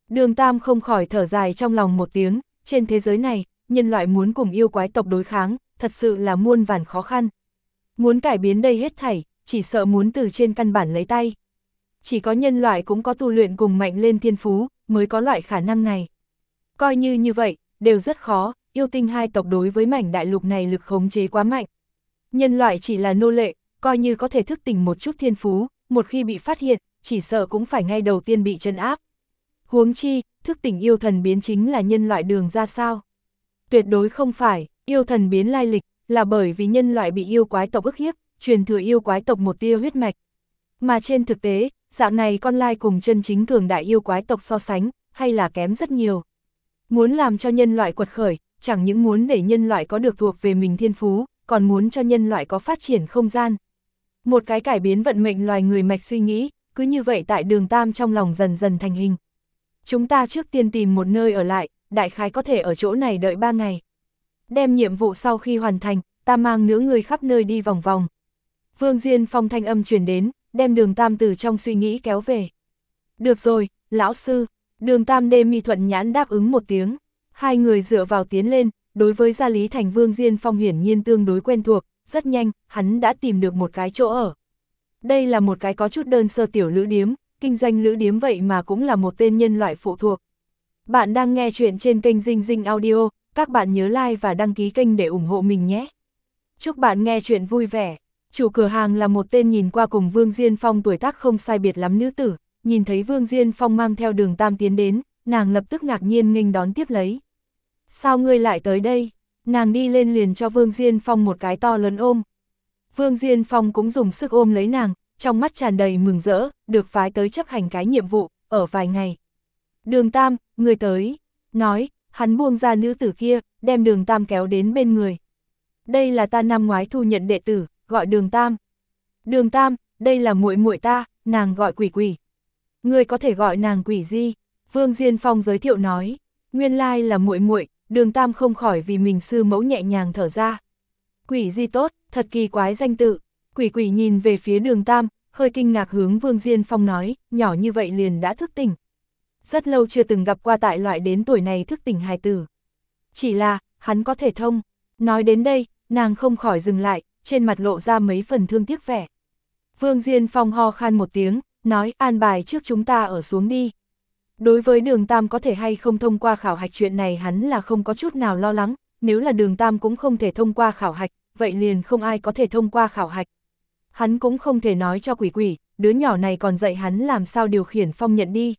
Đường Tam không khỏi thở dài trong lòng một tiếng, trên thế giới này, nhân loại muốn cùng yêu quái tộc đối kháng, thật sự là muôn vàn khó khăn. Muốn cải biến đây hết thảy, chỉ sợ muốn từ trên căn bản lấy tay. Chỉ có nhân loại cũng có tu luyện cùng mạnh lên thiên phú, mới có loại khả năng này. Coi như như vậy, đều rất khó, yêu tinh hai tộc đối với mảnh đại lục này lực khống chế quá mạnh. Nhân loại chỉ là nô lệ, coi như có thể thức tỉnh một chút thiên phú, một khi bị phát hiện, chỉ sợ cũng phải ngay đầu tiên bị chân áp. Huống chi, thức tỉnh yêu thần biến chính là nhân loại đường ra sao? Tuyệt đối không phải, yêu thần biến lai lịch, là bởi vì nhân loại bị yêu quái tộc ức hiếp, truyền thừa yêu quái tộc một tia huyết mạch. Mà trên thực tế, dạng này con lai cùng chân chính cường đại yêu quái tộc so sánh, hay là kém rất nhiều. Muốn làm cho nhân loại quật khởi, chẳng những muốn để nhân loại có được thuộc về mình thiên phú, còn muốn cho nhân loại có phát triển không gian. Một cái cải biến vận mệnh loài người mạch suy nghĩ, cứ như vậy tại đường Tam trong lòng dần dần thành hình. Chúng ta trước tiên tìm một nơi ở lại, đại khái có thể ở chỗ này đợi ba ngày. Đem nhiệm vụ sau khi hoàn thành, ta mang nữ người khắp nơi đi vòng vòng. Vương Diên Phong thanh âm truyền đến, đem đường Tam từ trong suy nghĩ kéo về. Được rồi, lão sư, đường Tam đêm mi thuận nhãn đáp ứng một tiếng. Hai người dựa vào tiến lên, đối với gia lý thành Vương Diên Phong hiển nhiên tương đối quen thuộc, rất nhanh, hắn đã tìm được một cái chỗ ở. Đây là một cái có chút đơn sơ tiểu lữ điếm, kinh doanh lữ điếm vậy mà cũng là một tên nhân loại phụ thuộc. Bạn đang nghe chuyện trên kênh Dinh Dinh Audio, các bạn nhớ like và đăng ký kênh để ủng hộ mình nhé. Chúc bạn nghe chuyện vui vẻ. Chủ cửa hàng là một tên nhìn qua cùng Vương Diên Phong tuổi tác không sai biệt lắm nữ tử, nhìn thấy Vương Diên Phong mang theo đường Tam tiến đến, nàng lập tức ngạc nhiên nghênh đón tiếp lấy. Sao ngươi lại tới đây? Nàng đi lên liền cho Vương Diên Phong một cái to lớn ôm. Vương Diên Phong cũng dùng sức ôm lấy nàng, trong mắt tràn đầy mừng rỡ, được phái tới chấp hành cái nhiệm vụ, ở vài ngày. Đường Tam, người tới, nói, hắn buông ra nữ tử kia, đem đường Tam kéo đến bên người. Đây là ta năm ngoái thu nhận đệ tử, gọi đường Tam. Đường Tam, đây là muội muội ta, nàng gọi quỷ quỷ. Người có thể gọi nàng quỷ gì? Vương Diên Phong giới thiệu nói, nguyên lai là muội muội, đường Tam không khỏi vì mình sư mẫu nhẹ nhàng thở ra. Quỷ di tốt, thật kỳ quái danh tự. Quỷ quỷ nhìn về phía đường Tam, hơi kinh ngạc hướng Vương Diên Phong nói, nhỏ như vậy liền đã thức tỉnh. Rất lâu chưa từng gặp qua tại loại đến tuổi này thức tỉnh hài tử. Chỉ là, hắn có thể thông. Nói đến đây, nàng không khỏi dừng lại, trên mặt lộ ra mấy phần thương tiếc vẻ. Vương Diên Phong ho khan một tiếng, nói an bài trước chúng ta ở xuống đi. Đối với đường Tam có thể hay không thông qua khảo hạch chuyện này hắn là không có chút nào lo lắng, nếu là đường Tam cũng không thể thông qua khảo hạch, vậy liền không ai có thể thông qua khảo hạch. Hắn cũng không thể nói cho quỷ quỷ, đứa nhỏ này còn dạy hắn làm sao điều khiển phong nhận đi.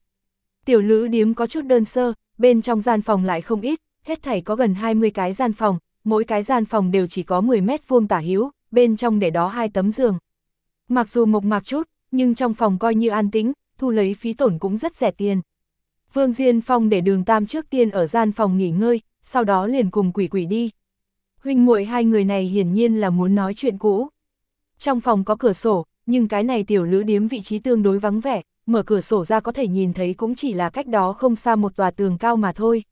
Tiểu lữ điếm có chút đơn sơ, bên trong gian phòng lại không ít, hết thảy có gần 20 cái gian phòng, mỗi cái gian phòng đều chỉ có 10 mét vuông tả hữu bên trong để đó hai tấm giường. Mặc dù mộc mạc chút, nhưng trong phòng coi như an tĩnh, thu lấy phí tổn cũng rất rẻ tiền. Vương Diên Phong để đường Tam trước tiên ở gian phòng nghỉ ngơi, sau đó liền cùng quỷ quỷ đi. Huynh muội hai người này hiển nhiên là muốn nói chuyện cũ. Trong phòng có cửa sổ, nhưng cái này tiểu lữ điếm vị trí tương đối vắng vẻ, mở cửa sổ ra có thể nhìn thấy cũng chỉ là cách đó không xa một tòa tường cao mà thôi.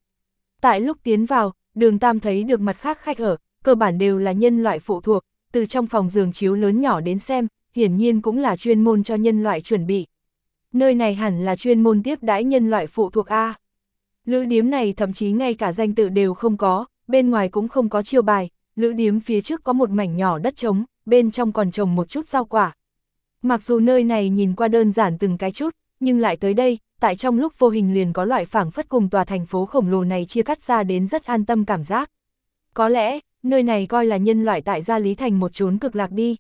Tại lúc tiến vào, đường Tam thấy được mặt khác khách ở, cơ bản đều là nhân loại phụ thuộc, từ trong phòng giường chiếu lớn nhỏ đến xem, hiển nhiên cũng là chuyên môn cho nhân loại chuẩn bị. Nơi này hẳn là chuyên môn tiếp đãi nhân loại phụ thuộc A. Lữ điếm này thậm chí ngay cả danh tự đều không có, bên ngoài cũng không có chiêu bài, lữ điếm phía trước có một mảnh nhỏ đất trống, bên trong còn trồng một chút rau quả. Mặc dù nơi này nhìn qua đơn giản từng cái chút, nhưng lại tới đây, tại trong lúc vô hình liền có loại phảng phất cùng tòa thành phố khổng lồ này chia cắt ra đến rất an tâm cảm giác. Có lẽ, nơi này coi là nhân loại tại gia lý thành một chốn cực lạc đi.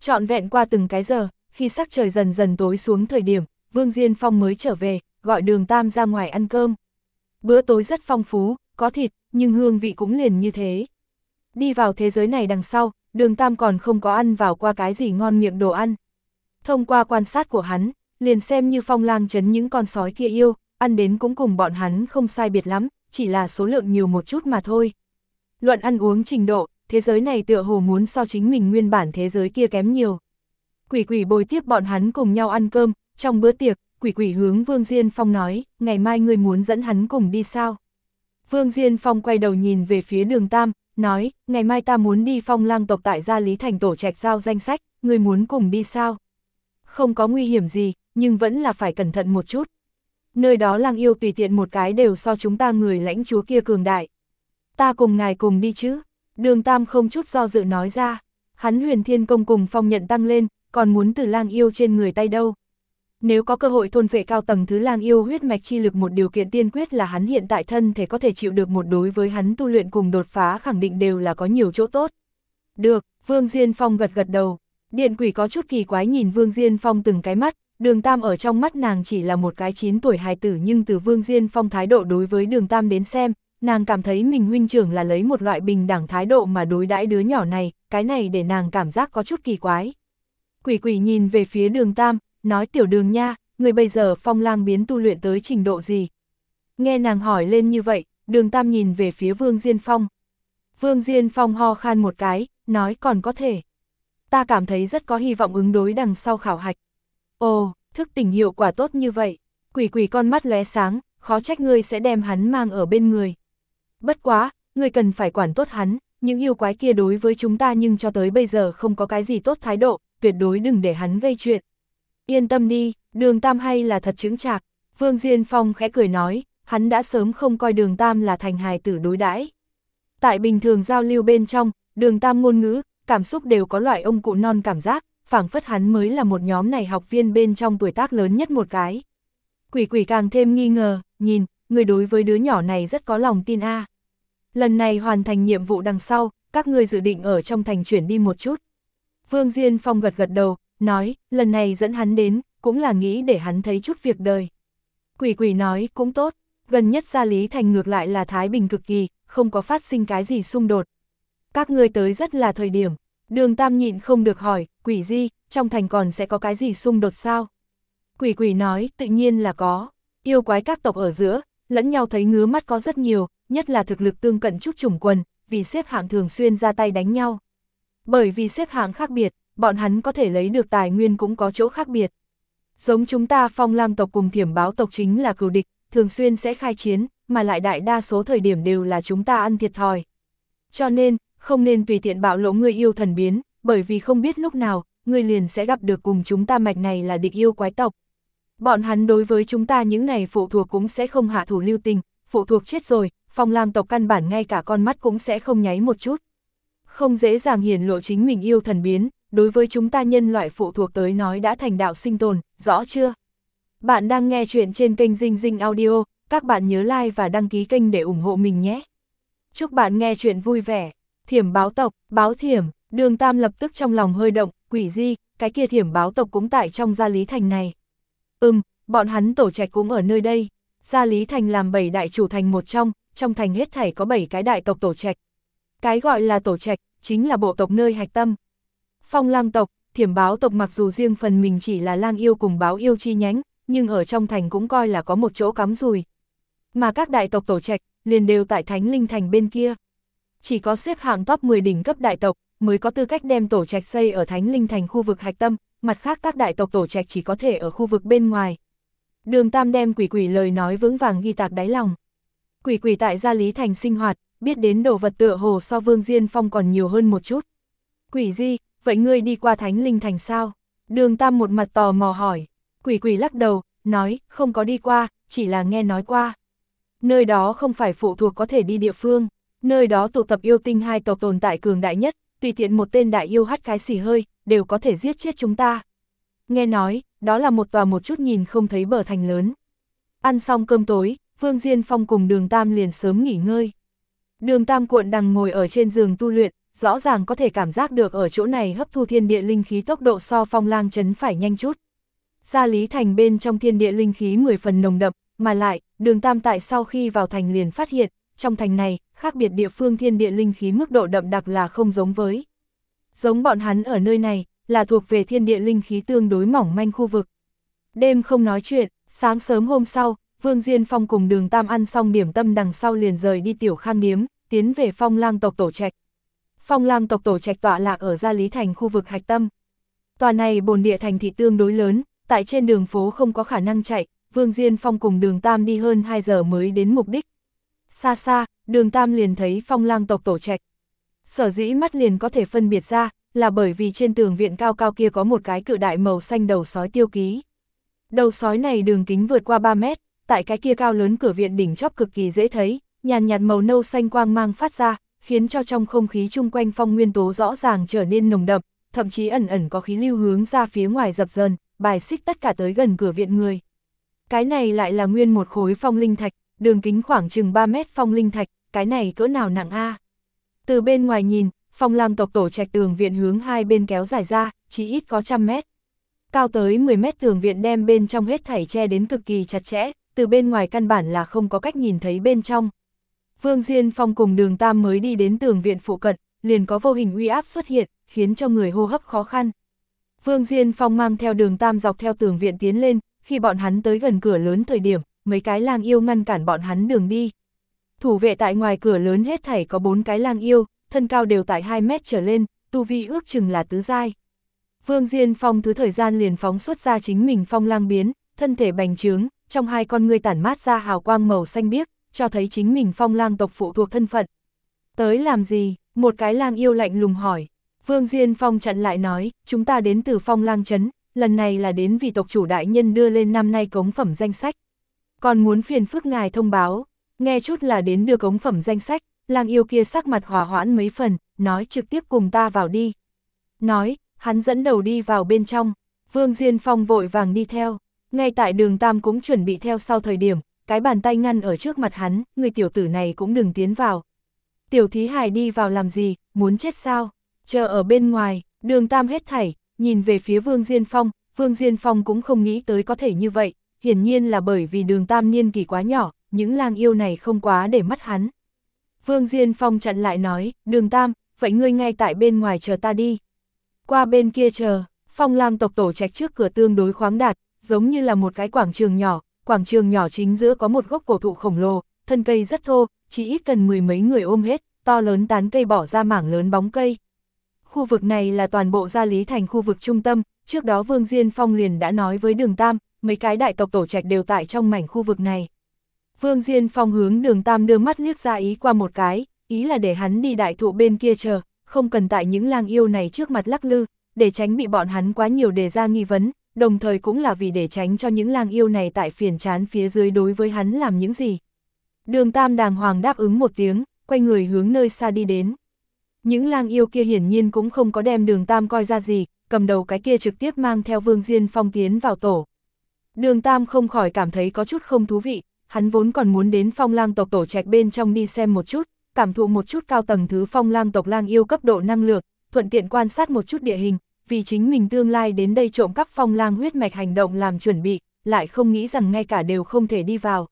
Chọn vẹn qua từng cái giờ, khi sắc trời dần dần tối xuống thời điểm, Vương Diên Phong mới trở về, gọi đường Tam ra ngoài ăn cơm. Bữa tối rất phong phú, có thịt, nhưng hương vị cũng liền như thế. Đi vào thế giới này đằng sau, đường Tam còn không có ăn vào qua cái gì ngon miệng đồ ăn. Thông qua quan sát của hắn, liền xem như phong lang chấn những con sói kia yêu, ăn đến cũng cùng bọn hắn không sai biệt lắm, chỉ là số lượng nhiều một chút mà thôi. Luận ăn uống trình độ, thế giới này tựa hồ muốn so chính mình nguyên bản thế giới kia kém nhiều. Quỷ quỷ bồi tiếp bọn hắn cùng nhau ăn cơm, trong bữa tiệc, quỷ quỷ hướng Vương Diên Phong nói, ngày mai ngươi muốn dẫn hắn cùng đi sao? Vương Diên Phong quay đầu nhìn về phía đường Tam, nói, ngày mai ta muốn đi phong lang tộc tại gia Lý Thành tổ trạch giao danh sách, ngươi muốn cùng đi sao? Không có nguy hiểm gì, nhưng vẫn là phải cẩn thận một chút. Nơi đó lang yêu tùy tiện một cái đều so chúng ta người lãnh chúa kia cường đại. Ta cùng ngài cùng đi chứ? Đường Tam không chút do dự nói ra. Hắn huyền thiên công cùng phong nhận tăng lên, còn muốn từ lang yêu trên người tay đâu. Nếu có cơ hội thôn vệ cao tầng thứ lang yêu huyết mạch chi lực một điều kiện tiên quyết là hắn hiện tại thân thể có thể chịu được một đối với hắn tu luyện cùng đột phá khẳng định đều là có nhiều chỗ tốt. Được, Vương Diên Phong gật gật đầu. Điện quỷ có chút kỳ quái nhìn Vương Diên Phong từng cái mắt, đường Tam ở trong mắt nàng chỉ là một cái 9 tuổi hài tử nhưng từ Vương Diên Phong thái độ đối với đường Tam đến xem, nàng cảm thấy mình huynh trưởng là lấy một loại bình đẳng thái độ mà đối đãi đứa nhỏ này, cái này để nàng cảm giác có chút kỳ quái. Quỷ quỷ nhìn về phía đường Tam, nói tiểu đường nha, người bây giờ phong lang biến tu luyện tới trình độ gì? Nghe nàng hỏi lên như vậy, đường Tam nhìn về phía Vương Diên Phong. Vương Diên Phong ho khan một cái, nói còn có thể. Ta cảm thấy rất có hy vọng ứng đối đằng sau khảo hạch. Ồ, thức tỉnh hiệu quả tốt như vậy. Quỷ quỷ con mắt lóe sáng, khó trách ngươi sẽ đem hắn mang ở bên người. Bất quá, ngươi cần phải quản tốt hắn, những yêu quái kia đối với chúng ta nhưng cho tới bây giờ không có cái gì tốt thái độ, tuyệt đối đừng để hắn gây chuyện. Yên tâm đi, đường Tam hay là thật chứng chạc. Vương Diên Phong khẽ cười nói, hắn đã sớm không coi đường Tam là thành hài tử đối đãi. Tại bình thường giao lưu bên trong, đường Tam ngôn ngữ, cảm xúc đều có loại ông cụ non cảm giác, phảng phất hắn mới là một nhóm này học viên bên trong tuổi tác lớn nhất một cái. Quỷ quỷ càng thêm nghi ngờ, nhìn, người đối với đứa nhỏ này rất có lòng tin a. Lần này hoàn thành nhiệm vụ đằng sau, các người dự định ở trong thành chuyển đi một chút. Vương Diên Phong gật gật đầu, nói, lần này dẫn hắn đến, cũng là nghĩ để hắn thấy chút việc đời. Quỷ quỷ nói, cũng tốt, gần nhất gia lý thành ngược lại là Thái Bình cực kỳ, không có phát sinh cái gì xung đột. Các ngươi tới rất là thời điểm, đường tam nhịn không được hỏi, quỷ di, trong thành còn sẽ có cái gì xung đột sao? Quỷ quỷ nói, tự nhiên là có, yêu quái các tộc ở giữa, lẫn nhau thấy ngứa mắt có rất nhiều, nhất là thực lực tương cận chút chủng quần, vì xếp hạng thường xuyên ra tay đánh nhau. Bởi vì xếp hạng khác biệt, bọn hắn có thể lấy được tài nguyên cũng có chỗ khác biệt. Giống chúng ta phong lam tộc cùng thiểm báo tộc chính là cừu địch, thường xuyên sẽ khai chiến, mà lại đại đa số thời điểm đều là chúng ta ăn thiệt thòi. Cho nên, không nên tùy tiện bạo lộ người yêu thần biến, bởi vì không biết lúc nào, người liền sẽ gặp được cùng chúng ta mạch này là địch yêu quái tộc. Bọn hắn đối với chúng ta những này phụ thuộc cũng sẽ không hạ thủ lưu tình, phụ thuộc chết rồi, phong lam tộc căn bản ngay cả con mắt cũng sẽ không nháy một chút. Không dễ dàng hiển lộ chính mình yêu thần biến, đối với chúng ta nhân loại phụ thuộc tới nói đã thành đạo sinh tồn, rõ chưa? Bạn đang nghe chuyện trên kênh Dinh Dinh Audio, các bạn nhớ like và đăng ký kênh để ủng hộ mình nhé. Chúc bạn nghe chuyện vui vẻ. Thiểm báo tộc, báo thiểm, đường Tam lập tức trong lòng hơi động, quỷ di, cái kia thiểm báo tộc cũng tại trong gia lý thành này. Ừm, bọn hắn tổ trạch cũng ở nơi đây. Gia Lý Thành làm bảy đại chủ thành một trong, trong thành hết thảy có bảy cái đại tộc tổ trạch. Cái gọi là tổ trạch, chính là bộ tộc nơi hạch tâm. Phong lang tộc, thiểm báo tộc mặc dù riêng phần mình chỉ là lang yêu cùng báo yêu chi nhánh, nhưng ở trong thành cũng coi là có một chỗ cắm rùi. Mà các đại tộc tổ trạch, liền đều tại Thánh Linh Thành bên kia. Chỉ có xếp hạng top 10 đỉnh cấp đại tộc, mới có tư cách đem tổ trạch xây ở Thánh Linh Thành khu vực hạch tâm, mặt khác các đại tộc tổ trạch chỉ có thể ở khu vực bên ngoài. Đường Tam đem quỷ quỷ lời nói vững vàng ghi tạc đáy lòng. Quỷ quỷ tại gia lý thành sinh hoạt, biết đến đồ vật tựa hồ so Vương Diên Phong còn nhiều hơn một chút. Quỷ di, vậy ngươi đi qua Thánh Linh Thành sao? Đường Tam một mặt tò mò hỏi. Quỷ quỷ lắc đầu, nói, không có đi qua, chỉ là nghe nói qua. Nơi đó không phải phụ thuộc có thể đi địa phương, nơi đó tụ tập yêu tinh hai tộc tồn tại cường đại nhất, tùy tiện một tên đại yêu hắt cái xì hơi, đều có thể giết chết chúng ta. Nghe nói, đó là một tòa một chút nhìn không thấy bờ thành lớn. Ăn xong cơm tối, Vương Diên Phong cùng đường Tam liền sớm nghỉ ngơi. Đường Tam cuộn đằng ngồi ở trên giường tu luyện, rõ ràng có thể cảm giác được ở chỗ này hấp thu thiên địa linh khí tốc độ so phong lang chấn phải nhanh chút. Gia Lý Thành bên trong thiên địa linh khí 10 phần nồng đậm, mà lại, đường Tam tại sau khi vào thành liền phát hiện, trong thành này, khác biệt địa phương thiên địa linh khí mức độ đậm đặc là không giống với. Giống bọn hắn ở nơi này, là thuộc về thiên địa linh khí tương đối mỏng manh khu vực. Đêm không nói chuyện, sáng sớm hôm sau, Vương Diên Phong cùng đường Tam ăn xong điểm tâm đằng sau liền rời đi tiểu khang điếm, tiến về phong lang tộc tổ trạch. Phong lang tộc tổ trạch tọa lạc ở Gia Lý Thành khu vực hạch tâm. Tòa này bồn địa thành thị tương đối lớn, tại trên đường phố không có khả năng chạy, Vương Diên Phong cùng đường Tam đi hơn 2 giờ mới đến mục đích. Xa xa, đường Tam liền thấy phong lang tộc tổ trạch. Sở dĩ mắt liền có thể phân biệt ra, là bởi vì trên tường viện cao cao kia có một cái cự đại màu xanh đầu sói tiêu ký. Đầu sói này đường kính vượt qua 3 mét, tại cái kia cao lớn cửa viện đỉnh chóp cực kỳ dễ thấy, nhàn nhạt màu nâu xanh quang mang phát ra, khiến cho trong không khí chung quanh phong nguyên tố rõ ràng trở nên nồng đậm, thậm chí ẩn ẩn có khí lưu hướng ra phía ngoài dập dần, bài xích tất cả tới gần cửa viện người. Cái này lại là nguyên một khối phong linh thạch, đường kính khoảng chừng 3 mét phong linh thạch, cái này cỡ nào nặng a? Từ bên ngoài nhìn, phong lang tộc tổ trạch tường viện hướng hai bên kéo dài ra, chỉ ít có trăm mét. Cao tới 10 mét tường viện đem bên trong hết thảy che đến cực kỳ chặt chẽ, từ bên ngoài căn bản là không có cách nhìn thấy bên trong. Vương Diên Phong cùng đường Tam mới đi đến tường viện phụ cận, liền có vô hình uy áp xuất hiện, khiến cho người hô hấp khó khăn. Vương Diên Phong mang theo đường Tam dọc theo tường viện tiến lên, khi bọn hắn tới gần cửa lớn thời điểm, mấy cái lang yêu ngăn cản bọn hắn đường đi. Thủ vệ tại ngoài cửa lớn hết thảy có bốn cái lang yêu, thân cao đều tại 2 mét trở lên, tu vi ước chừng là tứ giai. Vương Diên Phong thứ thời gian liền phóng xuất ra chính mình phong lang biến, thân thể bành trướng, trong hai con ngươi tản mát ra hào quang màu xanh biếc, cho thấy chính mình phong lang tộc phụ thuộc thân phận. Tới làm gì? Một cái lang yêu lạnh lùng hỏi. Vương Diên Phong chặn lại nói, chúng ta đến từ phong lang chấn, lần này là đến vì tộc chủ đại nhân đưa lên năm nay cống phẩm danh sách. Còn muốn phiền phức ngài thông báo, nghe chút là đến đưa cống phẩm danh sách, lang yêu kia sắc mặt hòa hoãn mấy phần, nói trực tiếp cùng ta vào đi. Nói, hắn dẫn đầu đi vào bên trong, Vương Diên Phong vội vàng đi theo, ngay tại đường Tam cũng chuẩn bị theo sau thời điểm, cái bàn tay ngăn ở trước mặt hắn, người tiểu tử này cũng đừng tiến vào. Tiểu thí hải đi vào làm gì, muốn chết sao? Chờ ở bên ngoài, đường Tam hết thảy, nhìn về phía Vương Diên Phong, Vương Diên Phong cũng không nghĩ tới có thể như vậy, hiển nhiên là bởi vì đường Tam niên kỳ quá nhỏ, những lang yêu này không quá để mắt hắn. Vương Diên Phong chặn lại nói, đường Tam, vậy ngươi ngay tại bên ngoài chờ ta đi. Qua bên kia chờ, phong lang tộc tổ trạch trước cửa tương đối khoáng đạt, giống như là một cái quảng trường nhỏ, quảng trường nhỏ chính giữa có một gốc cổ thụ khổng lồ, thân cây rất thô, chỉ ít cần mười mấy người ôm hết, to lớn tán cây bỏ ra mảng lớn bóng cây. Khu vực này là toàn bộ gia lý thành khu vực trung tâm, trước đó Vương Diên Phong liền đã nói với đường Tam, mấy cái đại tộc tổ trạch đều tại trong mảnh khu vực này. Vương Diên Phong hướng đường Tam đưa mắt liếc ra ý qua một cái, ý là để hắn đi đại thụ bên kia chờ, không cần tại những lang yêu này trước mặt lắc lư, để tránh bị bọn hắn quá nhiều đề ra nghi vấn, đồng thời cũng là vì để tránh cho những lang yêu này tại phiền chán phía dưới đối với hắn làm những gì. Đường Tam đàng hoàng đáp ứng một tiếng, quay người hướng nơi xa đi đến. Những lang yêu kia hiển nhiên cũng không có đem đường Tam coi ra gì, cầm đầu cái kia trực tiếp mang theo Vương Diên Phong tiến vào tổ. Đường Tam không khỏi cảm thấy có chút không thú vị, hắn vốn còn muốn đến phong lang tộc tổ trạch bên trong đi xem một chút, cảm thụ một chút cao tầng thứ phong lang tộc lang yêu cấp độ năng lượng, thuận tiện quan sát một chút địa hình, vì chính mình tương lai đến đây trộm cắp phong lang huyết mạch hành động làm chuẩn bị, lại không nghĩ rằng ngay cả đều không thể đi vào.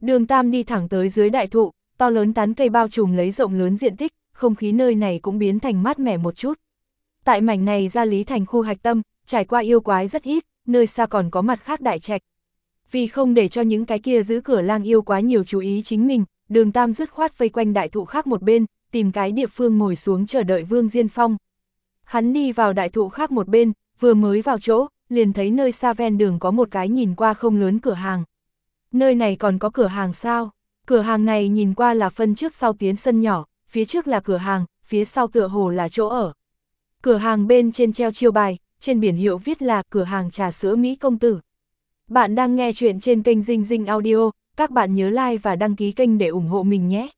Đường Tam đi thẳng tới dưới đại thụ, to lớn tán cây bao trùm lấy rộng lớn diện tích, không khí nơi này cũng biến thành mát mẻ một chút. Tại mảnh này ra lý thành khu hạch tâm, trải qua yêu quái rất ít, nơi xa còn có mặt khác đại trạch. Vì không để cho những cái kia giữ cửa lang yêu quá nhiều chú ý chính mình, đường tam dứt khoát vây quanh đại thụ khác một bên, tìm cái địa phương ngồi xuống chờ đợi Vương Diên Phong. Hắn đi vào đại thụ khác một bên, vừa mới vào chỗ, liền thấy nơi xa ven đường có một cái nhìn qua không lớn cửa hàng. Nơi này còn có cửa hàng sao? Cửa hàng này nhìn qua là phân trước sau tiến sân nhỏ, phía trước là cửa hàng, phía sau tựa hồ là chỗ ở. Cửa hàng bên trên treo chiêu bài, trên biển hiệu viết là cửa hàng trà sữa Mỹ Công Tử. Bạn đang nghe chuyện trên kênh Dinh Dinh Audio, các bạn nhớ like và đăng ký kênh để ủng hộ mình nhé.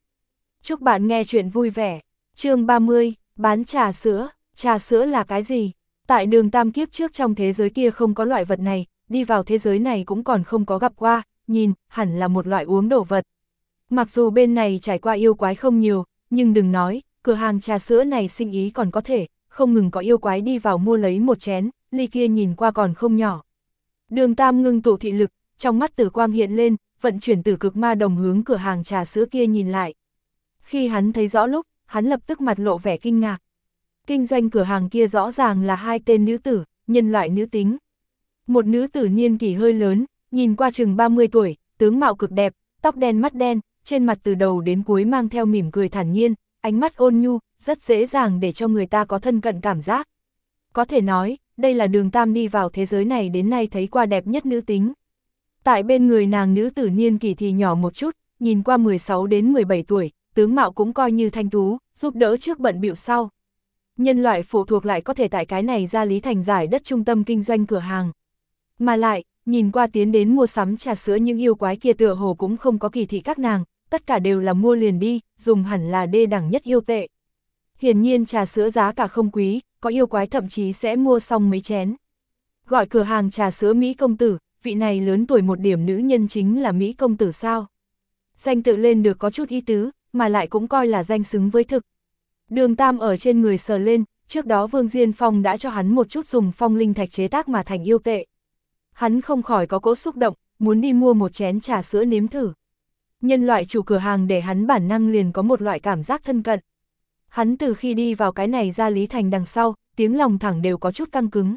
Chúc bạn nghe chuyện vui vẻ. chương 30, bán trà sữa, trà sữa là cái gì? Tại đường tam kiếp trước trong thế giới kia không có loại vật này, đi vào thế giới này cũng còn không có gặp qua, nhìn, hẳn là một loại uống đổ vật. Mặc dù bên này trải qua yêu quái không nhiều, nhưng đừng nói, cửa hàng trà sữa này sinh ý còn có thể, không ngừng có yêu quái đi vào mua lấy một chén, ly kia nhìn qua còn không nhỏ. Đường Tam ngưng tụ thị lực, trong mắt tử quang hiện lên, vận chuyển tử cực ma đồng hướng cửa hàng trà sữa kia nhìn lại. Khi hắn thấy rõ lúc, hắn lập tức mặt lộ vẻ kinh ngạc. Kinh doanh cửa hàng kia rõ ràng là hai tên nữ tử, nhân loại nữ tính. Một nữ tử niên kỷ hơi lớn, nhìn qua chừng 30 tuổi, tướng mạo cực đẹp, tóc đen mắt đen, trên mặt từ đầu đến cuối mang theo mỉm cười thản nhiên, ánh mắt ôn nhu, rất dễ dàng để cho người ta có thân cận cảm giác. Có thể nói, đây là đường tam đi vào thế giới này đến nay thấy qua đẹp nhất nữ tính. Tại bên người nàng nữ tử niên kỳ thì nhỏ một chút, nhìn qua 16 đến 17 tuổi, tướng mạo cũng coi như thanh tú, giúp đỡ trước bận biểu sau. Nhân loại phụ thuộc lại có thể tại cái này ra lý thành giải đất trung tâm kinh doanh cửa hàng. Mà lại, nhìn qua tiến đến mua sắm trà sữa những yêu quái kia tựa hồ cũng không có kỳ thị các nàng, tất cả đều là mua liền đi, dùng hẳn là đê đẳng nhất yêu tệ. Hiển nhiên trà sữa giá cả không quý, có yêu quái thậm chí sẽ mua xong mấy chén. Gọi cửa hàng trà sữa Mỹ công tử, vị này lớn tuổi một điểm nữ nhân chính là Mỹ công tử sao. Danh tự lên được có chút ý tứ, mà lại cũng coi là danh xứng với thực. Đường Tam ở trên người sờ lên, trước đó Vương Diên Phong đã cho hắn một chút dùng phong linh thạch chế tác mà thành yêu tệ. Hắn không khỏi có cỗ xúc động, muốn đi mua một chén trà sữa nếm thử. Nhân loại chủ cửa hàng để hắn bản năng liền có một loại cảm giác thân cận. Hắn từ khi đi vào cái này ra Lý Thành đằng sau, tiếng lòng thẳng đều có chút căng cứng.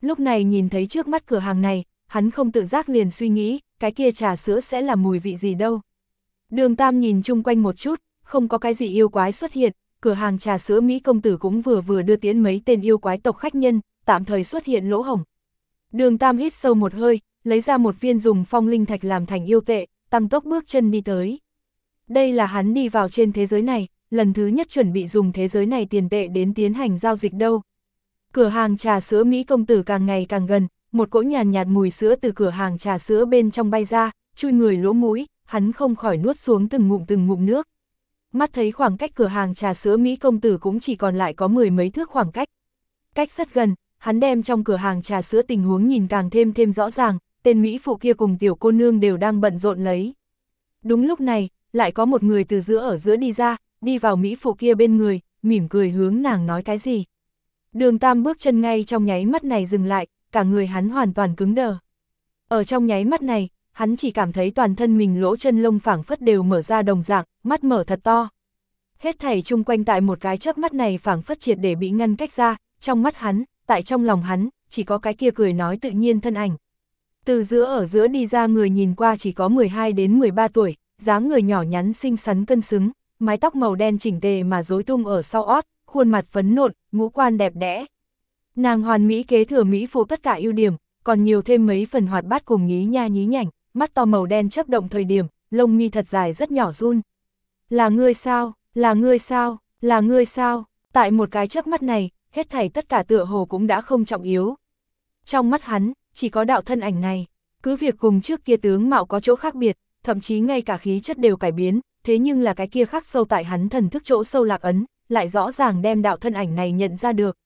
Lúc này nhìn thấy trước mắt cửa hàng này, hắn không tự giác liền suy nghĩ, cái kia trà sữa sẽ là mùi vị gì đâu. Đường Tam nhìn chung quanh một chút, không có cái gì yêu quái xuất hiện, cửa hàng trà sữa Mỹ công tử cũng vừa vừa đưa tiến mấy tên yêu quái tộc khách nhân, tạm thời xuất hiện lỗ hổng. Đường Tam hít sâu một hơi, lấy ra một viên dùng phong linh thạch làm thành yêu tệ, tăng tốc bước chân đi tới. Đây là hắn đi vào trên thế giới này, lần thứ nhất chuẩn bị dùng thế giới này tiền tệ đến tiến hành giao dịch đâu. Cửa hàng trà sữa Mỹ công tử càng ngày càng gần, một cỗ nhàn nhạt, mùi sữa từ cửa hàng trà sữa bên trong bay ra, chui người lỗ mũi, hắn không khỏi nuốt xuống từng ngụm từng ngụm nước. Mắt thấy khoảng cách cửa hàng trà sữa Mỹ công tử cũng chỉ còn lại có mười mấy thước khoảng cách. Cách rất gần, hắn đem trong cửa hàng trà sữa tình huống nhìn càng thêm thêm rõ ràng, tên Mỹ phụ kia cùng tiểu cô nương đều đang bận rộn lấy. Đúng lúc này, lại có một người từ giữa ở giữa đi ra, đi vào Mỹ phụ kia bên người, mỉm cười hướng nàng nói cái gì. Đường Tam bước chân ngay trong nháy mắt này dừng lại, cả người hắn hoàn toàn cứng đờ. Ở trong nháy mắt này, hắn chỉ cảm thấy toàn thân mình lỗ chân lông phảng phất đều mở ra đồng dạng, mắt mở thật to. Hết thảy chung quanh tại một cái chớp mắt này phảng phất triệt để bị ngăn cách ra, trong mắt hắn, tại trong lòng hắn, chỉ có cái kia cười nói tự nhiên thân ảnh. Từ giữa ở giữa đi ra người nhìn qua chỉ có 12 đến 13 tuổi, dáng người nhỏ nhắn xinh xắn cân xứng, mái tóc màu đen chỉnh tề mà rối tung ở sau ót, khuôn mặt phấn nộn, ngũ quan đẹp đẽ. Nàng hoàn mỹ kế thừa mỹ phụ tất cả ưu điểm, còn nhiều thêm mấy phần hoạt bát cùng nhí nha nhí nhảnh, mắt to màu đen chấp động thời điểm, lông mi thật dài rất nhỏ run. Là ngươi sao, là ngươi sao, là ngươi sao, tại một cái chớp mắt này, hết thảy tất cả tựa hồ cũng đã không trọng yếu. Trong mắt hắn, chỉ có đạo thân ảnh này, cứ việc cùng trước kia tướng mạo có chỗ khác biệt, thậm chí ngay cả khí chất đều cải biến, thế nhưng là cái kia khắc sâu tại hắn thần thức chỗ sâu lạc ấn, lại rõ ràng đem đạo thân ảnh này nhận ra được.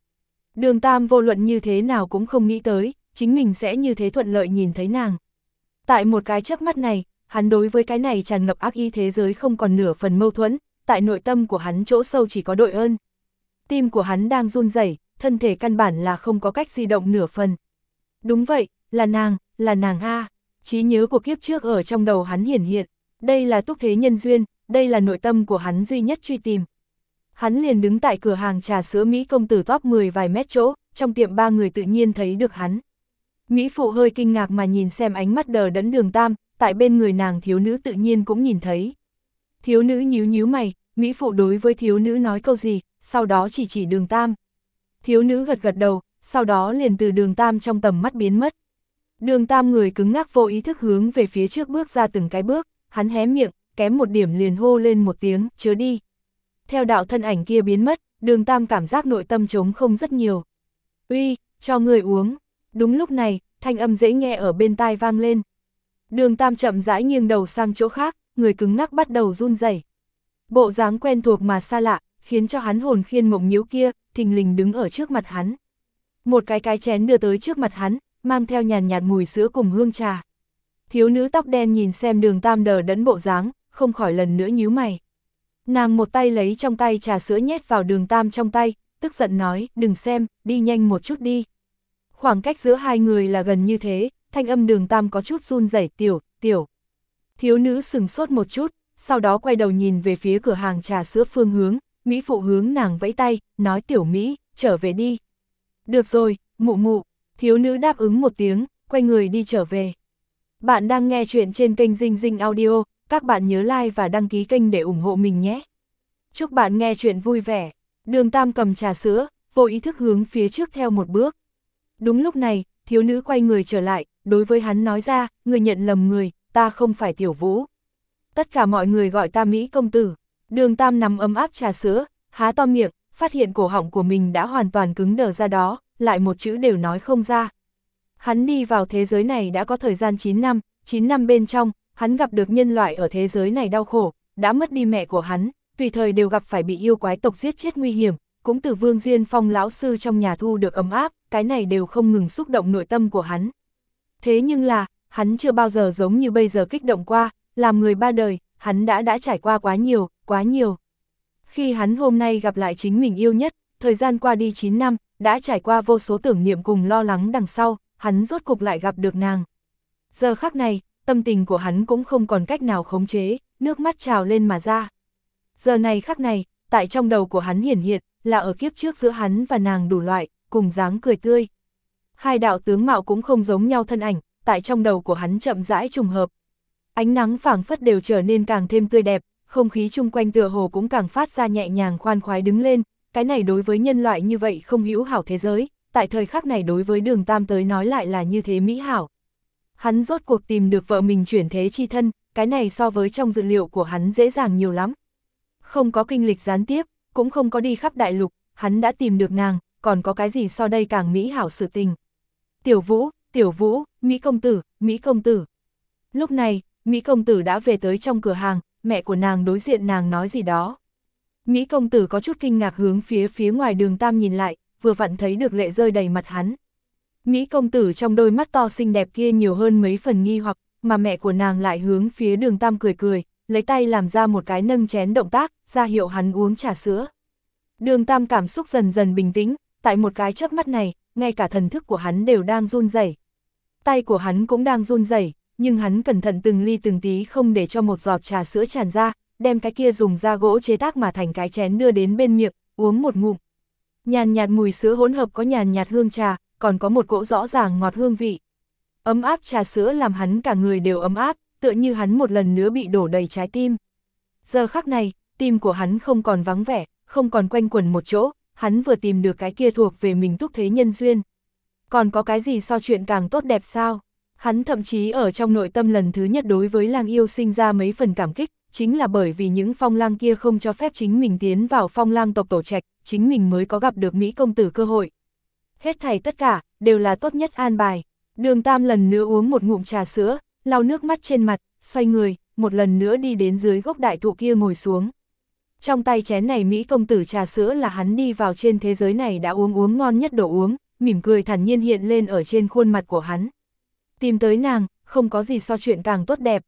Đường Tam vô luận như thế nào cũng không nghĩ tới, chính mình sẽ như thế thuận lợi nhìn thấy nàng. Tại một cái chớp mắt này, hắn đối với cái này tràn ngập ác ý thế giới không còn nửa phần mâu thuẫn, tại nội tâm của hắn chỗ sâu chỉ có đội ơn. Tim của hắn đang run rẩy, thân thể căn bản là không có cách di động nửa phần. Đúng vậy, là nàng, là nàng A. Trí nhớ của kiếp trước ở trong đầu hắn hiển hiện. Đây là túc thế nhân duyên, đây là nội tâm của hắn duy nhất truy tìm. Hắn liền đứng tại cửa hàng trà sữa Mỹ công tử top 10 vài mét chỗ, trong tiệm ba người tự nhiên thấy được hắn. Mỹ phụ hơi kinh ngạc mà nhìn xem ánh mắt đờ đẫn đường tam, tại bên người nàng thiếu nữ tự nhiên cũng nhìn thấy. Thiếu nữ nhíu nhíu mày, Mỹ phụ đối với thiếu nữ nói câu gì, sau đó chỉ chỉ đường tam. Thiếu nữ gật gật đầu, sau đó liền từ đường tam trong tầm mắt biến mất. Đường tam người cứng ngắc vô ý thức hướng về phía trước bước ra từng cái bước, hắn hé miệng, kém một điểm liền hô lên một tiếng, chớ đi. Theo đạo thân ảnh kia biến mất, đường tam cảm giác nội tâm trống không rất nhiều. Uy, cho người uống. Đúng lúc này, thanh âm dễ nghe ở bên tai vang lên. Đường tam chậm rãi nghiêng đầu sang chỗ khác, người cứng ngắc bắt đầu run rẩy. Bộ dáng quen thuộc mà xa lạ, khiến cho hắn hồn khiên mộng nhiễu kia, thình lình đứng ở trước mặt hắn. Một cái cái chén đưa tới trước mặt hắn, mang theo nhàn nhạt mùi sữa cùng hương trà. Thiếu nữ tóc đen nhìn xem đường tam đờ đẫn bộ dáng, không khỏi lần nữa nhíu mày. Nàng một tay lấy trong tay trà sữa nhét vào đường tam trong tay, tức giận nói, đừng xem, đi nhanh một chút đi. Khoảng cách giữa hai người là gần như thế, thanh âm đường tam có chút run rẩy tiểu, tiểu. Thiếu nữ sừng sốt một chút, sau đó quay đầu nhìn về phía cửa hàng trà sữa phương hướng, Mỹ phụ hướng nàng vẫy tay, nói tiểu Mỹ, trở về đi. Được rồi, mụ mụ, thiếu nữ đáp ứng một tiếng, quay người đi trở về. Bạn đang nghe chuyện trên kênh Dinh Dinh Audio, các bạn nhớ like và đăng ký kênh để ủng hộ mình nhé. Chúc bạn nghe chuyện vui vẻ. Đường Tam cầm trà sữa, vô ý thức hướng phía trước theo một bước. Đúng lúc này, thiếu nữ quay người trở lại, đối với hắn nói ra, người nhận lầm người, ta không phải tiểu vũ. Tất cả mọi người gọi ta Mỹ công tử. Đường Tam nằm ấm áp trà sữa, há to miệng, phát hiện cổ họng của mình đã hoàn toàn cứng đờ ra đó, lại một chữ đều nói không ra. Hắn đi vào thế giới này đã có thời gian 9 năm, 9 năm bên trong, hắn gặp được nhân loại ở thế giới này đau khổ, đã mất đi mẹ của hắn, tùy thời đều gặp phải bị yêu quái tộc giết chết nguy hiểm, cũng từ Vương Diên Phong lão sư trong nhà thu được ấm áp, cái này đều không ngừng xúc động nội tâm của hắn. Thế nhưng là, hắn chưa bao giờ giống như bây giờ kích động qua, làm người ba đời, hắn đã đã trải qua quá nhiều, quá nhiều. Khi hắn hôm nay gặp lại chính mình yêu nhất, thời gian qua đi 9 năm, đã trải qua vô số tưởng niệm cùng lo lắng đằng sau, hắn rốt cục lại gặp được nàng. Giờ khắc này, tâm tình của hắn cũng không còn cách nào khống chế, nước mắt trào lên mà ra. Giờ này khắc này, tại trong đầu của hắn hiển hiện, là ở kiếp trước giữa hắn và nàng đủ loại, cùng dáng cười tươi. Hai đạo tướng mạo cũng không giống nhau thân ảnh, tại trong đầu của hắn chậm rãi trùng hợp. Ánh nắng phảng phất đều trở nên càng thêm tươi đẹp, không khí chung quanh tựa hồ cũng càng phát ra nhẹ nhàng khoan khoái đứng lên, cái này đối với nhân loại như vậy không hữu hảo thế giới, tại thời khắc này đối với đường tam tới nói lại là như thế mỹ hảo. Hắn rốt cuộc tìm được vợ mình chuyển thế chi thân, cái này so với trong dự liệu của hắn dễ dàng nhiều lắm. Không có kinh lịch gián tiếp, cũng không có đi khắp đại lục, hắn đã tìm được nàng, còn có cái gì so đây càng mỹ hảo sự tình. Tiểu Vũ, Tiểu Vũ, Mỹ công tử, Mỹ công tử. Lúc này, Mỹ công tử đã về tới trong cửa hàng, mẹ của nàng đối diện nàng nói gì đó. Mỹ công tử có chút kinh ngạc hướng phía phía ngoài đường Tam nhìn lại, vừa vặn thấy được lệ rơi đầy mặt hắn. Mỹ công tử trong đôi mắt to xinh đẹp kia nhiều hơn mấy phần nghi hoặc, mà mẹ của nàng lại hướng phía đường Tam cười cười, lấy tay làm ra một cái nâng chén động tác, ra hiệu hắn uống trà sữa. Đường Tam cảm xúc dần dần bình tĩnh, tại một cái chớp mắt này, ngay cả thần thức của hắn đều đang run rẩy. Tay của hắn cũng đang run rẩy, nhưng hắn cẩn thận từng ly từng tí không để cho một giọt trà sữa tràn ra, đem cái kia dùng da gỗ chế tác mà thành cái chén đưa đến bên miệng, uống một ngụm. Nhàn nhạt mùi sữa hỗn hợp có nhàn nhạt hương trà, còn có một cỗ rõ ràng ngọt hương vị. Ấm áp trà sữa làm hắn cả người đều ấm áp, tựa như hắn một lần nữa bị đổ đầy trái tim. Giờ khắc này, tim của hắn không còn vắng vẻ, không còn quanh quẩn một chỗ, hắn vừa tìm được cái kia thuộc về mình túc thế nhân duyên. Còn có cái gì so chuyện càng tốt đẹp sao? Hắn thậm chí ở trong nội tâm lần thứ nhất đối với lang yêu sinh ra mấy phần cảm kích, chính là bởi vì những phong lang kia không cho phép chính mình tiến vào phong lang tộc tổ trạch, chính mình mới có gặp được Mỹ công tử cơ hội. Hết thảy tất cả, đều là tốt nhất an bài. Đường Tam lần nữa uống một ngụm trà sữa, lau nước mắt trên mặt, xoay người, một lần nữa đi đến dưới gốc đại thụ kia ngồi xuống. Trong tay chén này Mỹ công tử trà sữa là hắn đi vào trên thế giới này đã uống uống ngon nhất đồ uống, mỉm cười thản nhiên hiện lên ở trên khuôn mặt của hắn. Tìm tới nàng, không có gì so chuyện càng tốt đẹp.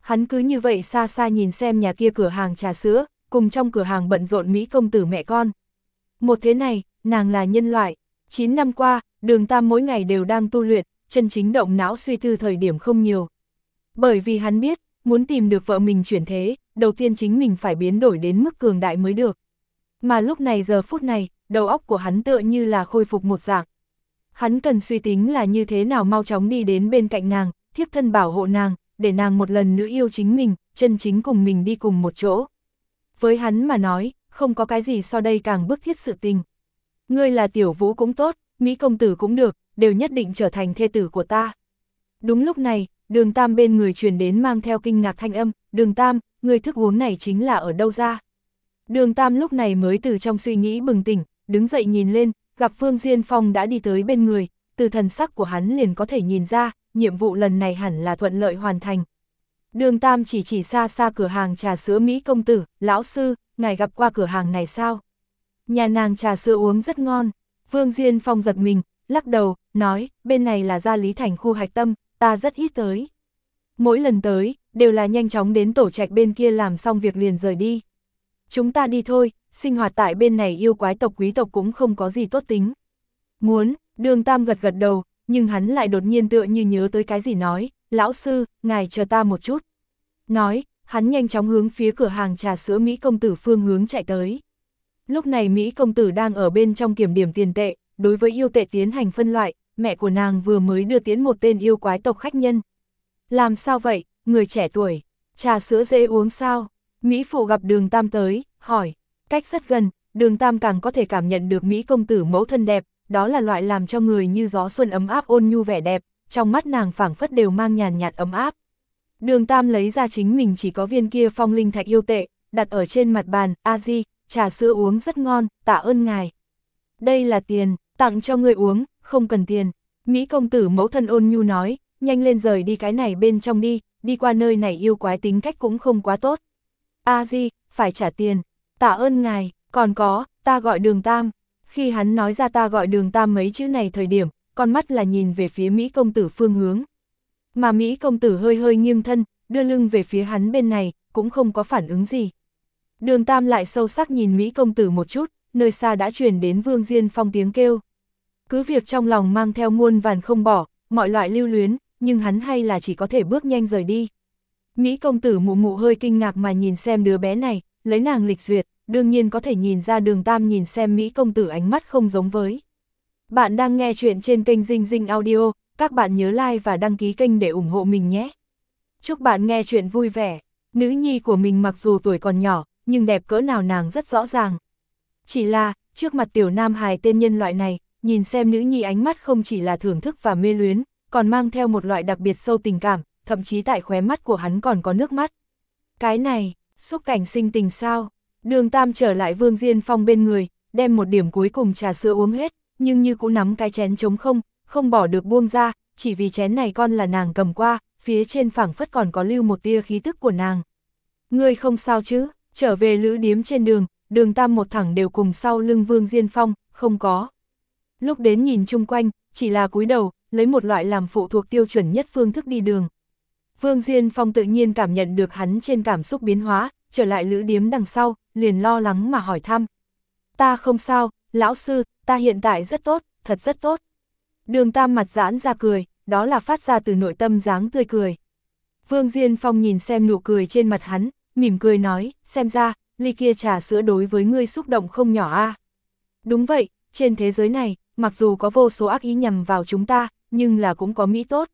Hắn cứ như vậy xa xa nhìn xem nhà kia cửa hàng trà sữa, cùng trong cửa hàng bận rộn Mỹ công tử mẹ con. Một thế này, nàng là nhân loại. 9 năm qua, đường tam mỗi ngày đều đang tu luyện, chân chính động não suy tư thời điểm không nhiều. Bởi vì hắn biết, muốn tìm được vợ mình chuyển thế, đầu tiên chính mình phải biến đổi đến mức cường đại mới được. Mà lúc này giờ phút này, đầu óc của hắn tựa như là khôi phục một dạng. Hắn cần suy tính là như thế nào mau chóng đi đến bên cạnh nàng, thiếp thân bảo hộ nàng, để nàng một lần nữa yêu chính mình, chân chính cùng mình đi cùng một chỗ. Với hắn mà nói, không có cái gì so đây càng bức thiết sự tình. Ngươi là tiểu vũ cũng tốt, Mỹ công tử cũng được, đều nhất định trở thành thê tử của ta. Đúng lúc này, đường tam bên người truyền đến mang theo kinh ngạc thanh âm, đường tam, người thức uống này chính là ở đâu ra? Đường tam lúc này mới từ trong suy nghĩ bừng tỉnh, đứng dậy nhìn lên, gặp Phương Diên Phong đã đi tới bên người, từ thần sắc của hắn liền có thể nhìn ra, nhiệm vụ lần này hẳn là thuận lợi hoàn thành. Đường Tam chỉ chỉ xa xa cửa hàng trà sữa Mỹ công tử, lão sư, ngài gặp qua cửa hàng này sao? Nhà nàng trà sữa uống rất ngon. Vương Diên Phong giật mình, lắc đầu, nói, bên này là gia lý thành khu hạch tâm, ta rất ít tới. Mỗi lần tới, đều là nhanh chóng đến tổ trạch bên kia làm xong việc liền rời đi. Chúng ta đi thôi, sinh hoạt tại bên này yêu quái tộc quý tộc cũng không có gì tốt tính. Muốn, đường Tam gật gật đầu, nhưng hắn lại đột nhiên tựa như nhớ tới cái gì nói, lão sư, ngài chờ ta một chút. Nói, hắn nhanh chóng hướng phía cửa hàng trà sữa Mỹ công tử phương hướng chạy tới. Lúc này Mỹ công tử đang ở bên trong kiểm điểm tiền tệ, đối với yêu tệ tiến hành phân loại, mẹ của nàng vừa mới đưa tiến một tên yêu quái tộc khách nhân. Làm sao vậy, người trẻ tuổi, trà sữa dễ uống sao? Mỹ phụ gặp đường tam tới, hỏi, cách rất gần, đường tam càng có thể cảm nhận được Mỹ công tử mẫu thân đẹp, đó là loại làm cho người như gió xuân ấm áp ôn nhu vẻ đẹp, trong mắt nàng phảng phất đều mang nhàn nhạt ấm áp. Đường Tam lấy ra chính mình chỉ có viên kia phong linh thạch yêu tệ, đặt ở trên mặt bàn, a di, trà sữa uống rất ngon, tạ ơn ngài. Đây là tiền, tặng cho người uống, không cần tiền. Mỹ công tử mẫu thân ôn nhu nói, nhanh lên rời đi cái này bên trong đi, đi qua nơi này yêu quái tính cách cũng không quá tốt. A di, phải trả tiền, tạ ơn ngài, còn có, ta gọi đường Tam. Khi hắn nói ra ta gọi đường Tam mấy chữ này thời điểm, con mắt là nhìn về phía Mỹ công tử phương hướng. Mà Mỹ công tử hơi hơi nghiêng thân, đưa lưng về phía hắn bên này, cũng không có phản ứng gì. Đường Tam lại sâu sắc nhìn Mỹ công tử một chút, nơi xa đã truyền đến Vương Diên Phong tiếng kêu. Cứ việc trong lòng mang theo muôn vàn không bỏ, mọi loại lưu luyến, nhưng hắn hay là chỉ có thể bước nhanh rời đi. Mỹ công tử mụ mụ hơi kinh ngạc mà nhìn xem đứa bé này, lấy nàng lịch duyệt, đương nhiên có thể nhìn ra đường Tam nhìn xem Mỹ công tử ánh mắt không giống với. Bạn đang nghe chuyện trên kênh Dinh Dinh Audio, các bạn nhớ like và đăng ký kênh để ủng hộ mình nhé. Chúc bạn nghe chuyện vui vẻ. Nữ nhi của mình mặc dù tuổi còn nhỏ, nhưng đẹp cỡ nào nàng rất rõ ràng. Chỉ là, trước mặt tiểu nam hài tên nhân loại này, nhìn xem nữ nhi ánh mắt không chỉ là thưởng thức và mê luyến, còn mang theo một loại đặc biệt sâu tình cảm, thậm chí tại khóe mắt của hắn còn có nước mắt. Cái này, xúc cảnh sinh tình sao? Đường Tam trở lại Vương Diên Phong bên người, đem một điểm cuối cùng trà sữa uống hết, nhưng như cũng nắm cái chén trống không, không bỏ được buông ra, chỉ vì chén này con là nàng cầm qua, phía trên phẳng phất còn có lưu một tia khí tức của nàng. Ngươi không sao chứ, trở về lữ điếm trên đường, đường tam một thẳng đều cùng sau lưng vương diên phong, không có. Lúc đến nhìn chung quanh, chỉ là cúi đầu, lấy một loại làm phụ thuộc tiêu chuẩn nhất phương thức đi đường. Vương Diên Phong tự nhiên cảm nhận được hắn trên cảm xúc biến hóa, trở lại lữ điếm đằng sau, liền lo lắng mà hỏi thăm. Ta không sao, lão sư, ta hiện tại rất tốt, thật rất tốt. Đường Tam mặt giãn ra cười, đó là phát ra từ nội tâm dáng tươi cười. Vương Diên Phong nhìn xem nụ cười trên mặt hắn, mỉm cười nói, xem ra, ly kia trà sữa đối với ngươi xúc động không nhỏ a. Đúng vậy, trên thế giới này, mặc dù có vô số ác ý nhằm vào chúng ta, nhưng là cũng có mỹ tốt.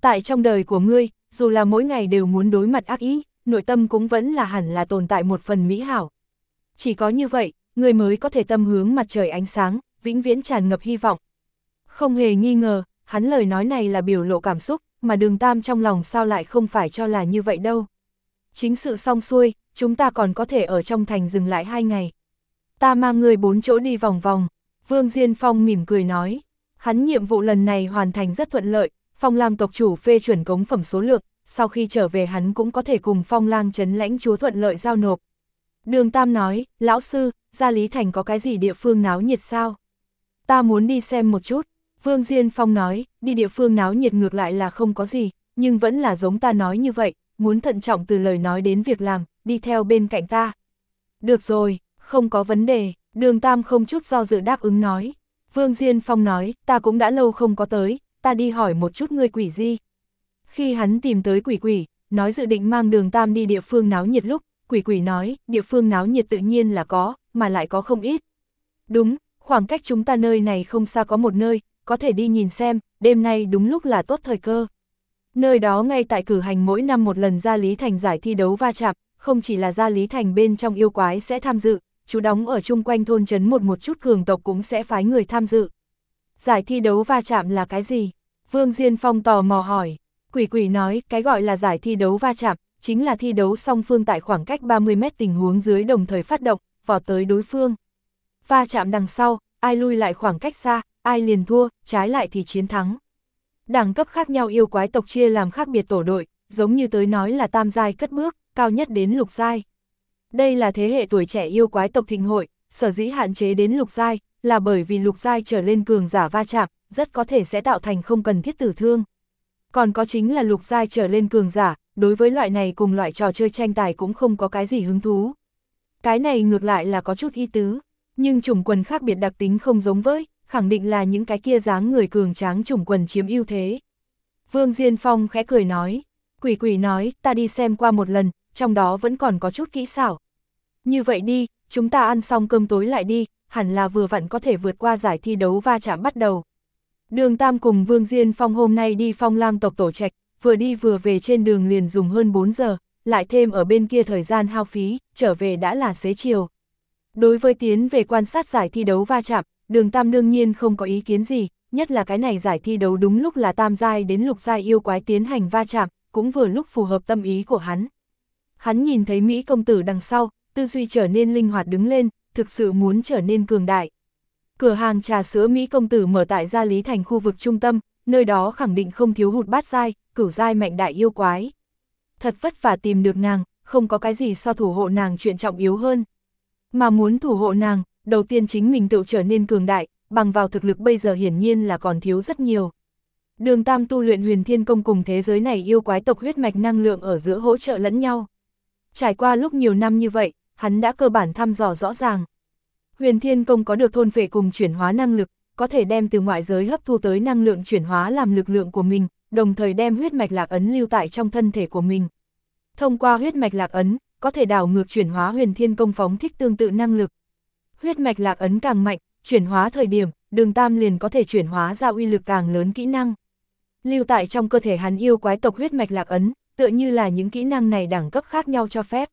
Tại trong đời của ngươi, dù là mỗi ngày đều muốn đối mặt ác ý, nội tâm cũng vẫn là hẳn là tồn tại một phần mỹ hảo. Chỉ có như vậy, người mới có thể tâm hướng mặt trời ánh sáng, vĩnh viễn tràn ngập hy vọng. Không hề nghi ngờ, hắn lời nói này là biểu lộ cảm xúc, mà đường tam trong lòng sao lại không phải cho là như vậy đâu. Chính sự xong xuôi, chúng ta còn có thể ở trong thành dừng lại hai ngày. Ta mang người bốn chỗ đi vòng vòng, Vương Diên Phong mỉm cười nói. Hắn nhiệm vụ lần này hoàn thành rất thuận lợi, phong lang tộc chủ phê chuẩn cống phẩm số lượng, sau khi trở về hắn cũng có thể cùng phong lang chấn lãnh chúa thuận lợi giao nộp. Đường Tam nói, lão sư, gia Lý Thành có cái gì địa phương náo nhiệt sao? Ta muốn đi xem một chút. Vương Diên Phong nói, đi địa phương náo nhiệt ngược lại là không có gì, nhưng vẫn là giống ta nói như vậy, muốn thận trọng từ lời nói đến việc làm, đi theo bên cạnh ta. Được rồi, không có vấn đề, đường Tam không chút do dự đáp ứng nói. Vương Diên Phong nói, ta cũng đã lâu không có tới, ta đi hỏi một chút ngươi quỷ gì. Khi hắn tìm tới quỷ quỷ, nói dự định mang đường Tam đi địa phương náo nhiệt lúc, quỷ quỷ nói, địa phương náo nhiệt tự nhiên là có, mà lại có không ít. Đúng, khoảng cách chúng ta nơi này không xa có một nơi, có thể đi nhìn xem, đêm nay đúng lúc là tốt thời cơ. Nơi đó ngay tại cử hành mỗi năm một lần ra Lý Thành giải thi đấu va chạm, không chỉ là ra Lý Thành bên trong yêu quái sẽ tham dự, chú đóng ở chung quanh thôn trấn một một chút cường tộc cũng sẽ phái người tham dự. Giải thi đấu va chạm là cái gì? Vương Diên Phong tò mò hỏi. Quỷ quỷ nói, cái gọi là giải thi đấu va chạm, chính là thi đấu song phương tại khoảng cách 30 mét tình huống dưới đồng thời phát động, vọt tới đối phương. Va chạm đằng sau, ai lui lại khoảng cách xa, ai liền thua, trái lại thì chiến thắng. Đẳng cấp khác nhau yêu quái tộc chia làm khác biệt tổ đội, giống như tới nói là tam giai cất bước, cao nhất đến lục giai. Đây là thế hệ tuổi trẻ yêu quái tộc thịnh hội, sở dĩ hạn chế đến lục giai, là bởi vì lục giai trở lên cường giả va chạm, rất có thể sẽ tạo thành không cần thiết tử thương. Còn có chính là lục giai trở lên cường giả, đối với loại này cùng loại trò chơi tranh tài cũng không có cái gì hứng thú. Cái này ngược lại là có chút y tứ, nhưng chủng quần khác biệt đặc tính không giống với, khẳng định là những cái kia dáng người cường tráng chủng quần chiếm ưu thế. Vương Diên Phong khẽ cười nói, quỷ quỷ nói, ta đi xem qua một lần, trong đó vẫn còn có chút kỹ xảo. Như vậy đi, chúng ta ăn xong cơm tối lại đi, hẳn là vừa vặn có thể vượt qua giải thi đấu va chạm bắt đầu. Đường Tam cùng Vương Diên Phong hôm nay đi phong lang tộc tổ trạch, vừa đi vừa về trên đường liền dùng hơn 4 giờ, lại thêm ở bên kia thời gian hao phí, trở về đã là xế chiều. Đối với tiến về quan sát giải thi đấu va chạm, đường Tam đương nhiên không có ý kiến gì, nhất là cái này giải thi đấu đúng lúc là tam giai đến lục giai yêu quái tiến hành va chạm, cũng vừa lúc phù hợp tâm ý của hắn. Hắn nhìn thấy Mỹ công tử đằng sau, tư duy trở nên linh hoạt đứng lên, thực sự muốn trở nên cường đại. Cửa hàng trà sữa Mỹ công tử mở tại Gia Lý Thành khu vực trung tâm, nơi đó khẳng định không thiếu hụt bát giai, cửu giai mạnh đại yêu quái. Thật vất vả tìm được nàng, không có cái gì so thủ hộ nàng chuyện trọng yếu hơn. Mà muốn thủ hộ nàng, đầu tiên chính mình tự trở nên cường đại, bằng vào thực lực bây giờ hiển nhiên là còn thiếu rất nhiều. Đường Tam tu luyện huyền thiên công cùng thế giới này yêu quái tộc huyết mạch năng lượng ở giữa hỗ trợ lẫn nhau. Trải qua lúc nhiều năm như vậy, hắn đã cơ bản thăm dò rõ ràng. Huyền Thiên Công có được thôn phệ cùng chuyển hóa năng lực, có thể đem từ ngoại giới hấp thu tới năng lượng chuyển hóa làm lực lượng của mình, đồng thời đem huyết mạch lạc ấn lưu tại trong thân thể của mình. Thông qua huyết mạch lạc ấn, có thể đảo ngược chuyển hóa huyền thiên công phóng thích tương tự năng lực. Huyết mạch lạc ấn càng mạnh, chuyển hóa thời điểm, đường tam liền có thể chuyển hóa ra uy lực càng lớn kỹ năng. Lưu tại trong cơ thể hắn yêu quái tộc huyết mạch lạc ấn, tựa như là những kỹ năng này đẳng cấp khác nhau cho phép.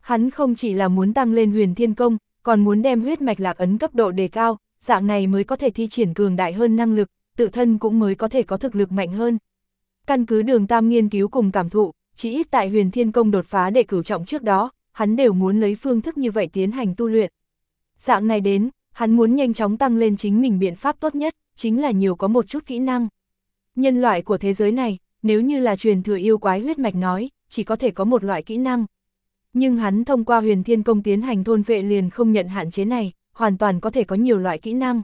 Hắn không chỉ là muốn tăng lên huyền thiên công, còn muốn đem huyết mạch lạc ấn cấp độ đề cao, dạng này mới có thể thi triển cường đại hơn năng lực, tự thân cũng mới có thể có thực lực mạnh hơn. Căn cứ đường tam nghiên cứu cùng cảm thụ, chỉ ít tại huyền thiên công đột phá để cửu trọng trước đó, hắn đều muốn lấy phương thức như vậy tiến hành tu luyện. Dạng này đến, hắn muốn nhanh chóng tăng lên chính mình biện pháp tốt nhất, chính là nhiều có một chút kỹ năng. Nhân loại của thế giới này, nếu như là truyền thừa yêu quái huyết mạch nói, chỉ có thể có một loại kỹ năng. Nhưng hắn thông qua huyền thiên công tiến hành thôn vệ liền không nhận hạn chế này, hoàn toàn có thể có nhiều loại kỹ năng.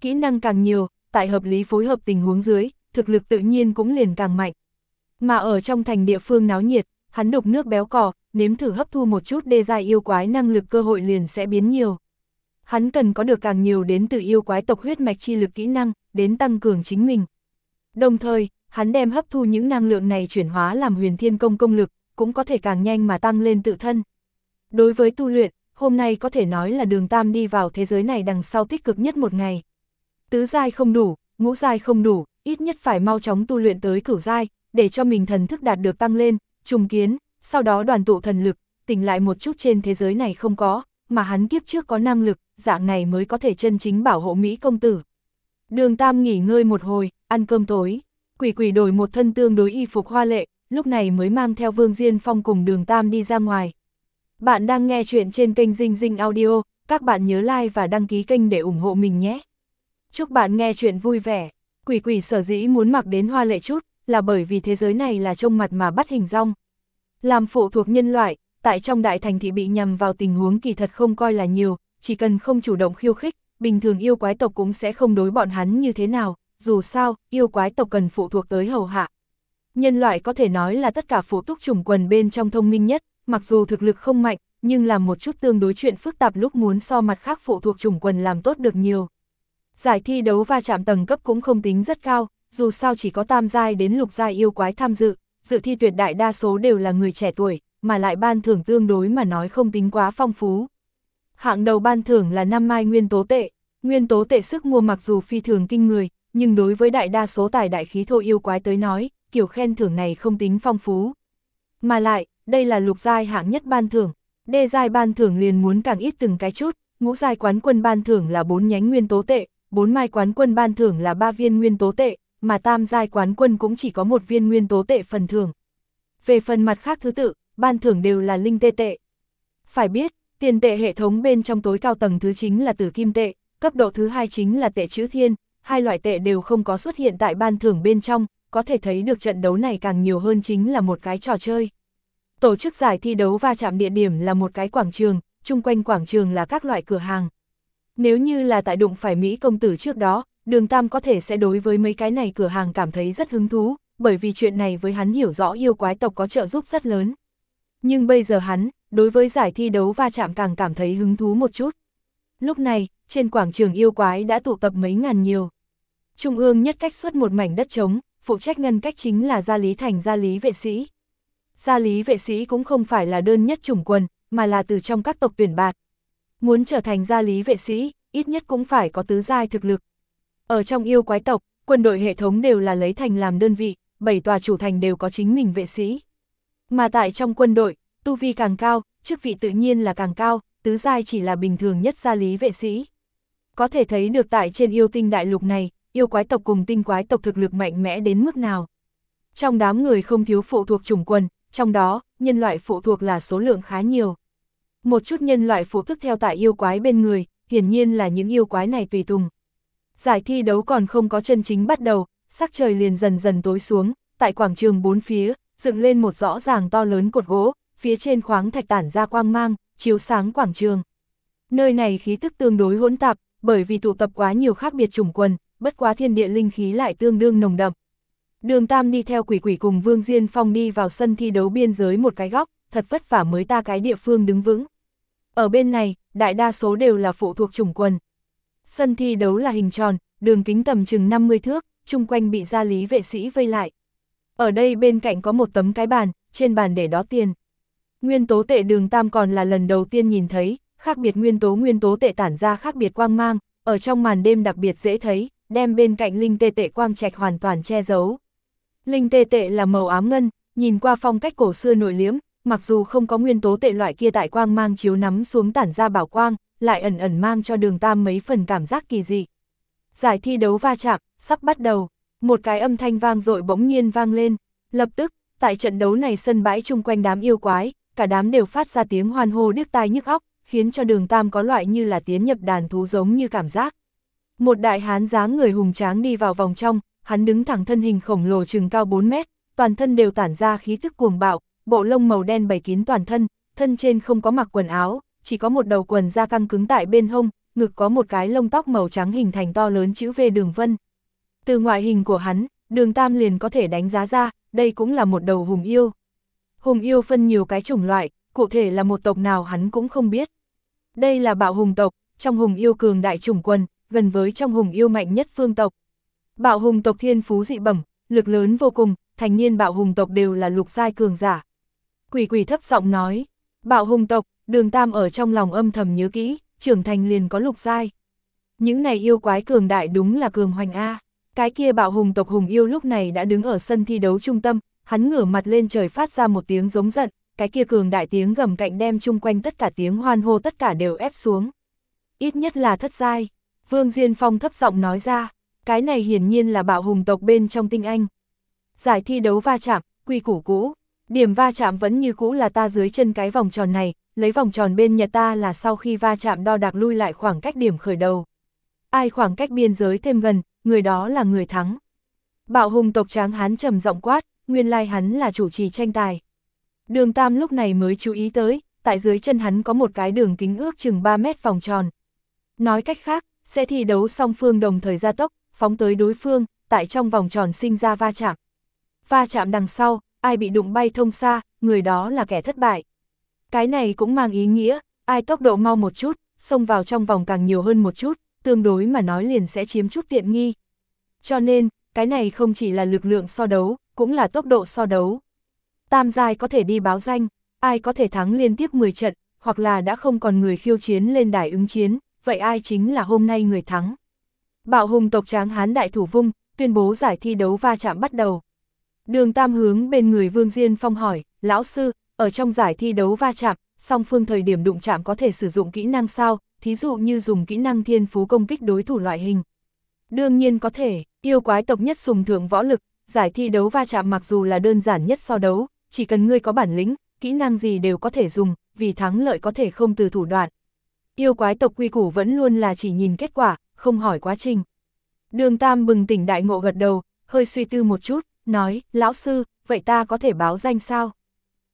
Kỹ năng càng nhiều, tại hợp lý phối hợp tình huống dưới, thực lực tự nhiên cũng liền càng mạnh. Mà ở trong thành địa phương náo nhiệt, hắn đục nước béo cò, nếm thử hấp thu một chút đê dài yêu quái năng lực cơ hội liền sẽ biến nhiều. Hắn cần có được càng nhiều đến từ yêu quái tộc huyết mạch chi lực kỹ năng, đến tăng cường chính mình. Đồng thời, hắn đem hấp thu những năng lượng này chuyển hóa làm huyền thiên công công lực, cũng có thể càng nhanh mà tăng lên tự thân. Đối với tu luyện, hôm nay có thể nói là đường tam đi vào thế giới này đằng sau tích cực nhất một ngày. Tứ giai không đủ, ngũ giai không đủ, ít nhất phải mau chóng tu luyện tới cửu giai, để cho mình thần thức đạt được tăng lên, trùng kiến, sau đó đoàn tụ thần lực, tỉnh lại một chút trên thế giới này không có, mà hắn kiếp trước có năng lực, dạng này mới có thể chân chính bảo hộ Mỹ công tử. Đường Tam nghỉ ngơi một hồi, ăn cơm tối, quỷ quỷ đổi một thân tương đối y phục hoa lệ, lúc này mới mang theo Vương Diên Phong cùng đường Tam đi ra ngoài. Bạn đang nghe chuyện trên kênh Dinh Dinh Audio, các bạn nhớ like và đăng ký kênh để ủng hộ mình nhé. Chúc bạn nghe chuyện vui vẻ. Quỷ quỷ sở dĩ muốn mặc đến hoa lệ chút, là bởi vì thế giới này là trông mặt mà bắt hình rong. Làm phụ thuộc nhân loại, tại trong đại thành thị bị nhầm vào tình huống kỳ thật không coi là nhiều, chỉ cần không chủ động khiêu khích, bình thường yêu quái tộc cũng sẽ không đối bọn hắn như thế nào, dù sao, yêu quái tộc cần phụ thuộc tới hầu hạ. Nhân loại có thể nói là tất cả phụ túc chủng quần bên trong thông minh nhất, mặc dù thực lực không mạnh, nhưng làm một chút tương đối chuyện phức tạp lúc muốn so mặt khác phụ thuộc chủng quần làm tốt được nhiều. Giải thi đấu va chạm tầng cấp cũng không tính rất cao, dù sao chỉ có tam giai đến lục giai yêu quái tham dự, dự thi tuyệt đại đa số đều là người trẻ tuổi, mà lại ban thưởng tương đối mà nói không tính quá phong phú. Hạng đầu ban thưởng là năm mai nguyên tố tệ, nguyên tố tệ sức mua mặc dù phi thường kinh người, nhưng đối với đại đa số tài đại khí thô yêu quái tới nói, kiểu khen thưởng này không tính phong phú. Mà lại, đây là lục giai hạng nhất ban thưởng, đê giai ban thưởng liền muốn càng ít từng cái chút, ngũ giai quán quân ban thưởng là 4 nhánh nguyên tố tệ, 4 mai quán quân ban thưởng là 3 viên nguyên tố tệ, mà tam giai quán quân cũng chỉ có một viên nguyên tố tệ phần thưởng. Về phần mặt khác thứ tự, ban thưởng đều là linh tê tệ. Phải biết, tiền tệ hệ thống bên trong tối cao tầng thứ chính là tử kim tệ, cấp độ thứ hai chính là tệ chữ thiên, hai loại tệ đều không có xuất hiện tại ban thưởng bên trong, có thể thấy được trận đấu này càng nhiều hơn chính là một cái trò chơi. Tổ chức giải thi đấu va chạm địa điểm là một cái quảng trường, chung quanh quảng trường là các loại cửa hàng. Nếu như là tại đụng phải Mỹ công tử trước đó, đường Tam có thể sẽ đối với mấy cái này cửa hàng cảm thấy rất hứng thú, bởi vì chuyện này với hắn hiểu rõ yêu quái tộc có trợ giúp rất lớn. Nhưng bây giờ hắn, đối với giải thi đấu va chạm càng cảm thấy hứng thú một chút. Lúc này, trên quảng trường yêu quái đã tụ tập mấy ngàn nhiều. Trung ương nhất cách xuất một mảnh đất trống, phụ trách ngân cách chính là gia lý thành gia lý vệ sĩ. Gia lý vệ sĩ cũng không phải là đơn nhất chủng quần, mà là từ trong các tộc tuyển bạt. Muốn trở thành gia lý vệ sĩ, ít nhất cũng phải có tứ giai thực lực. Ở trong yêu quái tộc, quân đội hệ thống đều là lấy thành làm đơn vị, bảy tòa chủ thành đều có chính mình vệ sĩ. Mà tại trong quân đội, tu vi càng cao, chức vị tự nhiên là càng cao, tứ giai chỉ là bình thường nhất gia lý vệ sĩ. Có thể thấy được tại trên yêu tinh đại lục này, yêu quái tộc cùng tinh quái tộc thực lực mạnh mẽ đến mức nào. Trong đám người không thiếu phụ thuộc chủng quân, trong đó, nhân loại phụ thuộc là số lượng khá nhiều. Một chút nhân loại phụ thức theo tại yêu quái bên người, hiển nhiên là những yêu quái này tùy tùng. Giải thi đấu còn không có chân chính bắt đầu, sắc trời liền dần dần tối xuống, tại quảng trường bốn phía, dựng lên một rõ ràng to lớn cột gỗ, phía trên khoáng thạch tản ra quang mang, chiếu sáng quảng trường. Nơi này khí tức tương đối hỗn tạp, bởi vì tụ tập quá nhiều khác biệt chủng quần, bất quá thiên địa linh khí lại tương đương nồng đậm. Đường Tam đi theo quỷ quỷ cùng Vương Diên Phong đi vào sân thi đấu biên giới một cái góc, thật vất vả mới ta cái địa phương đứng vững. Ở bên này, đại đa số đều là phụ thuộc chủng quần. Sân thi đấu là hình tròn, đường kính tầm chừng 50 thước, chung quanh bị gia lý vệ sĩ vây lại. Ở đây bên cạnh có một tấm cái bàn, trên bàn để đó tiền. Nguyên tố tệ đường Tam còn là lần đầu tiên nhìn thấy, khác biệt nguyên tố nguyên tố tệ tản ra khác biệt quang mang, ở trong màn đêm đặc biệt dễ thấy, đem bên cạnh linh tê tệ quang trạch hoàn toàn che giấu. Linh tê tệ là màu ám ngân, nhìn qua phong cách cổ xưa nội liếm, mặc dù không có nguyên tố tệ loại kia tại quang mang chiếu nắm xuống tản ra bảo quang, lại ẩn ẩn mang cho đường tam mấy phần cảm giác kỳ dị. Giải thi đấu va chạm, sắp bắt đầu, một cái âm thanh vang dội bỗng nhiên vang lên, lập tức, tại trận đấu này sân bãi chung quanh đám yêu quái, cả đám đều phát ra tiếng hoan hô điếc tai nhức óc, khiến cho đường tam có loại như là tiến nhập đàn thú giống như cảm giác. Một đại hán dáng người hùng tráng đi vào vòng trong, hắn đứng thẳng thân hình khổng lồ chừng cao 4 mét, toàn thân đều tản ra khí thức cuồng bạo, bộ lông màu đen bày kín toàn thân, thân trên không có mặc quần áo, chỉ có một đầu quần da căng cứng tại bên hông, ngực có một cái lông tóc màu trắng hình thành to lớn chữ V đường vân. Từ ngoại hình của hắn, đường tam liền có thể đánh giá ra, đây cũng là một đầu hùng yêu. Hùng yêu phân nhiều cái chủng loại, cụ thể là một tộc nào hắn cũng không biết. Đây là bạo hùng tộc, trong hùng yêu cường đại chủng quân, gần với trong hùng yêu mạnh nhất phương tộc. Bạo hùng tộc thiên phú dị bẩm, lực lớn vô cùng, thành niên bạo hùng tộc đều là lục giai cường giả. Quỷ quỷ thấp giọng nói, bạo hùng tộc, đường tam ở trong lòng âm thầm nhớ kỹ, trưởng thành liền có lục giai. Những này yêu quái cường đại đúng là cường hoành A. Cái kia bạo hùng tộc hùng yêu lúc này đã đứng ở sân thi đấu trung tâm, hắn ngửa mặt lên trời phát ra một tiếng giống giận, cái kia cường đại tiếng gầm cạnh đem chung quanh tất cả tiếng hoan hô tất cả đều ép xuống. Ít nhất là thất giai. Vương Diên Phong thấp giọng nói ra, cái này hiển nhiên là bạo hùng tộc bên trong tinh anh. Giải thi đấu va chạm, quy củ cũ, điểm va chạm vẫn như cũ là ta dưới chân cái vòng tròn này, lấy vòng tròn bên nhà ta là sau khi va chạm đo đạc lui lại khoảng cách điểm khởi đầu. Ai khoảng cách biên giới thêm gần, người đó là người thắng. Bạo hùng tộc tráng hán trầm giọng quát, nguyên lai hắn là chủ trì tranh tài. Đường Tam lúc này mới chú ý tới, tại dưới chân hắn có một cái đường kính ước chừng 3 mét vòng tròn. Nói cách khác, sẽ thi đấu song phương đồng thời gia tốc, phóng tới đối phương, tại trong vòng tròn sinh ra va chạm. Va chạm đằng sau, ai bị đụng bay thông xa, người đó là kẻ thất bại. Cái này cũng mang ý nghĩa, ai tốc độ mau một chút, xông vào trong vòng càng nhiều hơn một chút, tương đối mà nói liền sẽ chiếm chút tiện nghi. Cho nên, cái này không chỉ là lực lượng so đấu, cũng là tốc độ so đấu. Tam giai có thể đi báo danh, ai có thể thắng liên tiếp 10 trận, hoặc là đã không còn người khiêu chiến lên đài ứng chiến, vậy ai chính là hôm nay người thắng. Bạo hùng tộc tráng hán đại thủ vung, tuyên bố giải thi đấu va chạm bắt đầu. Đường Tam hướng bên người Vương Diên Phong hỏi, lão sư, ở trong giải thi đấu va chạm, song phương thời điểm đụng chạm có thể sử dụng kỹ năng sao, thí dụ như dùng kỹ năng thiên phú công kích đối thủ loại hình. Đương nhiên có thể, yêu quái tộc nhất sùng thượng võ lực, giải thi đấu va chạm mặc dù là đơn giản nhất so đấu, chỉ cần ngươi có bản lĩnh, kỹ năng gì đều có thể dùng, vì thắng lợi có thể không từ thủ đoạn. Yêu quái tộc quy củ vẫn luôn là chỉ nhìn kết quả, không hỏi quá trình. Đường Tam bừng tỉnh đại ngộ gật đầu, hơi suy tư một chút, nói, lão sư, vậy ta có thể báo danh sao?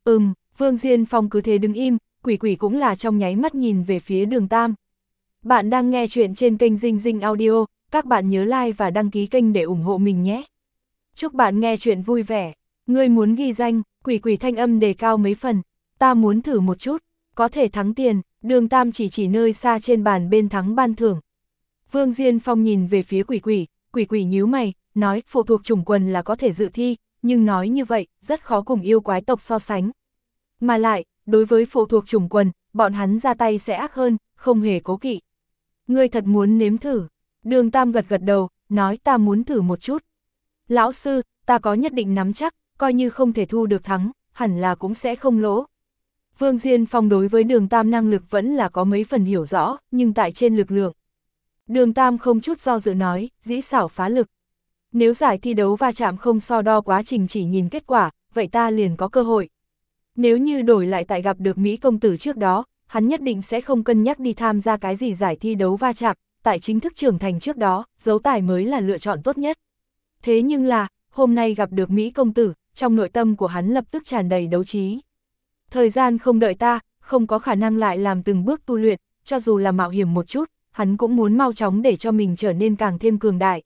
Ừm, Vương Diên Phong cứ thế đứng im, quỷ quỷ cũng là trong nháy mắt nhìn về phía đường Tam. Bạn đang nghe chuyện trên kênh Dinh Dinh Audio, các bạn nhớ like và đăng ký kênh để ủng hộ mình nhé. Chúc bạn nghe chuyện vui vẻ. Ngươi muốn ghi danh, quỷ quỷ thanh âm đề cao mấy phần, ta muốn thử một chút, có thể thắng tiền, đường Tam chỉ chỉ nơi xa trên bàn bên thắng ban thưởng. Vương Diên Phong nhìn về phía quỷ quỷ, quỷ quỷ nhíu mày, nói phụ thuộc chủng quần là có thể dự thi, nhưng nói như vậy, rất khó cùng yêu quái tộc so sánh. Mà lại, đối với phụ thuộc chủng quần, bọn hắn ra tay sẽ ác hơn, không hề cố kỵ. Ngươi thật muốn nếm thử. Đường Tam gật gật đầu, nói ta muốn thử một chút. Lão sư, ta có nhất định nắm chắc, coi như không thể thu được thắng, hẳn là cũng sẽ không lỗ. Vương Diên Phong đối với đường Tam năng lực vẫn là có mấy phần hiểu rõ, nhưng tại trên lực lượng. Đường Tam không chút do dự nói, dĩ xảo phá lực. Nếu giải thi đấu va chạm không so đo quá trình chỉ nhìn kết quả, vậy ta liền có cơ hội. Nếu như đổi lại tại gặp được Mỹ công tử trước đó, hắn nhất định sẽ không cân nhắc đi tham gia cái gì giải thi đấu va chạm, tại chính thức trưởng thành trước đó, dấu tài mới là lựa chọn tốt nhất. Thế nhưng là, hôm nay gặp được Mỹ công tử, trong nội tâm của hắn lập tức tràn đầy đấu trí. Thời gian không đợi ta, không có khả năng lại làm từng bước tu luyện, cho dù là mạo hiểm một chút, hắn cũng muốn mau chóng để cho mình trở nên càng thêm cường đại.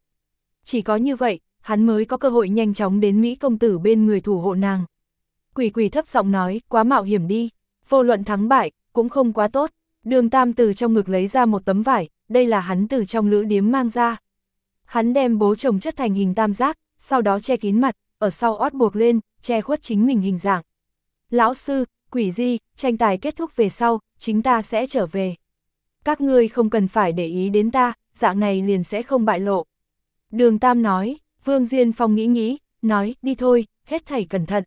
Chỉ có như vậy, hắn mới có cơ hội nhanh chóng đến Mỹ công tử bên người thủ hộ nàng. Quỷ quỷ thấp giọng nói, quá mạo hiểm đi, vô luận thắng bại, cũng không quá tốt. Đường Tam từ trong ngực lấy ra một tấm vải, đây là hắn từ trong lữ điếm mang ra. Hắn đem bố chồng chất thành hình tam giác, sau đó che kín mặt, ở sau ót buộc lên, che khuất chính mình hình dạng. Lão sư, quỷ di, tranh tài kết thúc về sau, chính ta sẽ trở về. Các ngươi không cần phải để ý đến ta, dạng này liền sẽ không bại lộ. Đường Tam nói, Vương Diên Phong nghĩ nghĩ, nói, đi thôi, hết thảy cẩn thận.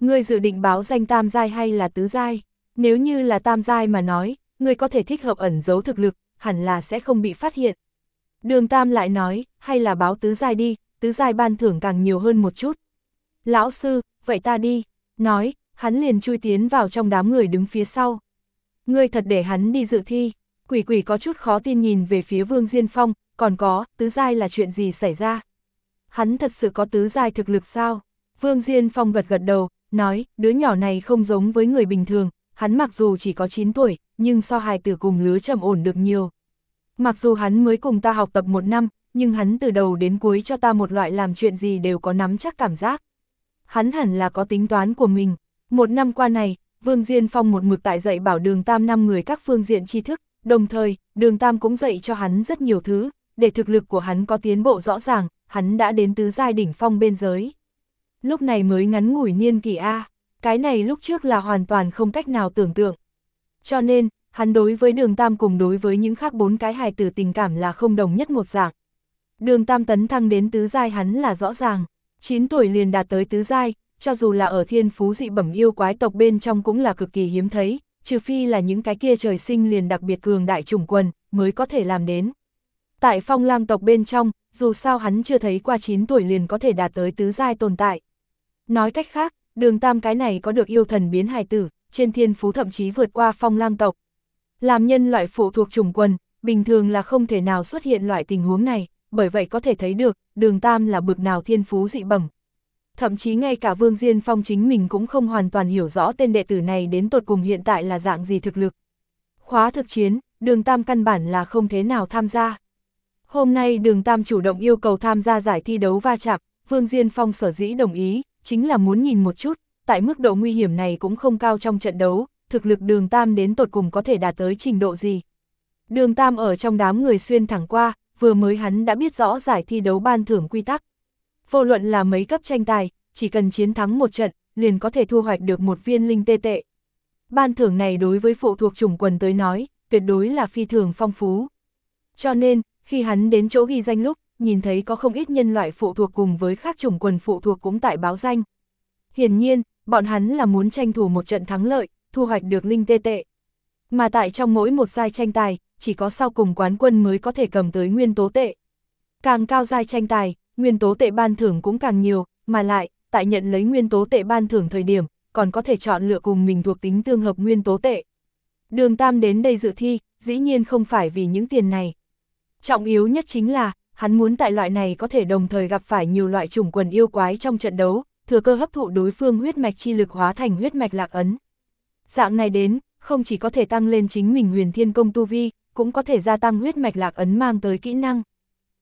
Ngươi dự định báo danh tam giai hay là tứ giai? Nếu như là tam giai mà nói, ngươi có thể thích hợp ẩn giấu thực lực, hẳn là sẽ không bị phát hiện. Đường Tam lại nói, hay là báo tứ giai đi, tứ giai ban thưởng càng nhiều hơn một chút. Lão sư, vậy ta đi, nói, hắn liền chui tiến vào trong đám người đứng phía sau. Ngươi thật để hắn đi dự thi, quỷ quỷ có chút khó tin nhìn về phía Vương Diên Phong, còn có, tứ giai là chuyện gì xảy ra? Hắn thật sự có tứ giai thực lực sao? Vương Diên Phong gật gật đầu, nói, đứa nhỏ này không giống với người bình thường, hắn mặc dù chỉ có 9 tuổi, nhưng so hài tử cùng lứa trầm ổn được nhiều. Mặc dù hắn mới cùng ta học tập một năm, nhưng hắn từ đầu đến cuối cho ta một loại làm chuyện gì đều có nắm chắc cảm giác. Hắn hẳn là có tính toán của mình. Một năm qua này, Vương Diên Phong một mực tại dạy bảo đường Tam năm người các phương diện tri thức, đồng thời, đường Tam cũng dạy cho hắn rất nhiều thứ, để thực lực của hắn có tiến bộ rõ ràng, hắn đã đến tứ giai đỉnh phong bên giới. Lúc này mới ngắn ngủi niên kỳ A, cái này lúc trước là hoàn toàn không cách nào tưởng tượng. Cho nên, hắn đối với đường Tam cùng đối với những khác bốn cái hài tử tình cảm là không đồng nhất một dạng. Đường Tam tấn thăng đến tứ giai hắn là rõ ràng, 9 tuổi liền đạt tới tứ giai, cho dù là ở thiên phú dị bẩm yêu quái tộc bên trong cũng là cực kỳ hiếm thấy, trừ phi là những cái kia trời sinh liền đặc biệt cường đại chủng quần, mới có thể làm đến. Tại phong lang tộc bên trong, dù sao hắn chưa thấy qua 9 tuổi liền có thể đạt tới tứ giai tồn tại. Nói cách khác, đường tam cái này có được yêu thần biến hài tử, trên thiên phú thậm chí vượt qua phong lang tộc. Làm nhân loại phụ thuộc chủng quần, bình thường là không thể nào xuất hiện loại tình huống này, bởi vậy có thể thấy được, đường tam là bực nào thiên phú dị bẩm. Thậm chí ngay cả Vương Diên Phong chính mình cũng không hoàn toàn hiểu rõ tên đệ tử này đến tột cùng hiện tại là dạng gì thực lực. Khóa thực chiến, đường tam căn bản là không thế nào tham gia. Hôm nay đường tam chủ động yêu cầu tham gia giải thi đấu va chạm, Vương Diên Phong sở dĩ đồng ý, chính là muốn nhìn một chút, tại mức độ nguy hiểm này cũng không cao trong trận đấu, thực lực đường tam đến tột cùng có thể đạt tới trình độ gì. Đường tam ở trong đám người xuyên thẳng qua, vừa mới hắn đã biết rõ giải thi đấu ban thưởng quy tắc. Vô luận là mấy cấp tranh tài, chỉ cần chiến thắng một trận, liền có thể thu hoạch được một viên linh tê tệ. ban thưởng này đối với phụ thuộc chủng quần tới nói, tuyệt đối là phi thường phong phú. Cho nên, khi hắn đến chỗ ghi danh lúc, nhìn thấy có không ít nhân loại phụ thuộc cùng với khác chủng quần phụ thuộc cũng tại báo danh. Hiển nhiên, bọn hắn là muốn tranh thủ một trận thắng lợi, thu hoạch được linh tê tệ. Mà tại trong mỗi một giai tranh tài, chỉ có sau cùng quán quân mới có thể cầm tới nguyên tố tệ. Càng cao giai tranh tài, nguyên tố tệ ban thưởng cũng càng nhiều, mà lại, tại nhận lấy nguyên tố tệ ban thưởng thời điểm, còn có thể chọn lựa cùng mình thuộc tính tương hợp nguyên tố tệ. Đường Tam đến đây dự thi, dĩ nhiên không phải vì những tiền này. Trọng yếu nhất chính là, hắn muốn tại loại này có thể đồng thời gặp phải nhiều loại chủng quần yêu quái trong trận đấu, thừa cơ hấp thụ đối phương huyết mạch chi lực hóa thành huyết mạch lạc ấn. Dạng này đến, không chỉ có thể tăng lên chính mình huyền thiên công tu vi, cũng có thể gia tăng huyết mạch lạc ấn mang tới kỹ năng.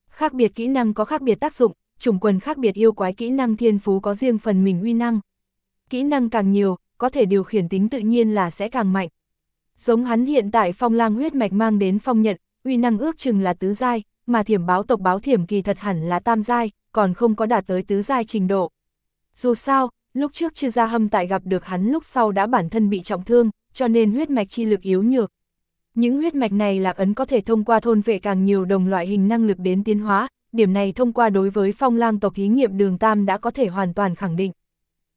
Khác biệt kỹ năng có khác biệt tác dụng, chủng quần khác biệt yêu quái kỹ năng thiên phú có riêng phần mình uy năng. Kỹ năng càng nhiều, có thể điều khiển tính tự nhiên là sẽ càng mạnh. Giống hắn hiện tại phong lang huyết mạch mang đến phong nhận, uy năng ước chừng là tứ giai, mà thiểm báo tộc báo thiểm kỳ thật hẳn là tam giai, còn không có đạt tới tứ giai trình độ. Dù sao, lúc trước chưa ra hâm tại gặp được hắn lúc sau đã bản thân bị trọng thương, cho nên huyết mạch chi lực yếu nhược. Những huyết mạch này lạc ấn có thể thông qua thôn vệ càng nhiều đồng loại hình năng lực đến tiến hóa, điểm này thông qua đối với phong lang tộc thí nghiệm đường tam đã có thể hoàn toàn khẳng định.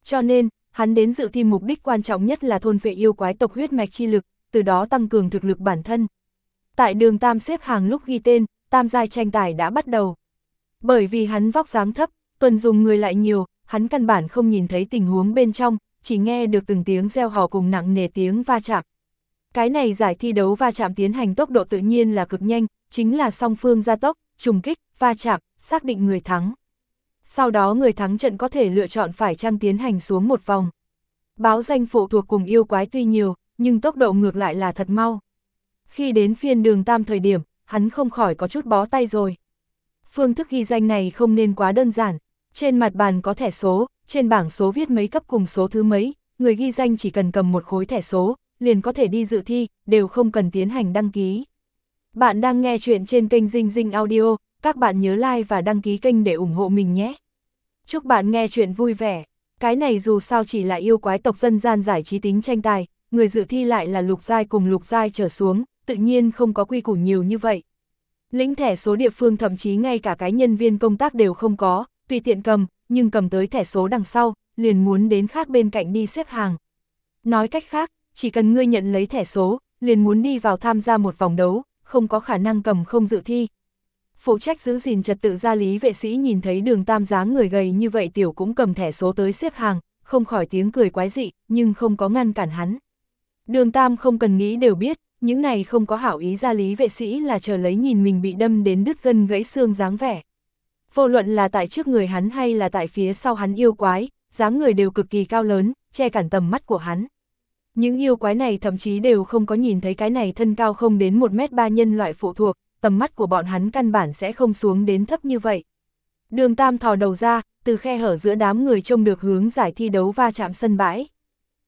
Cho nên, hắn đến dự thi mục đích quan trọng nhất là thôn vệ yêu quái tộc huyết mạch chi lực, từ đó tăng cường thực lực bản thân. Tại đường tam xếp hàng lúc ghi tên, tam giai tranh tài đã bắt đầu. Bởi vì hắn vóc dáng thấp, tuần dùng người lại nhiều, hắn căn bản không nhìn thấy tình huống bên trong, chỉ nghe được từng tiếng reo hò cùng nặng nề tiếng va chạm. Cái này giải thi đấu va chạm tiến hành tốc độ tự nhiên là cực nhanh, chính là song phương gia tốc, trùng kích, va chạm, xác định người thắng. Sau đó người thắng trận có thể lựa chọn phải trang tiến hành xuống một vòng. Báo danh phụ thuộc cùng yêu quái tuy nhiều, nhưng tốc độ ngược lại là thật mau. Khi đến phiên đường tam thời điểm, hắn không khỏi có chút bó tay rồi. Phương thức ghi danh này không nên quá đơn giản, trên mặt bàn có thẻ số, trên bảng số viết mấy cấp cùng số thứ mấy, người ghi danh chỉ cần cầm một khối thẻ số, liền có thể đi dự thi, đều không cần tiến hành đăng ký. Bạn đang nghe chuyện trên kênh Dinh Dinh Audio, các bạn nhớ like và đăng ký kênh để ủng hộ mình nhé. Chúc bạn nghe chuyện vui vẻ. Cái này dù sao chỉ là yêu quái tộc dân gian giải trí tính tranh tài, người dự thi lại là lục giai cùng lục giai trở xuống, tự nhiên không có quy củ nhiều như vậy. Lĩnh thẻ số địa phương thậm chí ngay cả cái nhân viên công tác đều không có, tùy tiện cầm, nhưng cầm tới thẻ số đằng sau, liền muốn đến khác bên cạnh đi xếp hàng. Nói cách khác, chỉ cần ngươi nhận lấy thẻ số, liền muốn đi vào tham gia một vòng đấu, không có khả năng cầm không dự thi. Phụ trách giữ gìn trật tự gia lý vệ sĩ nhìn thấy đường tam dáng người gầy như vậy tiểu cũng cầm thẻ số tới xếp hàng, không khỏi tiếng cười quái dị, nhưng không có ngăn cản hắn. Đường tam không cần nghĩ đều biết, những này không có hảo ý gia lý vệ sĩ là chờ lấy nhìn mình bị đâm đến đứt gân gãy xương dáng vẻ. Vô luận là tại trước người hắn hay là tại phía sau hắn yêu quái, dáng người đều cực kỳ cao lớn, che cản tầm mắt của hắn. Những yêu quái này thậm chí đều không có nhìn thấy cái này thân cao không đến 1 mét 3 nhân loại phụ thuộc, tầm mắt của bọn hắn căn bản sẽ không xuống đến thấp như vậy. Đường Tam thò đầu ra, từ khe hở giữa đám người trông được hướng giải thi đấu va chạm sân bãi.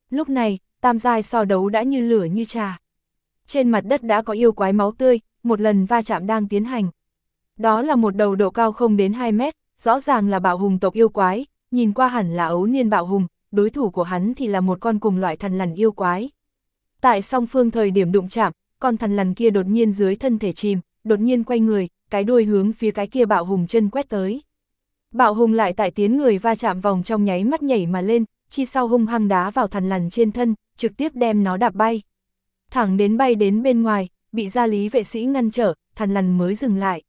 Lúc này, Tam giai so đấu đã như lửa như trà. Trên mặt đất đã có yêu quái máu tươi, một lần va chạm đang tiến hành. Đó là một đầu độ cao không đến 2 mét, rõ ràng là bạo hùng tộc yêu quái, nhìn qua hẳn là ấu niên bạo hùng, đối thủ của hắn thì là một con cùng loại thần lằn yêu quái. Tại song phương thời điểm đụng chạm, con thần lằn kia đột nhiên dưới thân thể chìm, đột nhiên quay người, cái đuôi hướng phía cái kia bạo hùng chân quét tới. Bạo hùng lại tại tiến người va chạm vòng trong nháy mắt nhảy mà lên, chi sau hung hăng đá vào thần lằn trên thân, trực tiếp đem nó đạp bay. Thẳng đến bay đến bên ngoài, bị gia lý vệ sĩ ngăn trở, thần lằn mới dừng lại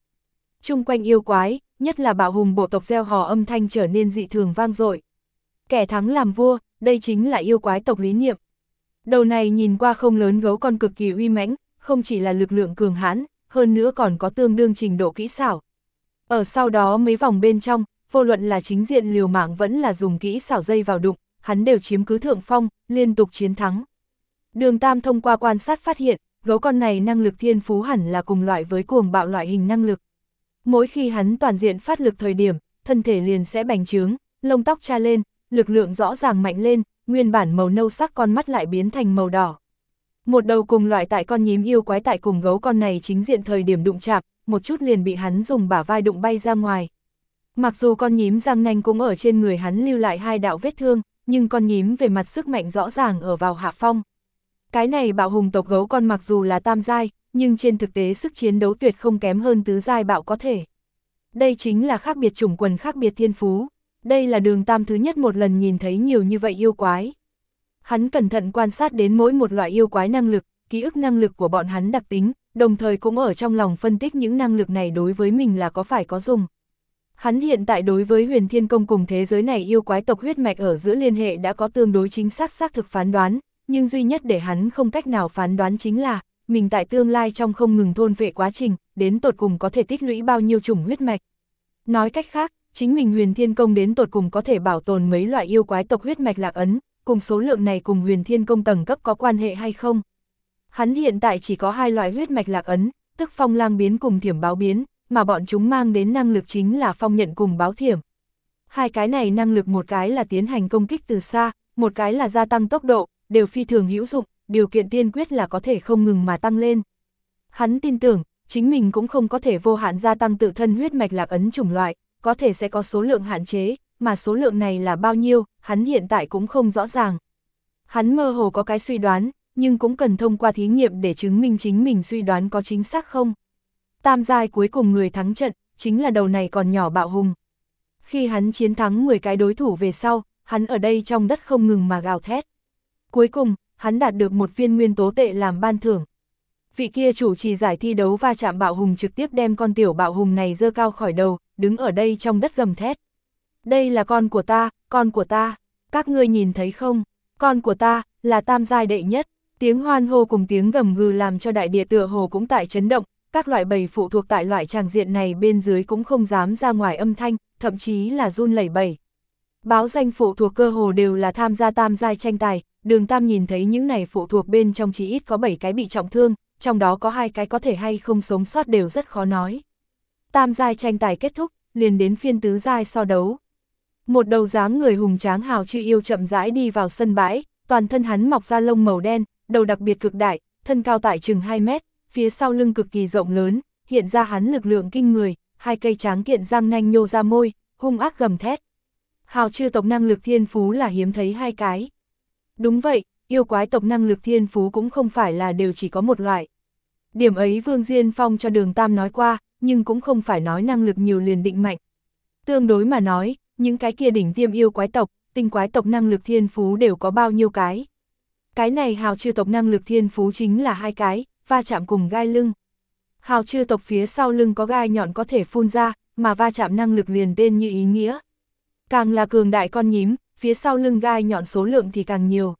chung quanh yêu quái, nhất là bạo hùng bộ tộc gieo hò âm thanh trở nên dị thường vang dội. Kẻ thắng làm vua, đây chính là yêu quái tộc lý niệm. Đầu này nhìn qua không lớn gấu con cực kỳ uy mãnh, không chỉ là lực lượng cường hãn, hơn nữa còn có tương đương trình độ kỹ xảo. Ở sau đó mấy vòng bên trong, vô luận là chính diện liều mạng vẫn là dùng kỹ xảo dây vào đụng, hắn đều chiếm cứ thượng phong, liên tục chiến thắng. Đường Tam thông qua quan sát phát hiện, gấu con này năng lực thiên phú hẳn là cùng loại với cuồng bạo loại hình năng lực. Mỗi khi hắn toàn diện phát lực thời điểm, thân thể liền sẽ bành trướng, lông tóc tra lên, lực lượng rõ ràng mạnh lên, nguyên bản màu nâu sắc con mắt lại biến thành màu đỏ. Một đầu cùng loại tại con nhím yêu quái tại cùng gấu con này chính diện thời điểm đụng chạm, một chút liền bị hắn dùng bả vai đụng bay ra ngoài. Mặc dù con nhím răng nanh cũng ở trên người hắn lưu lại hai đạo vết thương, nhưng con nhím về mặt sức mạnh rõ ràng ở vào hạ phong. Cái này bạo hùng tộc gấu con mặc dù là tam giai, nhưng trên thực tế sức chiến đấu tuyệt không kém hơn tứ giai bạo có thể. Đây chính là khác biệt chủng quần khác biệt thiên phú. Đây là đường tam thứ nhất một lần nhìn thấy nhiều như vậy yêu quái. Hắn cẩn thận quan sát đến mỗi một loại yêu quái năng lực, ký ức năng lực của bọn hắn đặc tính, đồng thời cũng ở trong lòng phân tích những năng lực này đối với mình là có phải có dùng. Hắn hiện tại đối với huyền thiên công cùng thế giới này yêu quái tộc huyết mạch ở giữa liên hệ đã có tương đối chính xác xác thực phán đoán, nhưng duy nhất để hắn không cách nào phán đoán chính là, mình tại tương lai trong không ngừng thôn vệ quá trình, đến tột cùng có thể tích lũy bao nhiêu chủng huyết mạch. Nói cách khác, chính mình huyền thiên công đến tột cùng có thể bảo tồn mấy loại yêu quái tộc huyết mạch lạc ấn, cùng số lượng này cùng huyền thiên công tầng cấp có quan hệ hay không. Hắn hiện tại chỉ có hai loại huyết mạch lạc ấn, tức phong lang biến cùng thiểm báo biến, mà bọn chúng mang đến năng lực chính là phong nhận cùng báo thiểm. Hai cái này năng lực một cái là tiến hành công kích từ xa, một cái là gia tăng tốc độ, đều phi thường hữu dụng, điều kiện tiên quyết là có thể không ngừng mà tăng lên. Hắn tin tưởng, chính mình cũng không có thể vô hạn gia tăng tự thân huyết mạch lạc ấn chủng loại, có thể sẽ có số lượng hạn chế, mà số lượng này là bao nhiêu, hắn hiện tại cũng không rõ ràng. Hắn mơ hồ có cái suy đoán, nhưng cũng cần thông qua thí nghiệm để chứng minh chính mình suy đoán có chính xác không. Tam giai cuối cùng người thắng trận, chính là đầu này còn nhỏ bạo hùng. Khi hắn chiến thắng 10 cái đối thủ về sau, hắn ở đây trong đất không ngừng mà gào thét. Cuối cùng, hắn đạt được một viên nguyên tố tệ làm ban thưởng. Vị kia chủ trì giải thi đấu va chạm bạo hùng trực tiếp đem con tiểu bạo hùng này dơ cao khỏi đầu, đứng ở đây trong đất gầm thét. Đây là con của ta, con của ta, các ngươi nhìn thấy không, con của ta, là tam giai đệ nhất, tiếng hoan hô cùng tiếng gầm gừ làm cho đại địa tựa hồ cũng tại chấn động, các loại bầy phụ thuộc tại loại tràng diện này bên dưới cũng không dám ra ngoài âm thanh, thậm chí là run lẩy bẩy. Báo danh phụ thuộc cơ hồ đều là tham gia tam giai tranh tài, đường tam nhìn thấy những này phụ thuộc bên trong chỉ ít có 7 cái bị trọng thương, trong đó có hai cái có thể hay không sống sót đều rất khó nói. Tam giai tranh tài kết thúc, liền đến phiên tứ giai so đấu. Một đầu dáng người hùng tráng hào chư yêu chậm rãi đi vào sân bãi, toàn thân hắn mọc ra lông màu đen, đầu đặc biệt cực đại, thân cao tại chừng 2 mét, phía sau lưng cực kỳ rộng lớn, hiện ra hắn lực lượng kinh người, hai cây tráng kiện răng nanh nhô ra môi, hung ác gầm thét. Hào chư tộc năng lực thiên phú là hiếm thấy hai cái. Đúng vậy, yêu quái tộc năng lực thiên phú cũng không phải là đều chỉ có một loại. Điểm ấy Vương Diên Phong cho đường Tam nói qua, nhưng cũng không phải nói năng lực nhiều liền định mạnh. Tương đối mà nói, những cái kia đỉnh tiêm yêu quái tộc, tinh quái tộc năng lực thiên phú đều có bao nhiêu cái. Cái này hào chư tộc năng lực thiên phú chính là hai cái, va chạm cùng gai lưng. Hào chư tộc phía sau lưng có gai nhọn có thể phun ra, mà va chạm năng lực liền tên như ý nghĩa. Càng là cường đại con nhím, phía sau lưng gai nhọn số lượng thì càng nhiều.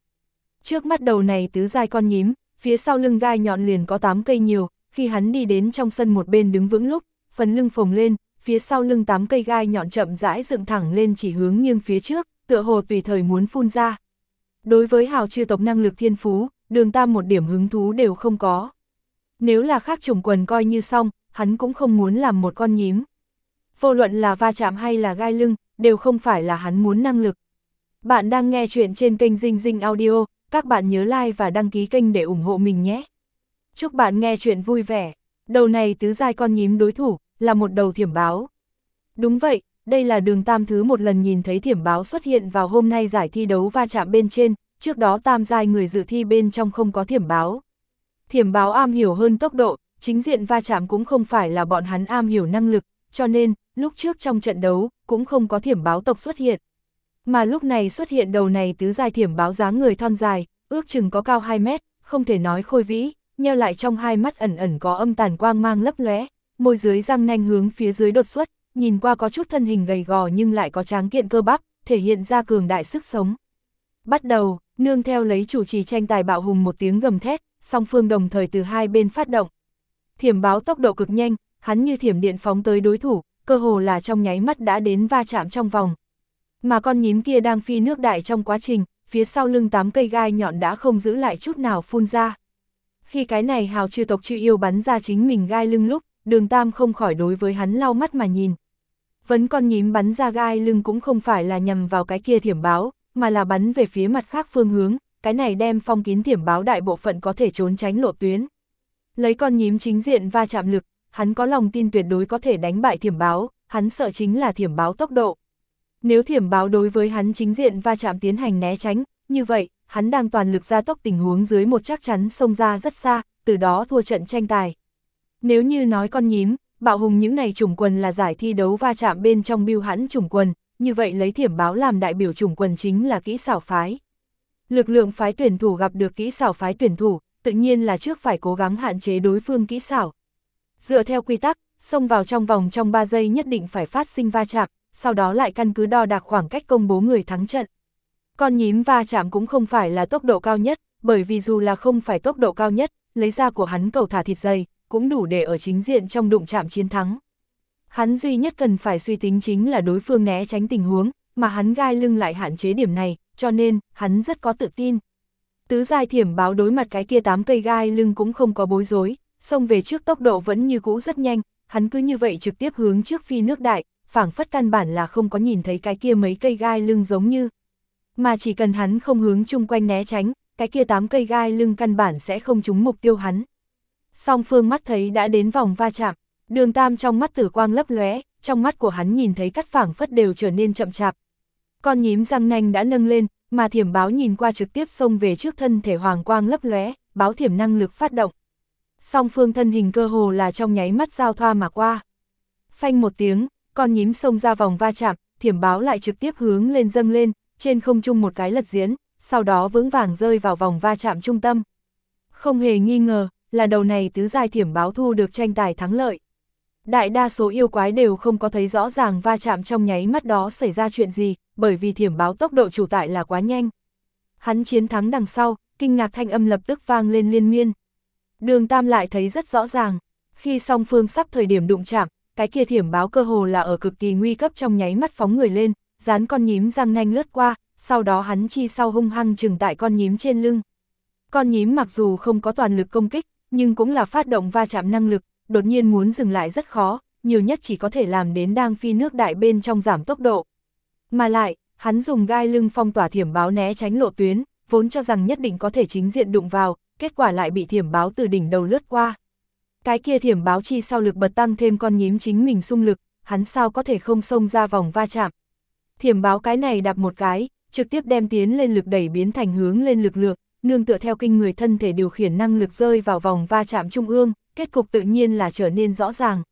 Trước mắt đầu này tứ dai con nhím, phía sau lưng gai nhọn liền có 8 cây nhiều, khi hắn đi đến trong sân một bên đứng vững lúc, phần lưng phồng lên, phía sau lưng 8 cây gai nhọn chậm rãi dựng thẳng lên chỉ hướng nghiêng phía trước, tựa hồ tùy thời muốn phun ra. Đối với hào chư tộc năng lực thiên phú, đường tam một điểm hứng thú đều không có. Nếu là khác chủng quần coi như xong, hắn cũng không muốn làm một con nhím. Vô luận là va chạm hay là gai lưng, đều không phải là hắn muốn năng lực. Bạn đang nghe chuyện trên kênh Dinh Dinh Audio, các bạn nhớ like và đăng ký kênh để ủng hộ mình nhé. Chúc bạn nghe chuyện vui vẻ. Đầu này tứ giai con nhím đối thủ, là một đầu thiểm báo. Đúng vậy, đây là đường tam thứ một lần nhìn thấy thiểm báo xuất hiện vào hôm nay giải thi đấu va chạm bên trên, trước đó tam giai người dự thi bên trong không có thiểm báo. Thiểm báo am hiểu hơn tốc độ, chính diện va chạm cũng không phải là bọn hắn am hiểu năng lực, cho nên, lúc trước trong trận đấu, cũng không có thiểm báo tộc xuất hiện. Mà lúc này xuất hiện đầu này tứ dài thiểm báo dáng người thon dài, ước chừng có cao 2 mét, không thể nói khôi vĩ, nheo lại trong hai mắt ẩn ẩn có âm tàn quang mang lấp lóe, môi dưới răng nanh hướng phía dưới đột xuất, nhìn qua có chút thân hình gầy gò nhưng lại có tráng kiện cơ bắp, thể hiện ra cường đại sức sống. Bắt đầu, nương theo lấy chủ trì tranh tài bạo hùng một tiếng gầm thét, song phương đồng thời từ hai bên phát động. Thiểm báo tốc độ cực nhanh, hắn như thiểm điện phóng tới đối thủ, cơ hồ là trong nháy mắt đã đến va chạm trong vòng. Mà con nhím kia đang phi nước đại trong quá trình, phía sau lưng tám cây gai nhọn đã không giữ lại chút nào phun ra. Khi cái này hào chư tộc chư yêu bắn ra chính mình gai lưng lúc, đường tam không khỏi đối với hắn lau mắt mà nhìn. Vấn con nhím bắn ra gai lưng cũng không phải là nhằm vào cái kia thiểm báo, mà là bắn về phía mặt khác phương hướng, cái này đem phong kín thiểm báo đại bộ phận có thể trốn tránh lộ tuyến. Lấy con nhím chính diện va chạm lực, hắn có lòng tin tuyệt đối có thể đánh bại thiểm báo, hắn sợ chính là thiểm báo tốc độ. Nếu thiểm báo đối với hắn chính diện va chạm tiến hành né tránh, như vậy, hắn đang toàn lực gia tốc tình huống dưới một chắc chắn xông ra rất xa, từ đó thua trận tranh tài. Nếu như nói con nhím, bạo hùng những này chủng quần là giải thi đấu va chạm bên trong biêu hãn chủng quần, như vậy lấy thiểm báo làm đại biểu chủng quần chính là kỹ xảo phái. Lực lượng phái tuyển thủ gặp được kỹ xảo phái tuyển thủ, tự nhiên là trước phải cố gắng hạn chế đối phương kỹ xảo. Dựa theo quy tắc, xông vào trong vòng trong 3 giây nhất định phải phát sinh va chạm, sau đó lại căn cứ đo đạc khoảng cách công bố người thắng trận. Con nhím va chạm cũng không phải là tốc độ cao nhất, bởi vì dù là không phải tốc độ cao nhất, lấy ra của hắn cầu thả thịt dày, cũng đủ để ở chính diện trong đụng chạm chiến thắng. Hắn duy nhất cần phải suy tính chính là đối phương né tránh tình huống, mà hắn gai lưng lại hạn chế điểm này, cho nên, hắn rất có tự tin. Tứ giai thiểm báo đối mặt cái kia tám cây gai lưng cũng không có bối rối, xông về trước tốc độ vẫn như cũ rất nhanh, hắn cứ như vậy trực tiếp hướng trước phi nước đại, phảng phất căn bản là không có nhìn thấy cái kia mấy cây gai lưng giống như. Mà chỉ cần hắn không hướng chung quanh né tránh, cái kia tám cây gai lưng căn bản sẽ không trúng mục tiêu hắn. Song phương mắt thấy đã đến vòng va chạm, đường tam trong mắt tử quang lấp lóe, trong mắt của hắn nhìn thấy cắt phảng phất đều trở nên chậm chạp. Con nhím răng nanh đã nâng lên, mà thiểm báo nhìn qua trực tiếp xông về trước thân thể hoàng quang lấp lóe, báo thiểm năng lực phát động. Song phương thân hình cơ hồ là trong nháy mắt giao thoa mà qua. Phanh một tiếng, con nhím xông ra vòng va chạm, thiểm báo lại trực tiếp hướng lên dâng lên, trên không trung một cái lật diễn, sau đó vững vàng rơi vào vòng va chạm trung tâm. Không hề nghi ngờ, là đầu này tứ giai thiểm báo thu được tranh tài thắng lợi. Đại đa số yêu quái đều không có thấy rõ ràng va chạm trong nháy mắt đó xảy ra chuyện gì, bởi vì thiểm báo tốc độ chủ tại là quá nhanh. Hắn chiến thắng đằng sau, kinh ngạc thanh âm lập tức vang lên liên miên. Đường Tam lại thấy rất rõ ràng, khi song phương sắp thời điểm đụng chạm, cái kia thiểm báo cơ hồ là ở cực kỳ nguy cấp trong nháy mắt phóng người lên, dán con nhím răng nanh lướt qua, sau đó hắn chi sau hung hăng trừng tại con nhím trên lưng. Con nhím mặc dù không có toàn lực công kích, nhưng cũng là phát động va chạm năng lực, đột nhiên muốn dừng lại rất khó, nhiều nhất chỉ có thể làm đến đang phi nước đại bên trong giảm tốc độ. Mà lại, hắn dùng gai lưng phong tỏa thiểm báo né tránh lộ tuyến, vốn cho rằng nhất định có thể chính diện đụng vào, kết quả lại bị thiểm báo từ đỉnh đầu lướt qua. Cái kia thiểm báo chi sau lực bật tăng thêm con nhím chính mình xung lực, hắn sao có thể không xông ra vòng va chạm. Thiểm báo cái này đạp một cái, trực tiếp đem tiến lên lực đẩy biến thành hướng lên lực lượng, nương tựa theo kinh người thân thể điều khiển năng lực rơi vào vòng va chạm trung ương, kết cục tự nhiên là trở nên rõ ràng.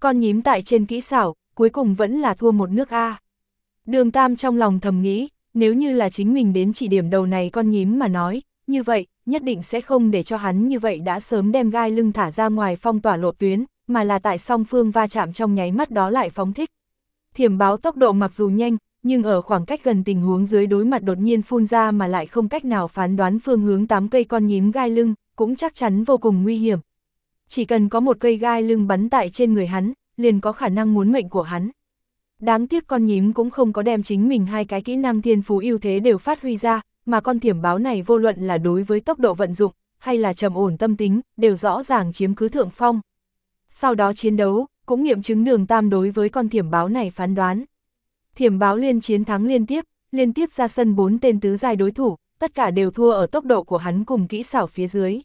Con nhím tại trên kỹ xảo, cuối cùng vẫn là thua một nước A. Đường Tam trong lòng thầm nghĩ, nếu như là chính mình đến chỉ điểm đầu này con nhím mà nói, như vậy, nhất định sẽ không để cho hắn như vậy đã sớm đem gai lưng thả ra ngoài phong tỏa lộ tuyến, mà là tại song phương va chạm trong nháy mắt đó lại phóng thích. Thiểm báo tốc độ mặc dù nhanh, nhưng ở khoảng cách gần tình huống dưới đối mặt đột nhiên phun ra mà lại không cách nào phán đoán phương hướng tám cây con nhím gai lưng, cũng chắc chắn vô cùng nguy hiểm. Chỉ cần có một cây gai lưng bắn tại trên người hắn, liền có khả năng muốn mệnh của hắn. Đáng tiếc con nhím cũng không có đem chính mình hai cái kỹ năng thiên phú ưu thế đều phát huy ra, mà con thiểm báo này vô luận là đối với tốc độ vận dụng, hay là trầm ổn tâm tính, đều rõ ràng chiếm cứ thượng phong. Sau đó chiến đấu, cũng nghiệm chứng đường tam đối với con thiểm báo này phán đoán. Thiểm báo liên chiến thắng liên tiếp, liên tiếp ra sân bốn tên tứ giai đối thủ, tất cả đều thua ở tốc độ của hắn cùng kỹ xảo phía dưới.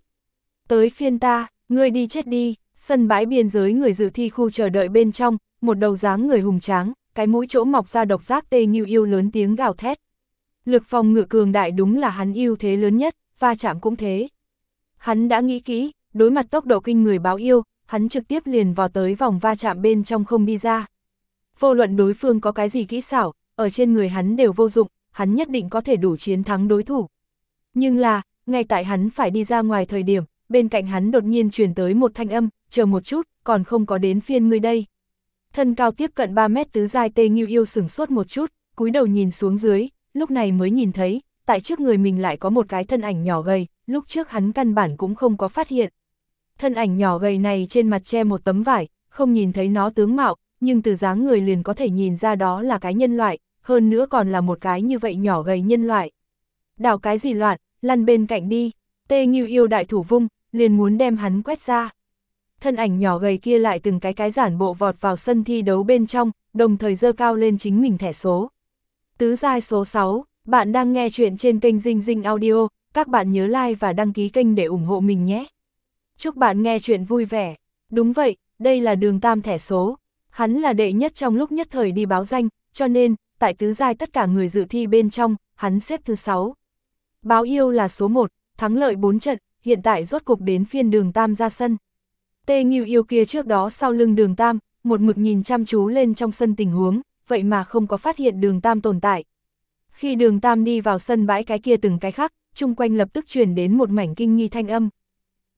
Tới phiên ta, ngươi đi chết đi, sân bãi biên giới người dự thi khu chờ đợi bên trong, một đầu dáng người hùng tráng, cái mũi chỗ mọc ra độc giác tê như yêu lớn tiếng gào thét. Lực phòng ngự cường đại đúng là hắn yêu thế lớn nhất, va chạm cũng thế. Hắn đã nghĩ kỹ, đối mặt tốc độ kinh người báo yêu, hắn trực tiếp liền vào tới vòng va chạm bên trong không đi ra. Vô luận đối phương có cái gì kỹ xảo, ở trên người hắn đều vô dụng, hắn nhất định có thể đủ chiến thắng đối thủ. Nhưng là, ngay tại hắn phải đi ra ngoài thời điểm, bên cạnh hắn đột nhiên truyền tới một thanh âm, chờ một chút, còn không có đến phiên ngươi đây. Thân cao tiếp cận 3 mét tứ dài tê nghiêu yêu sửng sốt một chút, cúi đầu nhìn xuống dưới, lúc này mới nhìn thấy, tại trước người mình lại có một cái thân ảnh nhỏ gầy, lúc trước hắn căn bản cũng không có phát hiện. Thân ảnh nhỏ gầy này trên mặt che một tấm vải, không nhìn thấy nó tướng mạo, nhưng từ dáng người liền có thể nhìn ra đó là cái nhân loại, hơn nữa còn là một cái như vậy nhỏ gầy nhân loại. Đào cái gì loạn, lăn bên cạnh đi, tê nghiêu yêu đại thủ vung, liền muốn đem hắn quét ra. Thân ảnh nhỏ gầy kia lại từng cái cái giản bộ vọt vào sân thi đấu bên trong, đồng thời dơ cao lên chính mình thẻ số. Tứ giai số 6, bạn đang nghe chuyện trên kênh Dinh Dinh Audio, các bạn nhớ like và đăng ký kênh để ủng hộ mình nhé. Chúc bạn nghe chuyện vui vẻ. Đúng vậy, đây là đường tam thẻ số. Hắn là đệ nhất trong lúc nhất thời đi báo danh, cho nên, tại tứ giai tất cả người dự thi bên trong, hắn xếp thứ 6. Báo yêu là số 1, thắng lợi 4 trận, hiện tại rốt cục đến phiên đường Tam ra sân. Tê Nghiêu yêu kia trước đó sau lưng đường Tam, một mực nhìn chăm chú lên trong sân tình huống, vậy mà không có phát hiện đường Tam tồn tại. Khi đường Tam đi vào sân bãi cái kia từng cái khác, chung quanh lập tức truyền đến một mảnh kinh nghi thanh âm.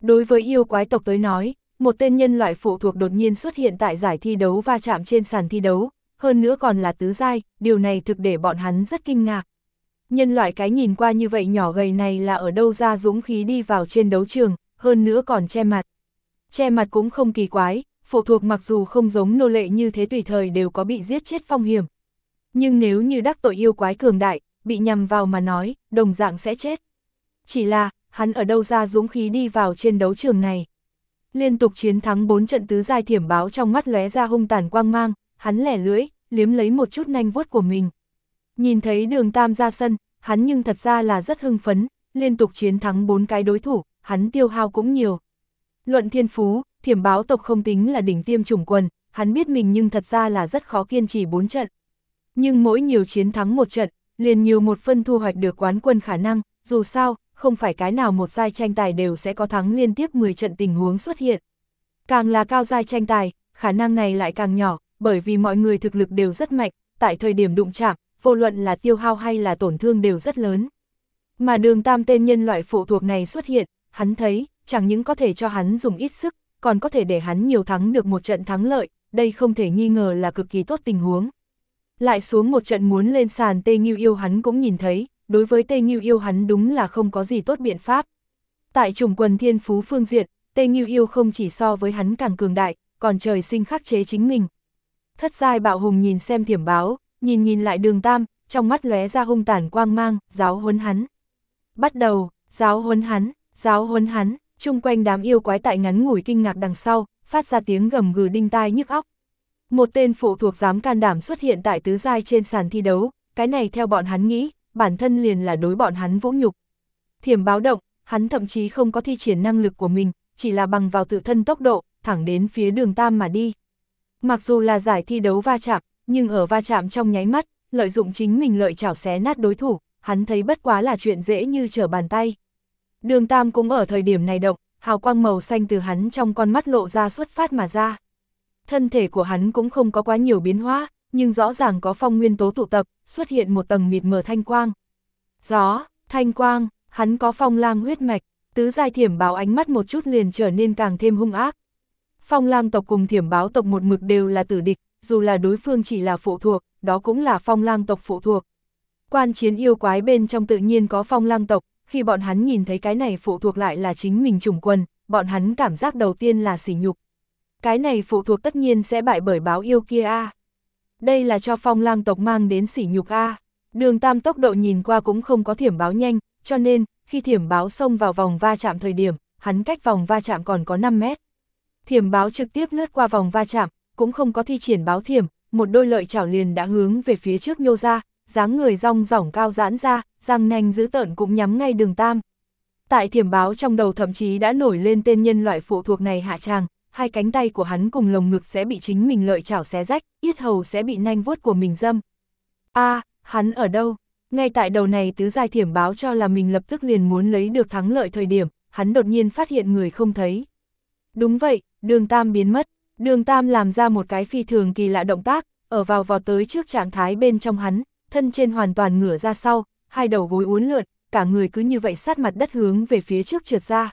Đối với yêu quái tộc tới nói, một tên nhân loại phụ thuộc đột nhiên xuất hiện tại giải thi đấu va chạm trên sàn thi đấu, hơn nữa còn là tứ giai, điều này thực để bọn hắn rất kinh ngạc. Nhân loại cái nhìn qua như vậy nhỏ gầy này là ở đâu ra dũng khí đi vào trên đấu trường, hơn nữa còn che mặt. Che mặt cũng không kỳ quái, phụ thuộc mặc dù không giống nô lệ như thế tùy thời đều có bị giết chết phong hiểm. Nhưng nếu như đắc tội yêu quái cường đại, bị nhầm vào mà nói, đồng dạng sẽ chết. Chỉ là, hắn ở đâu ra dũng khí đi vào trên đấu trường này. Liên tục chiến thắng 4 trận tứ giai thiểm báo trong mắt lóe ra hung tàn quang mang, hắn lẻ lưỡi, liếm lấy một chút nanh vuốt của mình. Nhìn thấy đường tam ra sân, hắn nhưng thật ra là rất hưng phấn, liên tục chiến thắng 4 cái đối thủ, hắn tiêu hao cũng nhiều. Luận thiên phú, thiểm báo tộc không tính là đỉnh tiêm chủng quần, hắn biết mình nhưng thật ra là rất khó kiên trì 4 trận. Nhưng mỗi nhiều chiến thắng một trận, liền nhiều một phân thu hoạch được quán quân khả năng, dù sao, không phải cái nào một giai tranh tài đều sẽ có thắng liên tiếp 10 trận tình huống xuất hiện. Càng là cao giai tranh tài, khả năng này lại càng nhỏ, bởi vì mọi người thực lực đều rất mạnh, tại thời điểm đụng chạm, vô luận là tiêu hao hay là tổn thương đều rất lớn. Mà đường tam tên nhân loại phụ thuộc này xuất hiện, hắn thấy, chẳng những có thể cho hắn dùng ít sức, còn có thể để hắn nhiều thắng được một trận thắng lợi, đây không thể nghi ngờ là cực kỳ tốt tình huống. Lại xuống một trận muốn lên sàn Tê Nghiêu Yêu hắn cũng nhìn thấy, đối với Tê Nghiêu Yêu hắn đúng là không có gì tốt biện pháp. Tại trùng quần thiên phú phương diện, Tê Nghiêu Yêu không chỉ so với hắn càng cường đại, còn trời sinh khắc chế chính mình. Thất giai bạo hùng nhìn xem thiểm báo, nhìn nhìn lại đường tam, trong mắt lóe ra hung tàn quang mang, giáo huấn hắn. Bắt đầu, giáo huấn hắn, giáo huấn hắn, chung quanh đám yêu quái tại ngắn ngủi kinh ngạc đằng sau, phát ra tiếng gầm gừ đinh tai nhức óc. Một tên phụ thuộc dám can đảm xuất hiện tại tứ giai trên sàn thi đấu, cái này theo bọn hắn nghĩ, bản thân liền là đối bọn hắn vũ nhục. Thiểm báo động, hắn thậm chí không có thi triển năng lực của mình, chỉ là bằng vào tự thân tốc độ, thẳng đến phía đường tam mà đi. Mặc dù là giải thi đấu va chạm, nhưng ở va chạm trong nháy mắt, lợi dụng chính mình lợi chảo xé nát đối thủ, hắn thấy bất quá là chuyện dễ như trở bàn tay. Đường Tam cũng ở thời điểm này động, hào quang màu xanh từ hắn trong con mắt lộ ra xuất phát mà ra. Thân thể của hắn cũng không có quá nhiều biến hóa, nhưng rõ ràng có phong nguyên tố tụ tập, xuất hiện một tầng mịt mờ thanh quang. Gió, thanh quang, hắn có phong lang huyết mạch, tứ giai thiểm báo ánh mắt một chút liền trở nên càng thêm hung ác. Phong lang tộc cùng thiểm báo tộc một mực đều là tử địch, dù là đối phương chỉ là phụ thuộc, đó cũng là phong lang tộc phụ thuộc. Quan chiến yêu quái bên trong tự nhiên có phong lang tộc, khi bọn hắn nhìn thấy cái này phụ thuộc lại là chính mình chủng quân, bọn hắn cảm giác đầu tiên là sỉ nhục. Cái này phụ thuộc tất nhiên sẽ bại bởi báo yêu kia a. Đây là cho phong lang tộc mang đến sỉ nhục a. Đường tam tốc độ nhìn qua cũng không có thiểm báo nhanh, cho nên, khi thiểm báo xông vào vòng va chạm thời điểm, hắn cách vòng va chạm còn có 5 mét. Thiểm báo trực tiếp lướt qua vòng va chạm, cũng không có thi triển báo thiểm, một đôi lợi chảo liền đã hướng về phía trước nhô ra, dáng người rong rỏng cao giãn ra, răng nanh giữ tợn cũng nhắm ngay đường tam. Tại thiểm báo trong đầu thậm chí đã nổi lên tên nhân loại phụ thuộc này hạ tràng, hai cánh tay của hắn cùng lồng ngực sẽ bị chính mình lợi chảo xé rách, yết hầu sẽ bị nanh vuốt của mình dâm. a hắn ở đâu? Ngay tại đầu này tứ giai thiểm báo cho là mình lập tức liền muốn lấy được thắng lợi thời điểm, hắn đột nhiên phát hiện người không thấy. Đúng vậy, đường tam biến mất, đường tam làm ra một cái phi thường kỳ lạ động tác, ở vào vào tới trước trạng thái bên trong hắn, thân trên hoàn toàn ngửa ra sau, hai đầu gối uốn lượn, cả người cứ như vậy sát mặt đất hướng về phía trước trượt ra.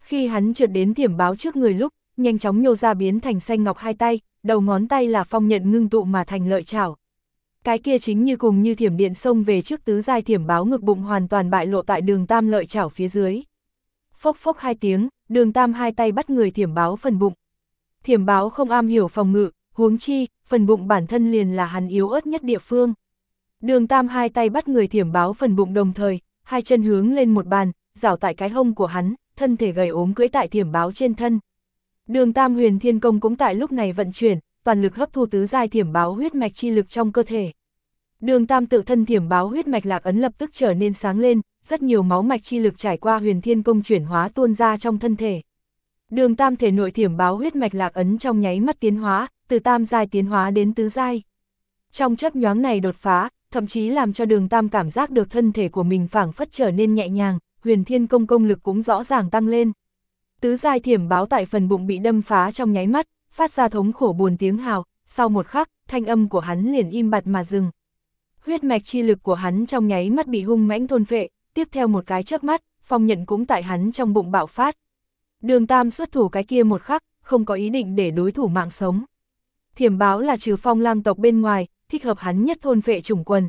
Khi hắn trượt đến thiểm báo trước người lúc, nhanh chóng nhô ra biến thành xanh ngọc hai tay, đầu ngón tay là phong nhận ngưng tụ mà thành lợi chảo. Cái kia chính như cùng như thiểm điện xông về trước tứ giai thiểm báo ngực bụng hoàn toàn bại lộ tại đường tam lợi chảo phía dưới. Phốc phốc hai tiếng, đường tam hai tay bắt người thiểm báo phần bụng. Thiểm báo không am hiểu phòng ngự, huống chi, phần bụng bản thân liền là hắn yếu ớt nhất địa phương. Đường tam hai tay bắt người thiểm báo phần bụng đồng thời, hai chân hướng lên một bàn, rảo tại cái hông của hắn, thân thể gầy ốm cưỡi tại thiểm báo trên thân. Đường tam huyền thiên công cũng tại lúc này vận chuyển, toàn lực hấp thu tứ giai thiểm báo huyết mạch chi lực trong cơ thể. Đường tam tự thân thiểm báo huyết mạch lạc ấn lập tức trở nên sáng lên, rất nhiều máu mạch chi lực trải qua huyền thiên công chuyển hóa tuôn ra trong thân thể. Đường tam thể nội thiểm báo huyết mạch lạc ấn trong nháy mắt tiến hóa, từ tam giai tiến hóa đến tứ giai. Trong chấp nhoáng này đột phá, thậm chí làm cho đường tam cảm giác được thân thể của mình phảng phất trở nên nhẹ nhàng, huyền thiên công công lực cũng rõ ràng tăng lên. Tứ giai thiểm báo tại phần bụng bị đâm phá trong nháy mắt, phát ra thống khổ buồn tiếng hào, sau một khắc, thanh âm của hắn liền im bặt mà dừng. Huyết mạch chi lực của hắn trong nháy mắt bị hung mãnh thôn phệ, tiếp theo một cái chớp mắt, phong nhận cũng tại hắn trong bụng bạo phát. Đường Tam xuất thủ cái kia một khắc, không có ý định để đối thủ mạng sống. Thiểm báo là trừ phong lang tộc bên ngoài, thích hợp hắn nhất thôn vệ chủng quần.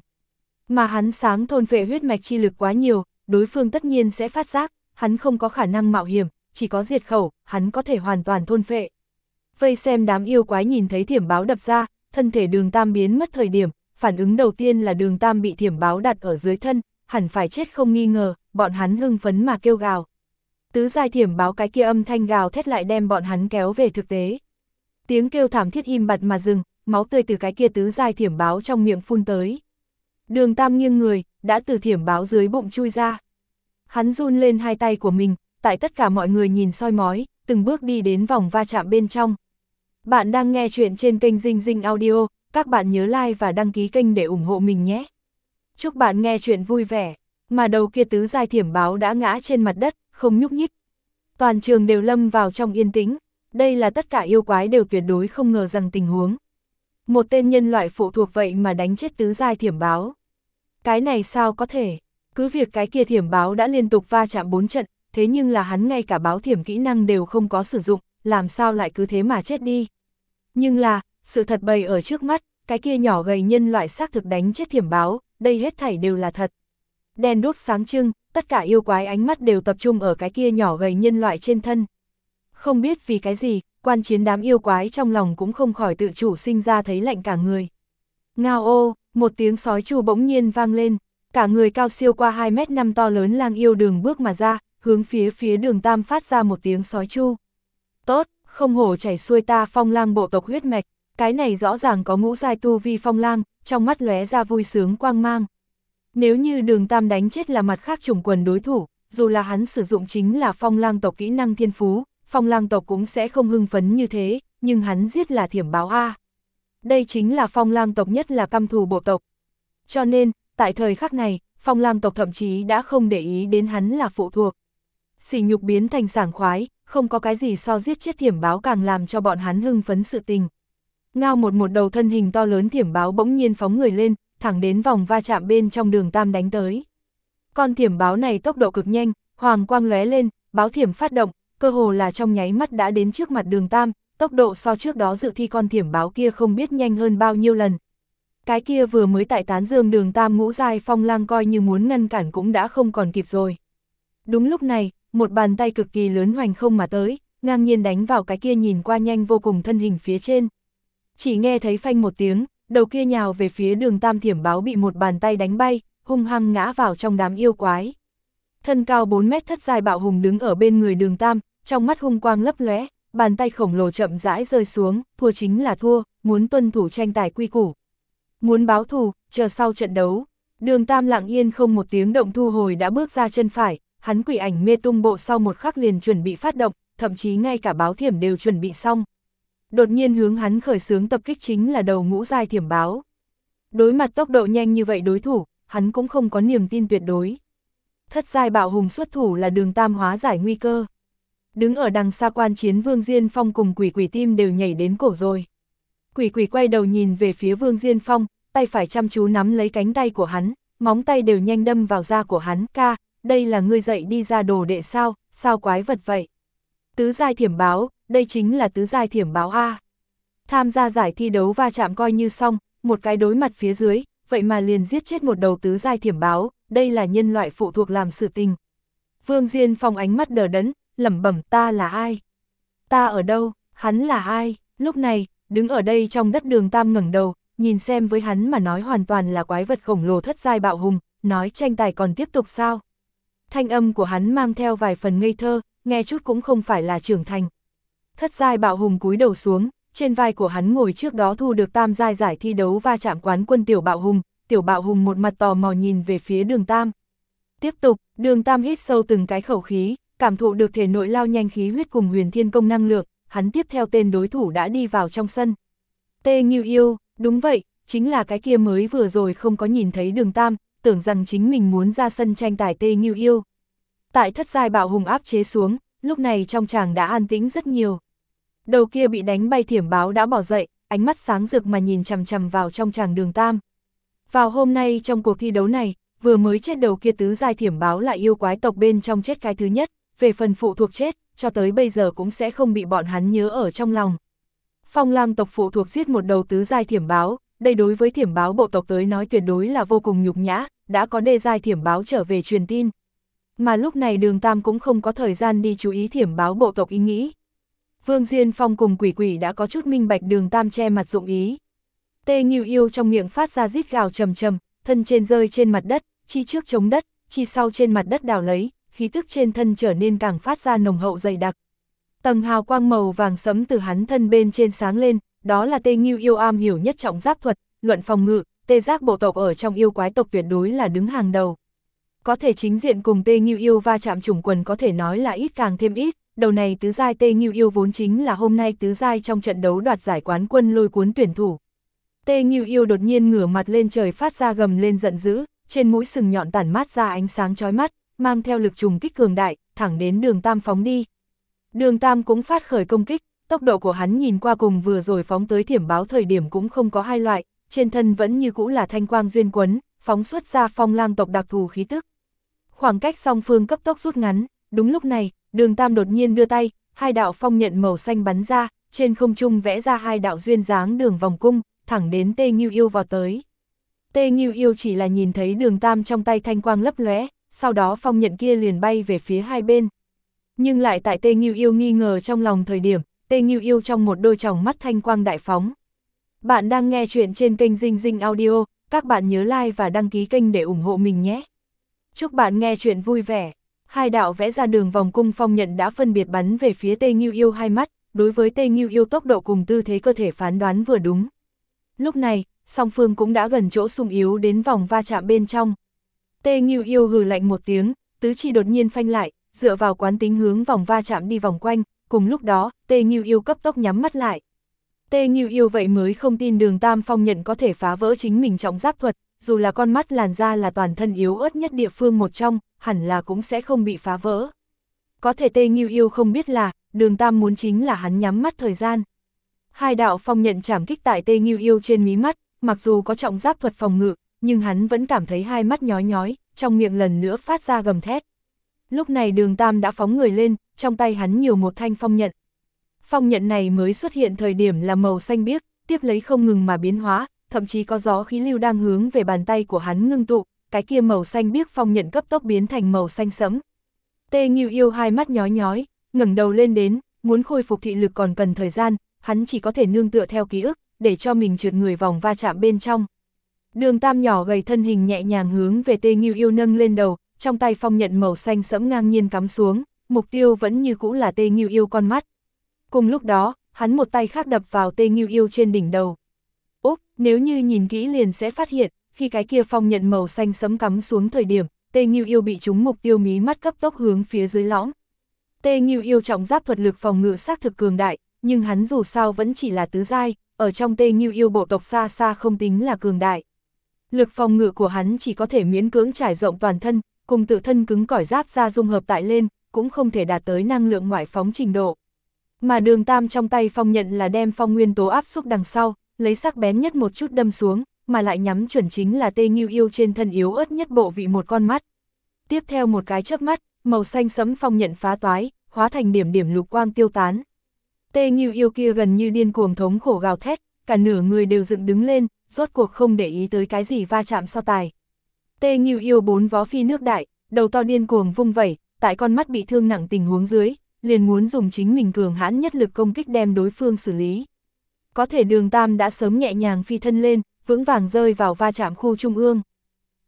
Mà hắn sáng thôn vệ huyết mạch chi lực quá nhiều, đối phương tất nhiên sẽ phát giác, hắn không có khả năng mạo hiểm, chỉ có diệt khẩu, hắn có thể hoàn toàn thôn vệ. Vây xem đám yêu quái nhìn thấy thiểm báo đập ra, thân thể đường tam biến mất thời điểm, phản ứng đầu tiên là đường tam bị thiểm báo đặt ở dưới thân, hẳn phải chết không nghi ngờ, bọn hắn hưng phấn mà kêu gào. Tứ giai thiểm báo cái kia âm thanh gào thét lại đem bọn hắn kéo về thực tế. Tiếng kêu thảm thiết im bặt mà dừng, máu tươi từ cái kia tứ dài thiểm báo trong miệng phun tới. Đường tam nghiêng người, đã từ thiểm báo dưới bụng chui ra. Hắn run lên hai tay của mình, tại tất cả mọi người nhìn soi mói, từng bước đi đến vòng va chạm bên trong. Bạn đang nghe chuyện trên kênh Dinh Dinh Audio, các bạn nhớ like và đăng ký kênh để ủng hộ mình nhé. Chúc bạn nghe chuyện vui vẻ, mà đầu kia tứ dài thiểm báo đã ngã trên mặt đất, không nhúc nhích. Toàn trường đều lâm vào trong yên tĩnh, đây là tất cả yêu quái đều tuyệt đối không ngờ rằng tình huống. Một tên nhân loại phụ thuộc vậy mà đánh chết tứ giai thiểm báo. Cái này sao có thể, cứ việc cái kia thiểm báo đã liên tục va chạm bốn trận, thế nhưng là hắn ngay cả báo thiểm kỹ năng đều không có sử dụng, làm sao lại cứ thế mà chết đi. Nhưng là, sự thật bày ở trước mắt, cái kia nhỏ gầy nhân loại xác thực đánh chết thiểm báo, đây hết thảy đều là thật. Đèn đuốc sáng trưng, tất cả yêu quái ánh mắt đều tập trung ở cái kia nhỏ gầy nhân loại trên thân. Không biết vì cái gì, quan chiến đám yêu quái trong lòng cũng không khỏi tự chủ sinh ra thấy lạnh cả người. Ngao ô, một tiếng sói chu bỗng nhiên vang lên, cả người cao siêu qua 2 mét năm to lớn lang yêu đường bước mà ra, hướng phía phía đường tam phát ra một tiếng sói chu. Tốt, không hổ chảy xuôi ta phong lang bộ tộc huyết mạch, cái này rõ ràng có ngũ giai tu vi phong lang, trong mắt lóe ra vui sướng quang mang. Nếu như đường tam đánh chết là mặt khác chủng quần đối thủ, dù là hắn sử dụng chính là phong lang tộc kỹ năng thiên phú, phong lang tộc cũng sẽ không hưng phấn như thế, nhưng hắn giết là thiểm báo A. Đây chính là phong lang tộc nhất là căm thù bộ tộc. Cho nên, tại thời khắc này, phong lang tộc thậm chí đã không để ý đến hắn là phụ thuộc. Sỉ nhục biến thành sảng khoái, không có cái gì so giết chết thiểm báo càng làm cho bọn hắn hưng phấn sự tình. Ngao một một đầu thân hình to lớn thiểm báo bỗng nhiên phóng người lên, thẳng đến vòng va chạm bên trong đường tam đánh tới. Con thiểm báo này tốc độ cực nhanh, hoàng quang lóe lên, báo thiểm phát động, cơ hồ là trong nháy mắt đã đến trước mặt đường tam, tốc độ so trước đó dự thi con thiểm báo kia không biết nhanh hơn bao nhiêu lần. Cái kia vừa mới tại tán dương đường tam ngũ dài phong lang coi như muốn ngăn cản cũng đã không còn kịp rồi. Đúng lúc này, một bàn tay cực kỳ lớn hoành không mà tới, ngang nhiên đánh vào cái kia nhìn qua nhanh vô cùng thân hình phía trên. Chỉ nghe thấy phanh một tiếng, đầu kia nhào về phía đường tam thiểm báo bị một bàn tay đánh bay, hung hăng ngã vào trong đám yêu quái. Thân cao 4 mét thất dài bạo hùng đứng ở bên người đường tam, trong mắt hung quang lấp lóe, bàn tay khổng lồ chậm rãi rơi xuống, thua chính là thua, muốn tuân thủ tranh tài quy củ. Muốn báo thù, chờ sau trận đấu. Đường Tam lặng yên không một tiếng động thu hồi đã bước ra chân phải, hắn quỷ ảnh mê tung bộ sau một khắc liền chuẩn bị phát động, thậm chí ngay cả báo thiểm đều chuẩn bị xong. Đột nhiên hướng hắn khởi xướng tập kích chính là đầu ngũ dài thiểm báo. Đối mặt tốc độ nhanh như vậy đối thủ, hắn cũng không có niềm tin tuyệt đối. Thất giai bạo hùng xuất thủ là đường tam hóa giải nguy cơ. Đứng ở đằng xa quan chiến Vương Diên Phong cùng quỷ quỷ tim đều nhảy đến cổ rồi. Quỷ quỷ quay đầu nhìn về phía Vương Diên Phong, tay phải chăm chú nắm lấy cánh tay của hắn, móng tay đều nhanh đâm vào da của hắn, ca, đây là ngươi dậy đi ra đồ đệ sao, sao quái vật vậy? Tứ giai thiểm báo, đây chính là tứ giai thiểm báo A. Tham gia giải thi đấu va chạm coi như xong, một cái đối mặt phía dưới, vậy mà liền giết chết một đầu tứ giai thiểm báo, đây là nhân loại phụ thuộc làm sự tình. Vương Diên Phong ánh mắt đờ đẫn, lẩm bẩm ta là ai? Ta ở đâu? Hắn là ai? Lúc này, đứng ở đây trong đất đường Tam ngẩng đầu, nhìn xem với hắn mà nói hoàn toàn là quái vật khổng lồ thất giai bạo hùng, nói tranh tài còn tiếp tục sao? Thanh âm của hắn mang theo vài phần ngây thơ, nghe chút cũng không phải là trưởng thành. Thất giai bạo hùng cúi đầu xuống, trên vai của hắn ngồi trước đó thu được tam giai giải thi đấu va chạm quán quân tiểu bạo hùng, tiểu bạo hùng một mặt tò mò nhìn về phía đường tam. Tiếp tục, đường tam hít sâu từng cái khẩu khí, cảm thụ được thể nội lao nhanh khí huyết cùng huyền thiên công năng lượng, hắn tiếp theo tên đối thủ đã đi vào trong sân. Tê Nghiêu Yêu, đúng vậy, chính là cái kia mới vừa rồi không có nhìn thấy đường tam, tưởng rằng chính mình muốn ra sân tranh tài tê như yêu. Tại thất giai bạo hùng áp chế xuống, lúc này trong chàng đã an tĩnh rất nhiều. Đầu kia bị đánh bay thiểm báo đã bỏ dậy, ánh mắt sáng rực mà nhìn chằm chằm vào trong chàng đường tam. Vào hôm nay trong cuộc thi đấu này, vừa mới chết đầu kia tứ giai thiểm báo lại yêu quái tộc bên trong chết cái thứ nhất, về phần phụ thuộc chết, cho tới bây giờ cũng sẽ không bị bọn hắn nhớ ở trong lòng. Phong lang tộc phụ thuộc giết một đầu tứ giai thiểm báo, đây đối với thiểm báo bộ tộc tới nói tuyệt đối là vô cùng nhục nhã, đã có đề giai thiểm báo trở về truyền tin. Mà lúc này đường Tam cũng không có thời gian đi chú ý thiểm báo bộ tộc ý nghĩ. Vương Diên Phong cùng quỷ quỷ đã có chút minh bạch đường Tam che mặt dụng ý. Tê Nghiêu Yêu trong miệng phát ra rít gào trầm trầm, thân trên rơi trên mặt đất, chi trước chống đất, chi sau trên mặt đất đào lấy, khí tức trên thân trở nên càng phát ra nồng hậu dày đặc. Tầng hào quang màu vàng sẫm từ hắn thân bên trên sáng lên, đó là Tê Nghiêu Yêu am hiểu nhất trọng giáp thuật, luận phòng ngự, Tê Giác bộ tộc ở trong yêu quái tộc tuyệt đối là đứng hàng đầu. Có thể chính diện cùng Tê Nghiêu Yêu va chạm chủng quần có thể nói là ít càng thêm ít, đầu này tứ giai Tê Nghiêu Yêu vốn chính là hôm nay tứ giai trong trận đấu đoạt giải quán quân lôi cuốn tuyển thủ. Tê Như Yêu đột nhiên ngửa mặt lên trời phát ra gầm lên giận dữ, trên mũi sừng nhọn tản mát ra ánh sáng chói mắt, mang theo lực trùng kích cường đại, thẳng đến đường Tam phóng đi. Đường Tam cũng phát khởi công kích, tốc độ của hắn nhìn qua cùng vừa rồi phóng tới thiểm báo thời điểm cũng không có hai loại, trên thân vẫn như cũ là thanh quang duyên quấn, phóng xuất ra phong lang tộc đặc thù khí tức. Khoảng cách song phương cấp tốc rút ngắn, đúng lúc này, đường Tam đột nhiên đưa tay, hai đạo phong nhận màu xanh bắn ra, trên không trung vẽ ra hai đạo duyên dáng đường vòng cung, thẳng đến Tê Nghiêu Yêu vào tới. Tê Nghiêu Yêu chỉ là nhìn thấy đường Tam trong tay thanh quang lấp lóe, sau đó phong nhận kia liền bay về phía hai bên. Nhưng lại tại Tê Nghiêu Yêu nghi ngờ trong lòng thời điểm, Tê Nghiêu Yêu trong một đôi tròng mắt thanh quang đại phóng. Bạn đang nghe chuyện trên kênh Dinh Dinh Audio, các bạn nhớ like và đăng ký kênh để ủng hộ mình nhé. Chúc bạn nghe chuyện vui vẻ. Hai đạo vẽ ra đường vòng cung phong nhận đã phân biệt bắn về phía Tê Nghiêu Yêu hai mắt, đối với Tê Nghiêu Yêu tốc độ cùng tư thế cơ thể phán đoán vừa đúng. Lúc này, song phương cũng đã gần chỗ sung yếu đến vòng va chạm bên trong. Tê Nghiêu Yêu hừ lạnh một tiếng, tứ chi đột nhiên phanh lại, dựa vào quán tính hướng vòng va chạm đi vòng quanh, cùng lúc đó, Tê Nghiêu Yêu cấp tốc nhắm mắt lại. Tê Nghiêu Yêu vậy mới không tin đường Tam Phong nhận có thể phá vỡ chính mình trọng giáp thuật, dù là con mắt làn da là toàn thân yếu ớt nhất địa phương một trong, hẳn là cũng sẽ không bị phá vỡ. Có thể Tê Nghiêu Yêu không biết là, đường Tam muốn chính là hắn nhắm mắt thời gian. Hai đạo phong nhận chảm kích tại Tê Nghiêu Yêu trên mí mắt, mặc dù có trọng giáp thuật phòng ngự, nhưng hắn vẫn cảm thấy hai mắt nhói nhói, trong miệng lần nữa phát ra gầm thét. Lúc này đường Tam đã phóng người lên, trong tay hắn nhiều một thanh phong nhận. Phong nhận này mới xuất hiện thời điểm là màu xanh biếc, tiếp lấy không ngừng mà biến hóa, thậm chí có gió khí lưu đang hướng về bàn tay của hắn ngưng tụ, cái kia màu xanh biếc phong nhận cấp tốc biến thành màu xanh sẫm. Tê Nghiêu yêu hai mắt nhói nhói, ngẩng đầu lên đến, muốn khôi phục thị lực còn cần thời gian, hắn chỉ có thể nương tựa theo ký ức, để cho mình trượt người vòng va chạm bên trong. Đường Tam nhỏ gầy thân hình nhẹ nhàng hướng về Tê Nghiêu yêu nâng lên đầu, trong tay phong nhận màu xanh sẫm ngang nhiên cắm xuống, mục tiêu vẫn như cũ là Tê Nghiêu yêu con mắt. Cùng lúc đó, hắn một tay khác đập vào Tê Nghiêu yêu trên đỉnh đầu. úp nếu như nhìn kỹ liền sẽ phát hiện, khi cái kia phong nhận màu xanh sẫm cắm xuống thời điểm, Tê Nghiêu yêu bị trúng mục tiêu mí mắt cấp tốc hướng phía dưới lõm. Tê Nghiêu yêu trọng giáp thuật lực phòng ngự xác thực cường đại, nhưng hắn dù sao vẫn chỉ là tứ giai, ở trong Tê như yêu bộ tộc xa xa không tính là cường đại. Lực phòng ngự của hắn chỉ có thể miễn cưỡng trải rộng toàn thân, cùng tự thân cứng cỏi giáp ra dung hợp tại lên, cũng không thể đạt tới năng lượng ngoại phóng trình độ. Mà đường tam trong tay phong nhận là đem phong nguyên tố áp xúc đằng sau, lấy sắc bén nhất một chút đâm xuống, mà lại nhắm chuẩn chính là tê nghiêu yêu trên thân yếu ớt nhất bộ vị một con mắt. Tiếp theo một cái chớp mắt, màu xanh sấm phong nhận phá toái, hóa thành điểm điểm lục quang tiêu tán. Tê nghiêu yêu kia gần như điên cuồng thống khổ gào thét, cả nửa người đều dựng đứng lên, rốt cuộc không để ý tới cái gì va chạm so tài. Tê nghiêu yêu bốn vó phi nước đại, đầu to điên cuồng vung vẩy, tại con mắt bị thương nặng tình huống dưới, liền muốn dùng chính mình cường hãn nhất lực công kích đem đối phương xử lý. Có thể đường tam đã sớm nhẹ nhàng phi thân lên, vững vàng rơi vào va chạm khu trung ương.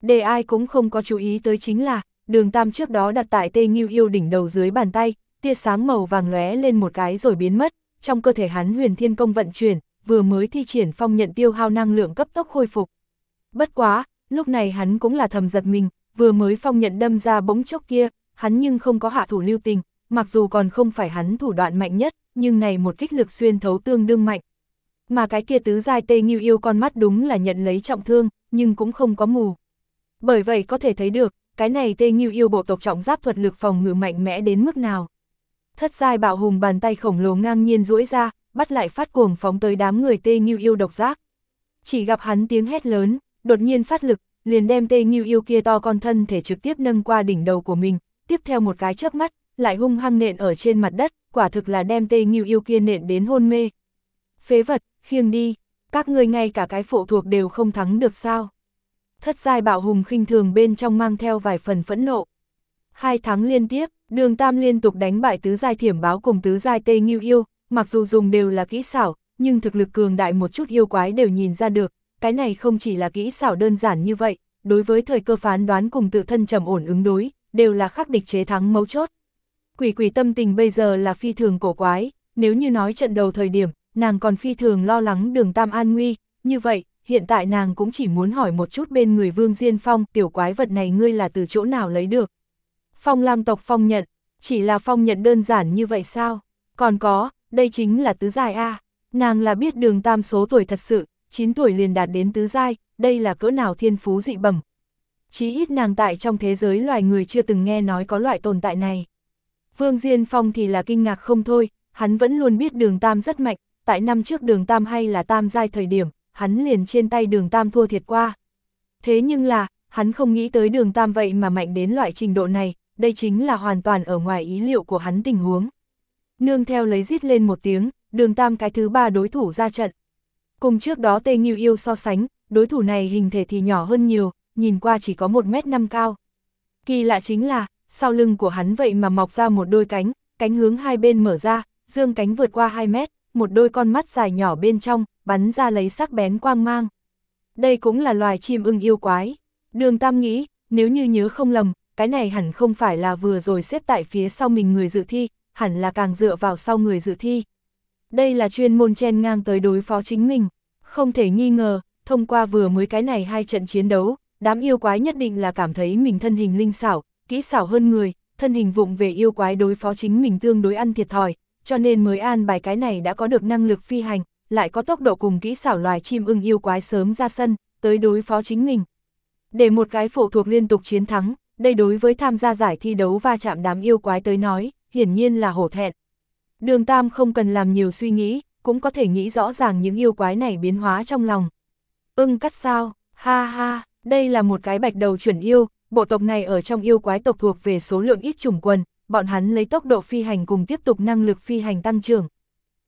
Để ai cũng không có chú ý tới chính là, đường tam trước đó đặt tại tê nghiêu yêu đỉnh đầu dưới bàn tay, tia sáng màu vàng lóe lên một cái rồi biến mất, trong cơ thể hắn huyền thiên công vận chuyển, vừa mới thi triển phong nhận tiêu hao năng lượng cấp tốc khôi phục. Bất quá, lúc này hắn cũng là thầm giật mình, vừa mới phong nhận đâm ra bỗng chốc kia, hắn nhưng không có hạ thủ lưu tình, mặc dù còn không phải hắn thủ đoạn mạnh nhất, nhưng này một kích lực xuyên thấu tương đương mạnh. Mà cái kia tứ giai tê như yêu con mắt đúng là nhận lấy trọng thương, nhưng cũng không có mù. Bởi vậy có thể thấy được, cái này tê như yêu bộ tộc trọng giáp thuật lực phòng ngự mạnh mẽ đến mức nào. Thất giai bạo hùng bàn tay khổng lồ ngang nhiên duỗi ra, bắt lại phát cuồng phóng tới đám người tê như yêu độc giác. Chỉ gặp hắn tiếng hét lớn, đột nhiên phát lực, liền đem tê như yêu kia to con thân thể trực tiếp nâng qua đỉnh đầu của mình, tiếp theo một cái chớp mắt, lại hung hăng nện ở trên mặt đất, quả thực là đem tê như yêu kia nện đến hôn mê. Phế vật, khiêng đi, các ngươi ngay cả cái phụ thuộc đều không thắng được sao. Thất giai bạo hùng khinh thường bên trong mang theo vài phần phẫn nộ. Hai tháng liên tiếp, đường tam liên tục đánh bại tứ giai thiểm báo cùng tứ giai tê nghiêu yêu, mặc dù dùng đều là kỹ xảo, nhưng thực lực cường đại một chút yêu quái đều nhìn ra được, cái này không chỉ là kỹ xảo đơn giản như vậy, đối với thời cơ phán đoán cùng tự thân trầm ổn ứng đối, đều là khắc địch chế thắng mấu chốt. Quỷ quỷ tâm tình bây giờ là phi thường cổ quái, nếu như nói trận đầu thời điểm, nàng còn phi thường lo lắng đường tam an nguy, như vậy, hiện tại nàng cũng chỉ muốn hỏi một chút bên người Vương Diên Phong, tiểu quái vật này ngươi là từ chỗ nào lấy được. Phong lang tộc phong nhận, chỉ là phong nhận đơn giản như vậy sao? Còn có, đây chính là tứ giai A, nàng là biết đường tam số tuổi thật sự, 9 tuổi liền đạt đến tứ giai, đây là cỡ nào thiên phú dị bẩm. Chí ít nàng tại trong thế giới loài người chưa từng nghe nói có loại tồn tại này. Vương Diên Phong thì là kinh ngạc không thôi, hắn vẫn luôn biết đường tam rất mạnh, tại năm trước đường tam hay là tam giai thời điểm, hắn liền trên tay đường tam thua thiệt qua. Thế nhưng là, hắn không nghĩ tới đường tam vậy mà mạnh đến loại trình độ này, đây chính là hoàn toàn ở ngoài ý liệu của hắn tình huống. Nương theo lấy rít lên một tiếng, đường tam cái thứ ba đối thủ ra trận. Cùng trước đó Tê Nghiêu Yêu so sánh, đối thủ này hình thể thì nhỏ hơn nhiều, nhìn qua chỉ có 1 mét 5 cao. Kỳ lạ chính là, sau lưng của hắn vậy mà mọc ra một đôi cánh, cánh hướng hai bên mở ra, dương cánh vượt qua 2 mét, một đôi con mắt dài nhỏ bên trong, bắn ra lấy sắc bén quang mang. Đây cũng là loài chim ưng yêu quái. Đường Tam nghĩ, nếu như nhớ không lầm, cái này hẳn không phải là vừa rồi xếp tại phía sau mình người dự thi, hẳn là càng dựa vào sau người dự thi. Đây là chuyên môn chen ngang tới đối phó chính mình. Không thể nghi ngờ, thông qua vừa mới cái này hai trận chiến đấu, đám yêu quái nhất định là cảm thấy mình thân hình linh xảo, kỹ xảo hơn người, thân hình vụng về yêu quái đối phó chính mình tương đối ăn thiệt thòi, cho nên mới an bài cái này đã có được năng lực phi hành, lại có tốc độ cùng kỹ xảo loài chim ưng yêu quái sớm ra sân, tới đối phó chính mình. Để một cái phụ thuộc liên tục chiến thắng, đây đối với tham gia giải thi đấu va chạm đám yêu quái tới nói, hiển nhiên là hổ thẹn. Đường Tam không cần làm nhiều suy nghĩ, cũng có thể nghĩ rõ ràng những yêu quái này biến hóa trong lòng. Ưng cắt sao, ha ha, đây là một cái bạch đầu chuẩn yêu, bộ tộc này ở trong yêu quái tộc thuộc về số lượng ít chủng quần, bọn hắn lấy tốc độ phi hành cùng tiếp tục năng lực phi hành tăng trưởng.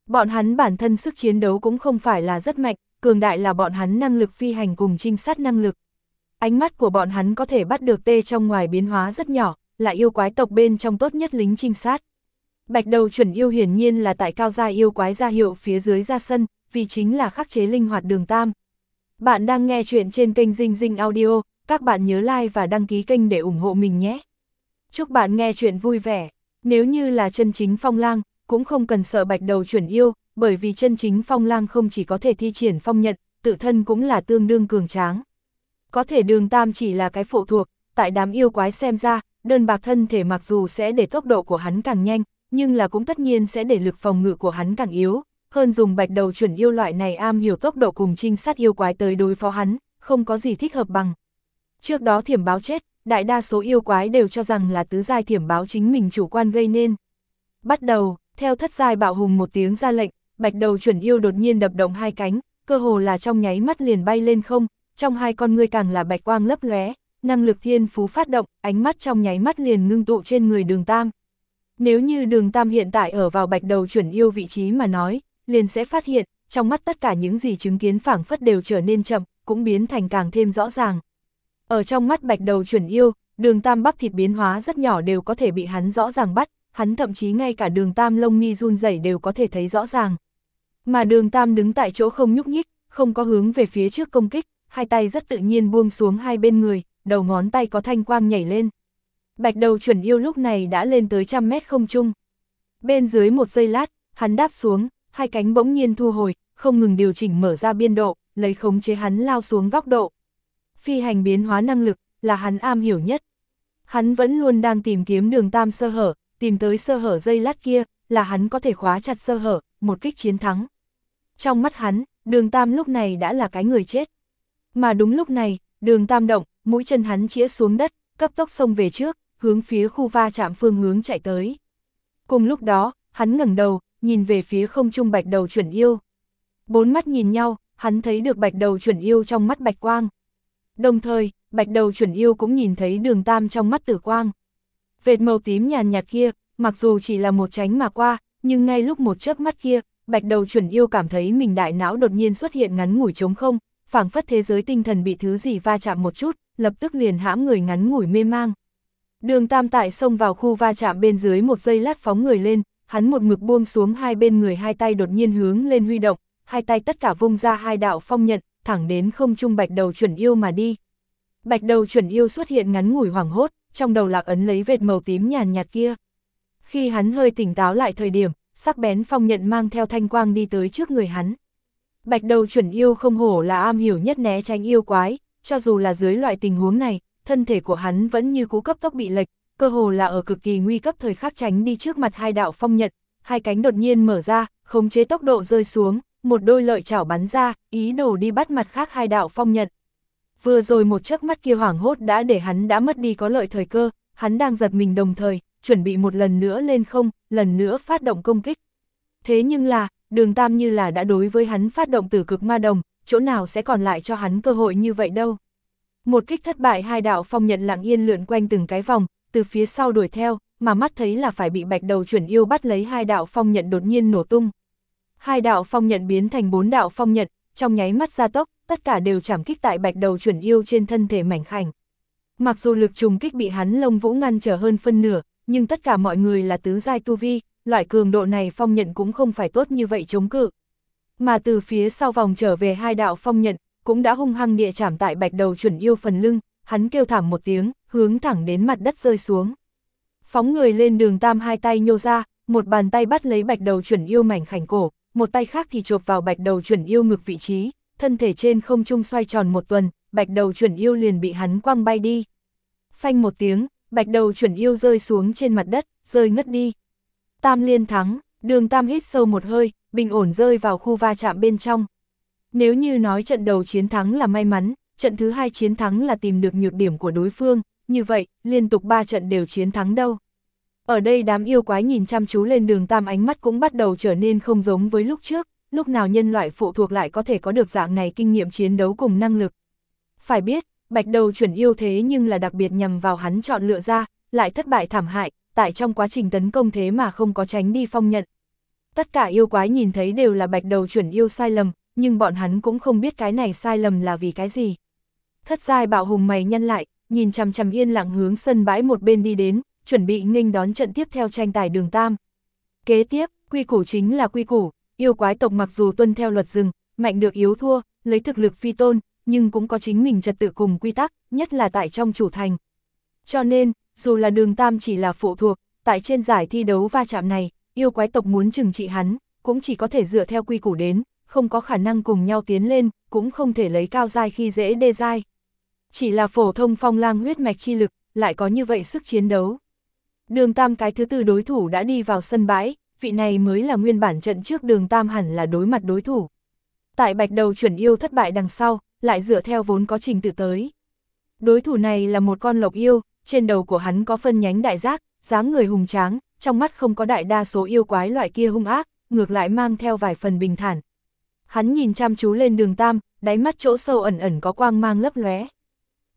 Bọn hắn bản thân sức chiến đấu cũng không phải là rất mạnh, cường đại là bọn hắn năng lực phi hành cùng trinh sát năng lực. Ánh mắt của bọn hắn có thể bắt được tê trong ngoài biến hóa rất nhỏ, là yêu quái tộc bên trong tốt nhất lính trinh sát. Bạch đầu chuẩn yêu hiển nhiên là tại cao gia yêu quái gia hiệu phía dưới ra sân, vì chính là khắc chế linh hoạt đường tam. Bạn đang nghe chuyện trên kênh Dinh Dinh Audio, các bạn nhớ like và đăng ký kênh để ủng hộ mình nhé. Chúc bạn nghe chuyện vui vẻ. Nếu như là chân chính phong lang, cũng không cần sợ bạch đầu chuẩn yêu, bởi vì chân chính phong lang không chỉ có thể thi triển phong nhận, tự thân cũng là tương đương cường tráng. Có thể đường tam chỉ là cái phụ thuộc, tại đám yêu quái xem ra, đơn bạc thân thể mặc dù sẽ để tốc độ của hắn càng nhanh, nhưng là cũng tất nhiên sẽ để lực phòng ngự của hắn càng yếu, hơn dùng bạch đầu chuẩn yêu loại này am hiểu tốc độ cùng trinh sát yêu quái tới đối phó hắn, không có gì thích hợp bằng. Trước đó thiểm báo chết, đại đa số yêu quái đều cho rằng là tứ giai thiểm báo chính mình chủ quan gây nên. Bắt đầu, theo thất giai bạo hùng một tiếng ra lệnh, bạch đầu chuẩn yêu đột nhiên đập động hai cánh, cơ hồ là trong nháy mắt liền bay lên không, trong hai con ngươi càng là bạch quang lấp lóe, năng lực thiên phú phát động, ánh mắt trong nháy mắt liền ngưng tụ trên người đường tam. Nếu như đường tam hiện tại ở vào bạch đầu chuẩn yêu vị trí mà nói, liền sẽ phát hiện, trong mắt tất cả những gì chứng kiến phảng phất đều trở nên chậm, cũng biến thành càng thêm rõ ràng. Ở trong mắt bạch đầu chuẩn yêu, đường tam bắp thịt biến hóa rất nhỏ đều có thể bị hắn rõ ràng bắt, hắn thậm chí ngay cả đường tam lông mi run rẩy đều có thể thấy rõ ràng. Mà đường tam đứng tại chỗ không nhúc nhích, không có hướng về phía trước công kích, hai tay rất tự nhiên buông xuống hai bên người, đầu ngón tay có thanh quang nhảy lên. Bạch đầu chuẩn yêu lúc này đã lên tới trăm mét không trung. Bên dưới một giây lát, hắn đáp xuống, hai cánh bỗng nhiên thu hồi, không ngừng điều chỉnh mở ra biên độ, lấy khống chế hắn lao xuống góc độ. Phi hành biến hóa năng lực, là hắn am hiểu nhất. Hắn vẫn luôn đang tìm kiếm đường tam sơ hở, tìm tới sơ hở dây lát kia, là hắn có thể khóa chặt sơ hở, một kích chiến thắng. Trong mắt hắn, đường tam lúc này đã là cái người chết. Mà đúng lúc này, đường tam động, mũi chân hắn chĩa xuống đất, cấp tốc xông về trước, hướng phía khu va chạm phương hướng chạy tới. Cùng lúc đó, hắn ngẩng đầu, nhìn về phía không trung bạch đầu chuẩn yêu. Bốn mắt nhìn nhau, hắn thấy được bạch đầu chuẩn yêu trong mắt bạch quang. Đồng thời, bạch đầu chuẩn yêu cũng nhìn thấy đường tam trong mắt tử quang. Vệt màu tím nhàn nhạt kia, mặc dù chỉ là một tránh mà qua, nhưng ngay lúc một chớp mắt kia, bạch đầu chuẩn yêu cảm thấy mình đại não đột nhiên xuất hiện ngắn ngủi trống không, phảng phất thế giới tinh thần bị thứ gì va chạm một chút, lập tức liền hãm người ngắn ngủi mê mang. Đường tam tại xông vào khu va chạm bên dưới một giây lát phóng người lên, hắn một mực buông xuống hai bên người hai tay đột nhiên hướng lên huy động, hai tay tất cả vung ra hai đạo phong nhận, thẳng đến không trung bạch đầu chuẩn yêu mà đi. Bạch đầu chuẩn yêu xuất hiện ngắn ngủi hoảng hốt, trong đầu lạc ấn lấy vệt màu tím nhàn nhạt kia. Khi hắn hơi tỉnh táo lại thời điểm, sắc bén phong nhận mang theo thanh quang đi tới trước người hắn. Bạch đầu chuẩn yêu không hổ là am hiểu nhất né tránh yêu quái, cho dù là dưới loại tình huống này, thân thể của hắn vẫn như cú cấp tốc bị lệch, cơ hồ là ở cực kỳ nguy cấp thời khắc tránh đi trước mặt hai đạo phong nhận, hai cánh đột nhiên mở ra, khống chế tốc độ rơi xuống, một đôi lợi chảo bắn ra, ý đồ đi bắt mặt khác hai đạo phong nhận. Vừa rồi một chớp mắt kia hoảng hốt đã để hắn đã mất đi có lợi thời cơ, hắn đang giật mình đồng thời, chuẩn bị một lần nữa lên không, lần nữa phát động công kích. Thế nhưng là, đường tam như là đã đối với hắn phát động từ cực ma đồng, chỗ nào sẽ còn lại cho hắn cơ hội như vậy đâu. Một kích thất bại hai đạo phong nhận lặng yên lượn quanh từng cái vòng, từ phía sau đuổi theo, mà mắt thấy là phải bị bạch đầu chuẩn yêu bắt lấy hai đạo phong nhận đột nhiên nổ tung. Hai đạo phong nhận biến thành bốn đạo phong nhận, trong nháy mắt ra tốc, tất cả đều chạm kích tại bạch đầu chuẩn yêu trên thân thể mảnh khảnh. Mặc dù lực trùng kích bị hắn lông vũ ngăn trở hơn phân nửa, nhưng tất cả mọi người là tứ giai tu vi, loại cường độ này phong nhận cũng không phải tốt như vậy chống cự. Mà từ phía sau vòng trở về hai đạo phong nhận, cũng đã hung hăng địa chạm tại bạch đầu chuẩn yêu phần lưng, hắn kêu thảm một tiếng, hướng thẳng đến mặt đất rơi xuống. Phóng người lên đường tam hai tay nhô ra, một bàn tay bắt lấy bạch đầu chuẩn yêu mảnh khảnh cổ, một tay khác thì chộp vào bạch đầu chuẩn yêu ngực vị trí, thân thể trên không trung xoay tròn một tuần, bạch đầu chuẩn yêu liền bị hắn quăng bay đi. Phanh một tiếng, bạch đầu chuẩn yêu rơi xuống trên mặt đất, rơi ngất đi. Tam liên thắng, đường tam hít sâu một hơi, bình ổn rơi vào khu va chạm bên trong. Nếu như nói trận đầu chiến thắng là may mắn, trận thứ hai chiến thắng là tìm được nhược điểm của đối phương, như vậy, liên tục ba trận đều chiến thắng đâu. Ở đây đám yêu quái nhìn chăm chú lên đường tam ánh mắt cũng bắt đầu trở nên không giống với lúc trước, lúc nào nhân loại phụ thuộc lại có thể có được dạng này kinh nghiệm chiến đấu cùng năng lực. Phải biết, bạch đầu chuẩn yêu thế nhưng là đặc biệt nhằm vào hắn chọn lựa ra, lại thất bại thảm hại, tại trong quá trình tấn công thế mà không có tránh đi phong nhận. Tất cả yêu quái nhìn thấy đều là bạch đầu chuẩn yêu sai lầm, nhưng bọn hắn cũng không biết cái này sai lầm là vì cái gì. Thất giai bạo hùng mày nhăn lại, nhìn chằm chằm yên lặng hướng sân bãi một bên đi đến, chuẩn bị nghênh đón trận tiếp theo tranh tài đường tam. Kế tiếp, quy củ chính là quy củ, yêu quái tộc mặc dù tuân theo luật rừng, mạnh được yếu thua, lấy thực lực phi tôn, nhưng cũng có chính mình trật tự cùng quy tắc, nhất là tại trong chủ thành. Cho nên, dù là đường tam chỉ là phụ thuộc, tại trên giải thi đấu va chạm này, yêu quái tộc muốn trừng trị hắn, cũng chỉ có thể dựa theo quy củ đến, không có khả năng cùng nhau tiến lên, cũng không thể lấy cao dai khi dễ đê dai. Chỉ là phổ thông phong lang huyết mạch chi lực, lại có như vậy sức chiến đấu. Đường tam cái thứ tư đối thủ đã đi vào sân bãi, vị này mới là nguyên bản trận trước đường tam hẳn là đối mặt đối thủ. Tại bạch đầu chuẩn yêu thất bại đằng sau, lại dựa theo vốn có trình tự tới. Đối thủ này là một con lộc yêu, trên đầu của hắn có phân nhánh đại giác, dáng người hùng tráng, trong mắt không có đại đa số yêu quái loại kia hung ác, ngược lại mang theo vài phần bình thản. Hắn nhìn chăm chú lên đường tam, đáy mắt chỗ sâu ẩn ẩn có quang mang lấp lóe.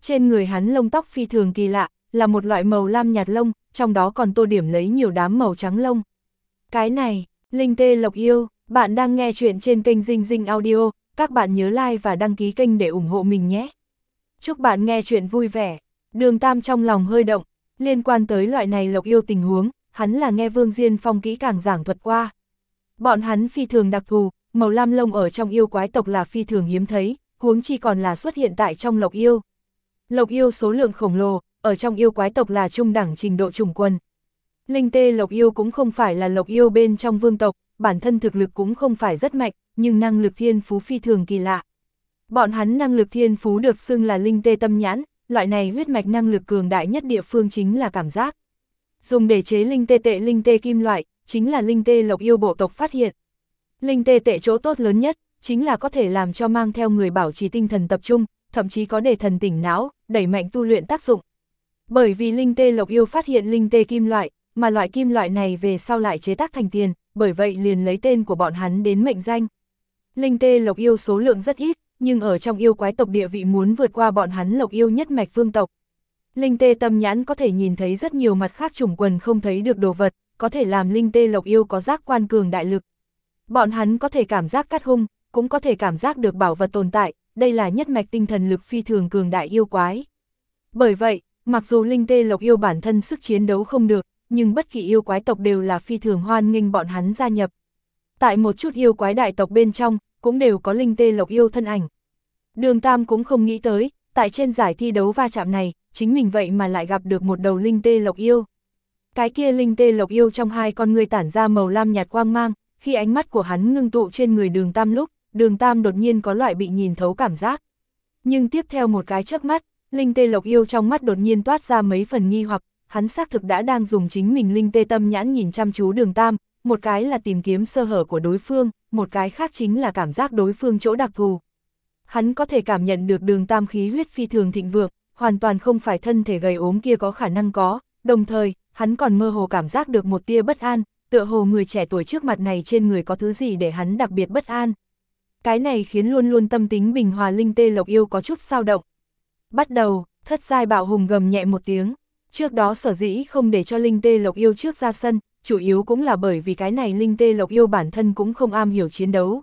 Trên người hắn lông tóc phi thường kỳ lạ, là một loại màu lam nhạt lông, trong đó còn tô điểm lấy nhiều đám màu trắng lông. Cái này, Linh Tê Lộc Yêu, bạn đang nghe chuyện trên kênh Dinh Dinh Audio, các bạn nhớ like và đăng ký kênh để ủng hộ mình nhé. Chúc bạn nghe chuyện vui vẻ. Đường Tam trong lòng hơi động, liên quan tới loại này Lộc Yêu tình huống, hắn là nghe Vương Diên Phong kỹ càng giảng thuật qua. Bọn hắn phi thường đặc thù, màu lam lông ở trong yêu quái tộc là phi thường hiếm thấy, huống chi còn là xuất hiện tại trong Lộc Yêu. Lộc Yêu số lượng khổng lồ, ở trong yêu quái tộc là trung đẳng trình độ trùng quân. Linh tê lộc yêu cũng không phải là lộc yêu bên trong vương tộc, bản thân thực lực cũng không phải rất mạnh, nhưng năng lực thiên phú phi thường kỳ lạ. Bọn hắn năng lực thiên phú được xưng là linh tê tâm nhãn, loại này huyết mạch năng lực cường đại nhất địa phương chính là cảm giác. Dùng để chế linh tê tệ linh tê kim loại, chính là linh tê lộc yêu bộ tộc phát hiện. Linh tê tệ chỗ tốt lớn nhất, chính là có thể làm cho mang theo người bảo trì tinh thần tập trung, thậm chí có để thần tỉnh não, đẩy mạnh tu luyện tác dụng. Bởi vì linh tê lộc yêu phát hiện linh tê kim loại, mà loại kim loại này về sau lại chế tác thành tiền, bởi vậy liền lấy tên của bọn hắn đến mệnh danh. Linh tê lộc yêu số lượng rất ít, nhưng ở trong yêu quái tộc địa vị muốn vượt qua bọn hắn lộc yêu nhất mạch vương tộc. Linh tê tâm nhãn có thể nhìn thấy rất nhiều mặt khác chủng quần không thấy được đồ vật, có thể làm linh tê lộc yêu có giác quan cường đại lực. Bọn hắn có thể cảm giác cắt hung, cũng có thể cảm giác được bảo vật tồn tại, đây là nhất mạch tinh thần lực phi thường cường đại yêu quái. Bởi vậy, mặc dù linh tê lộc yêu bản thân sức chiến đấu không được, nhưng bất kỳ yêu quái tộc đều là phi thường hoan nghênh bọn hắn gia nhập. Tại một chút yêu quái đại tộc bên trong, cũng đều có linh tê lộc yêu thân ảnh. Đường Tam cũng không nghĩ tới, tại trên giải thi đấu va chạm này, chính mình vậy mà lại gặp được một đầu linh tê lộc yêu. Cái kia linh tê lộc yêu trong hai con người tản ra màu lam nhạt quang mang, khi ánh mắt của hắn ngưng tụ trên người đường Tam lúc, đường Tam đột nhiên có loại bị nhìn thấu cảm giác. Nhưng tiếp theo một cái chớp mắt, linh tê lộc yêu trong mắt đột nhiên toát ra mấy phần nghi hoặc, hắn xác thực đã đang dùng chính mình linh tê tâm nhãn nhìn chăm chú đường Tam, một cái là tìm kiếm sơ hở của đối phương, một cái khác chính là cảm giác đối phương chỗ đặc thù. Hắn có thể cảm nhận được đường Tam khí huyết phi thường thịnh vượng, hoàn toàn không phải thân thể gầy ốm kia có khả năng có, đồng thời, hắn còn mơ hồ cảm giác được một tia bất an, tựa hồ người trẻ tuổi trước mặt này trên người có thứ gì để hắn đặc biệt bất an. Cái này khiến luôn luôn tâm tính bình hòa linh tê lộc yêu có chút sao động. Bắt đầu, thất giai bạo hùng gầm nhẹ một tiếng, trước đó sở dĩ không để cho linh tê lộc yêu trước ra sân, chủ yếu cũng là bởi vì cái này linh tê lộc yêu bản thân cũng không am hiểu chiến đấu.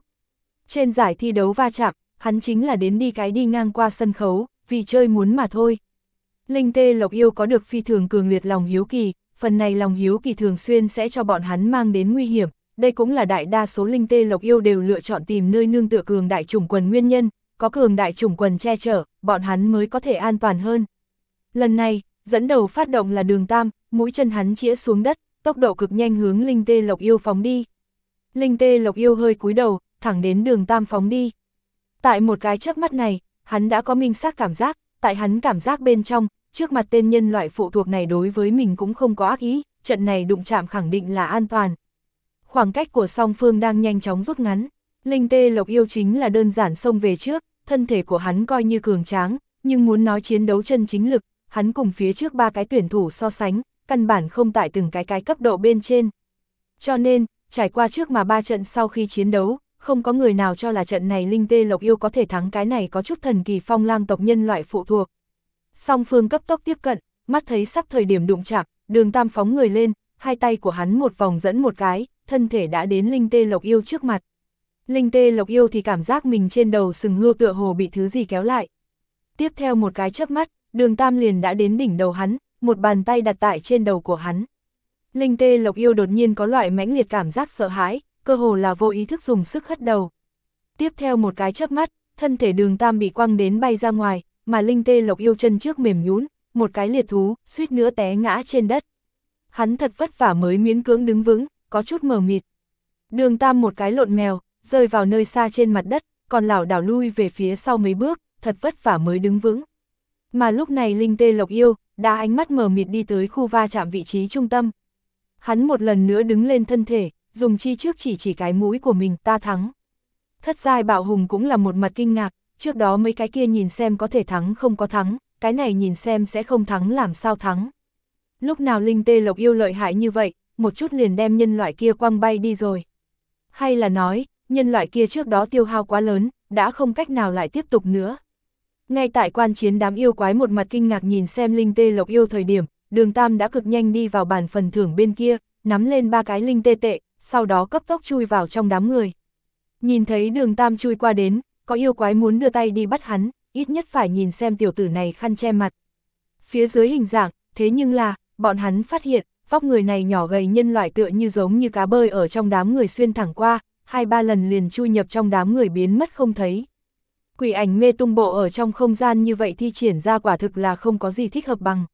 Trên giải thi đấu va chạm, hắn chính là đến đi cái đi ngang qua sân khấu, vì chơi muốn mà thôi. Linh tê lộc yêu có được phi thường cường liệt lòng hiếu kỳ, phần này lòng hiếu kỳ thường xuyên sẽ cho bọn hắn mang đến nguy hiểm, đây cũng là đại đa số linh tê lộc yêu đều lựa chọn tìm nơi nương tựa cường đại chủng quần nguyên nhân, có cường đại chủng quần che chở, bọn hắn mới có thể an toàn hơn. Lần này, dẫn đầu phát động là đường tam, mũi chân hắn chĩa xuống đất, tốc độ cực nhanh hướng linh tê lộc yêu phóng đi. Linh tê lộc yêu hơi cúi đầu, thẳng đến đường tam phóng đi. Tại một cái chớp mắt này, hắn đã có minh xác cảm giác, tại hắn cảm giác bên trong, trước mặt tên nhân loại phụ thuộc này đối với mình cũng không có ác ý, trận này đụng chạm khẳng định là an toàn. Khoảng cách của song phương đang nhanh chóng rút ngắn, Linh Tê Lộc yêu chính là đơn giản xông về trước, thân thể của hắn coi như cường tráng, nhưng muốn nói chiến đấu chân chính lực, hắn cùng phía trước ba cái tuyển thủ so sánh, căn bản không tại từng cái cái cấp độ bên trên. Cho nên, trải qua trước mà ba trận sau khi chiến đấu, không có người nào cho là trận này Linh Tê Lộc Yêu có thể thắng cái này có chút thần kỳ phong lang tộc nhân loại phụ thuộc. Song phương cấp tốc tiếp cận, mắt thấy sắp thời điểm đụng chạm, đường tam phóng người lên, hai tay của hắn một vòng dẫn một cái, thân thể đã đến Linh Tê Lộc Yêu trước mặt. Linh Tê Lộc Yêu thì cảm giác mình trên đầu sừng hươu tựa hồ bị thứ gì kéo lại. Tiếp theo một cái chớp mắt, đường tam liền đã đến đỉnh đầu hắn, một bàn tay đặt tại trên đầu của hắn. Linh Tê Lộc Yêu đột nhiên có loại mãnh liệt cảm giác sợ hãi, cơ hồ là vô ý thức dùng sức hất đầu. Tiếp theo một cái chớp mắt, thân thể đường tam bị quăng đến bay ra ngoài, mà Linh Tê Lộc Yêu chân trước mềm nhún, một cái liệt thú, suýt nữa té ngã trên đất. Hắn thật vất vả mới miễn cưỡng đứng vững, có chút mờ mịt. Đường tam một cái lộn mèo, rơi vào nơi xa trên mặt đất, còn lảo đảo lui về phía sau mấy bước, thật vất vả mới đứng vững. Mà lúc này Linh Tê Lộc Yêu, đã ánh mắt mờ mịt đi tới khu va chạm vị trí trung tâm. Hắn một lần nữa đứng lên thân thể, dùng chi trước chỉ chỉ cái mũi của mình ta thắng. Thất giai bạo hùng cũng là một mặt kinh ngạc, trước đó mấy cái kia nhìn xem có thể thắng không có thắng, cái này nhìn xem sẽ không thắng làm sao thắng. Lúc nào Linh Tê Lộc yêu lợi hại như vậy, một chút liền đem nhân loại kia quăng bay đi rồi. Hay là nói, nhân loại kia trước đó tiêu hao quá lớn, đã không cách nào lại tiếp tục nữa. Ngay tại quan chiến đám yêu quái một mặt kinh ngạc nhìn xem Linh Tê Lộc yêu thời điểm, đường Tam đã cực nhanh đi vào bàn phần thưởng bên kia, nắm lên ba cái Linh Tê tệ, sau đó cấp tốc chui vào trong đám người. Nhìn thấy đường Tam chui qua đến, có yêu quái muốn đưa tay đi bắt hắn, ít nhất phải nhìn xem tiểu tử này khăn che mặt. Phía dưới hình dạng, thế nhưng là, bọn hắn phát hiện, vóc người này nhỏ gầy nhân loại tựa như giống như cá bơi ở trong đám người xuyên thẳng qua, hai ba lần liền chui nhập trong đám người biến mất không thấy. Quỷ ảnh mê tung bộ ở trong không gian như vậy thi triển ra quả thực là không có gì thích hợp bằng.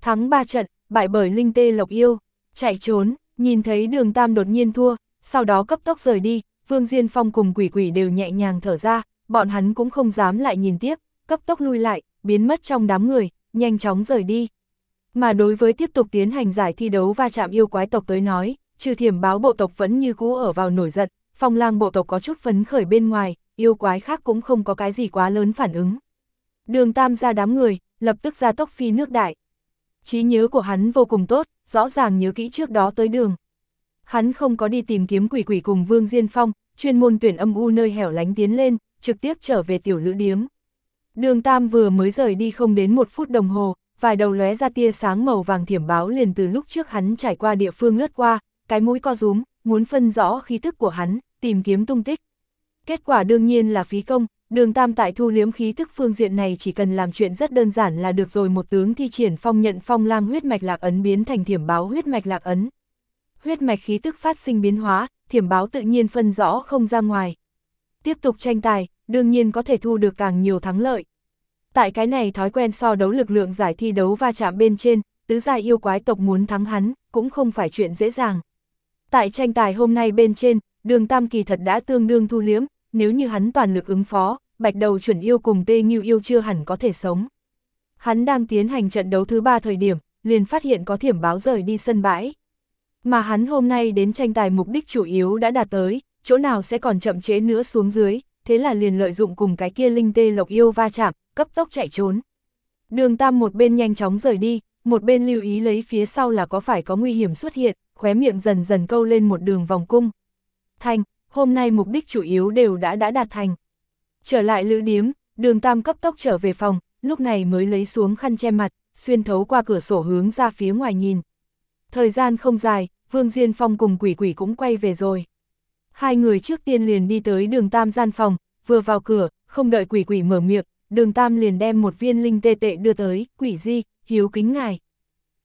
Thắng ba trận, bại bởi Linh Tê Lộc Yêu, chạy trốn, nhìn thấy đường Tam đột nhiên thua, sau đó cấp tốc rời đi, Vương Diên Phong cùng quỷ quỷ đều nhẹ nhàng thở ra, bọn hắn cũng không dám lại nhìn tiếp, cấp tốc lui lại, biến mất trong đám người, nhanh chóng rời đi. Mà đối với tiếp tục tiến hành giải thi đấu va chạm yêu quái tộc tới nói, trừ thiểm báo bộ tộc vẫn như cũ ở vào nổi giận, phong lang bộ tộc có chút phấn khởi bên ngoài, yêu quái khác cũng không có cái gì quá lớn phản ứng. Đường tam ra đám người, lập tức ra tốc phi nước đại. trí nhớ của hắn vô cùng tốt, rõ ràng nhớ kỹ trước đó tới đường. Hắn không có đi tìm kiếm quỷ quỷ cùng Vương Diên Phong, chuyên môn tuyển âm u nơi hẻo lánh tiến lên, trực tiếp trở về tiểu lữ điếm. Đường Tam vừa mới rời đi không đến một phút đồng hồ, vài đầu lóe ra tia sáng màu vàng thiểm báo liền từ lúc trước hắn trải qua địa phương lướt qua, cái mũi co rúm, muốn phân rõ khí thức của hắn, tìm kiếm tung tích. Kết quả đương nhiên là phí công, đường tam tại thu liếm khí thức phương diện này chỉ cần làm chuyện rất đơn giản là được rồi một tướng thi triển phong nhận phong lang huyết mạch lạc ấn biến thành thiểm báo huyết mạch lạc ấn. Huyết mạch khí tức phát sinh biến hóa, thiểm báo tự nhiên phân rõ không ra ngoài. Tiếp tục tranh tài, đương nhiên có thể thu được càng nhiều thắng lợi. Tại cái này thói quen so đấu lực lượng giải thi đấu va chạm bên trên, tứ gia yêu quái tộc muốn thắng hắn, cũng không phải chuyện dễ dàng. Tại tranh tài hôm nay bên trên, đường Tam Kỳ thật đã tương đương thu liếm, nếu như hắn toàn lực ứng phó, bạch đầu chuẩn yêu cùng tê nghiêu yêu chưa hẳn có thể sống. Hắn đang tiến hành trận đấu thứ ba thời điểm, liền phát hiện có thiểm báo rời đi sân bãi. Mà hắn hôm nay đến tranh tài mục đích chủ yếu đã đạt tới, chỗ nào sẽ còn chậm chế nữa xuống dưới, thế là liền lợi dụng cùng cái kia linh tê lộc yêu va chạm, cấp tốc chạy trốn. Đường Tam một bên nhanh chóng rời đi, một bên lưu ý lấy phía sau là có phải có nguy hiểm xuất hiện, khóe miệng dần dần câu lên một đường vòng cung. Thành, hôm nay mục đích chủ yếu đều đã đã đạt thành. Trở lại lữ điếm, đường Tam cấp tốc trở về phòng, lúc này mới lấy xuống khăn che mặt, xuyên thấu qua cửa sổ hướng ra phía ngoài nhìn. Thời gian không dài, Vương Diên Phong cùng quỷ quỷ cũng quay về rồi. Hai người trước tiên liền đi tới đường Tam gian phòng, vừa vào cửa, không đợi quỷ quỷ mở miệng, đường Tam liền đem một viên linh tê tệ đưa tới, quỷ di, hiếu kính ngài.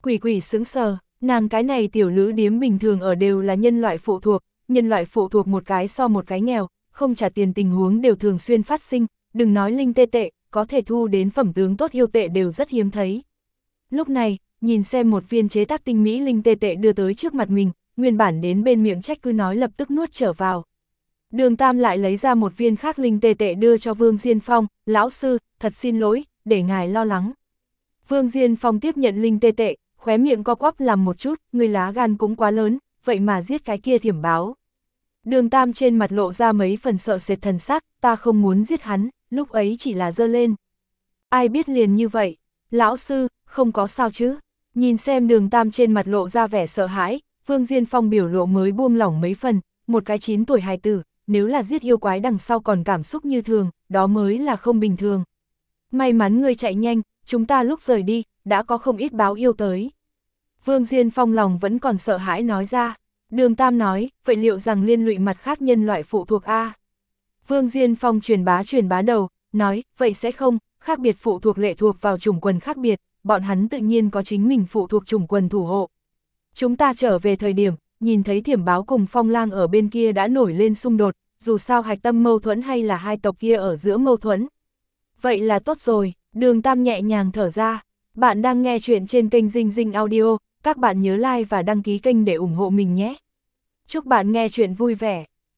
Quỷ quỷ sững sờ, nàng cái này tiểu nữ điếm bình thường ở đều là nhân loại phụ thuộc, nhân loại phụ thuộc một cái so một cái nghèo, không trả tiền tình huống đều thường xuyên phát sinh, đừng nói linh tê tệ, có thể thu đến phẩm tướng tốt yêu tệ đều rất hiếm thấy. Lúc này, nhìn xem một viên chế tác tinh mỹ linh tê tệ đưa tới trước mặt mình, nguyên bản đến bên miệng trách cứ nói lập tức nuốt trở vào. Đường Tam lại lấy ra một viên khác linh tê tệ đưa cho Vương Diên Phong, lão sư, thật xin lỗi, để ngài lo lắng. Vương Diên Phong tiếp nhận linh tê tệ, khóe miệng co quắp làm một chút, người lá gan cũng quá lớn, vậy mà giết cái kia thiểm báo. Đường Tam trên mặt lộ ra mấy phần sợ sệt thần sắc, ta không muốn giết hắn, lúc ấy chỉ là dơ lên. Ai biết liền như vậy, lão sư, không có sao chứ. Nhìn xem đường Tam trên mặt lộ ra vẻ sợ hãi, Vương Diên Phong biểu lộ mới buông lỏng mấy phần, một cái chín tuổi hài tử, nếu là giết yêu quái đằng sau còn cảm xúc như thường, đó mới là không bình thường. May mắn ngươi chạy nhanh, chúng ta lúc rời đi, đã có không ít báo yêu tới. Vương Diên Phong lòng vẫn còn sợ hãi nói ra. Đường Tam nói, vậy liệu rằng liên lụy mặt khác nhân loại phụ thuộc A? Vương Diên Phong truyền bá truyền bá đầu, nói, vậy sẽ không, khác biệt phụ thuộc lệ thuộc vào chủng quần khác biệt, bọn hắn tự nhiên có chính mình phụ thuộc chủng quần thủ hộ. Chúng ta trở về thời điểm, nhìn thấy thiểm báo cùng phong lang ở bên kia đã nổi lên xung đột, dù sao hạch tâm mâu thuẫn hay là hai tộc kia ở giữa mâu thuẫn. Vậy là tốt rồi, đường tam nhẹ nhàng thở ra. Bạn đang nghe chuyện trên kênh Dinh Dinh Audio, các bạn nhớ like và đăng ký kênh để ủng hộ mình nhé. Chúc bạn nghe chuyện vui vẻ.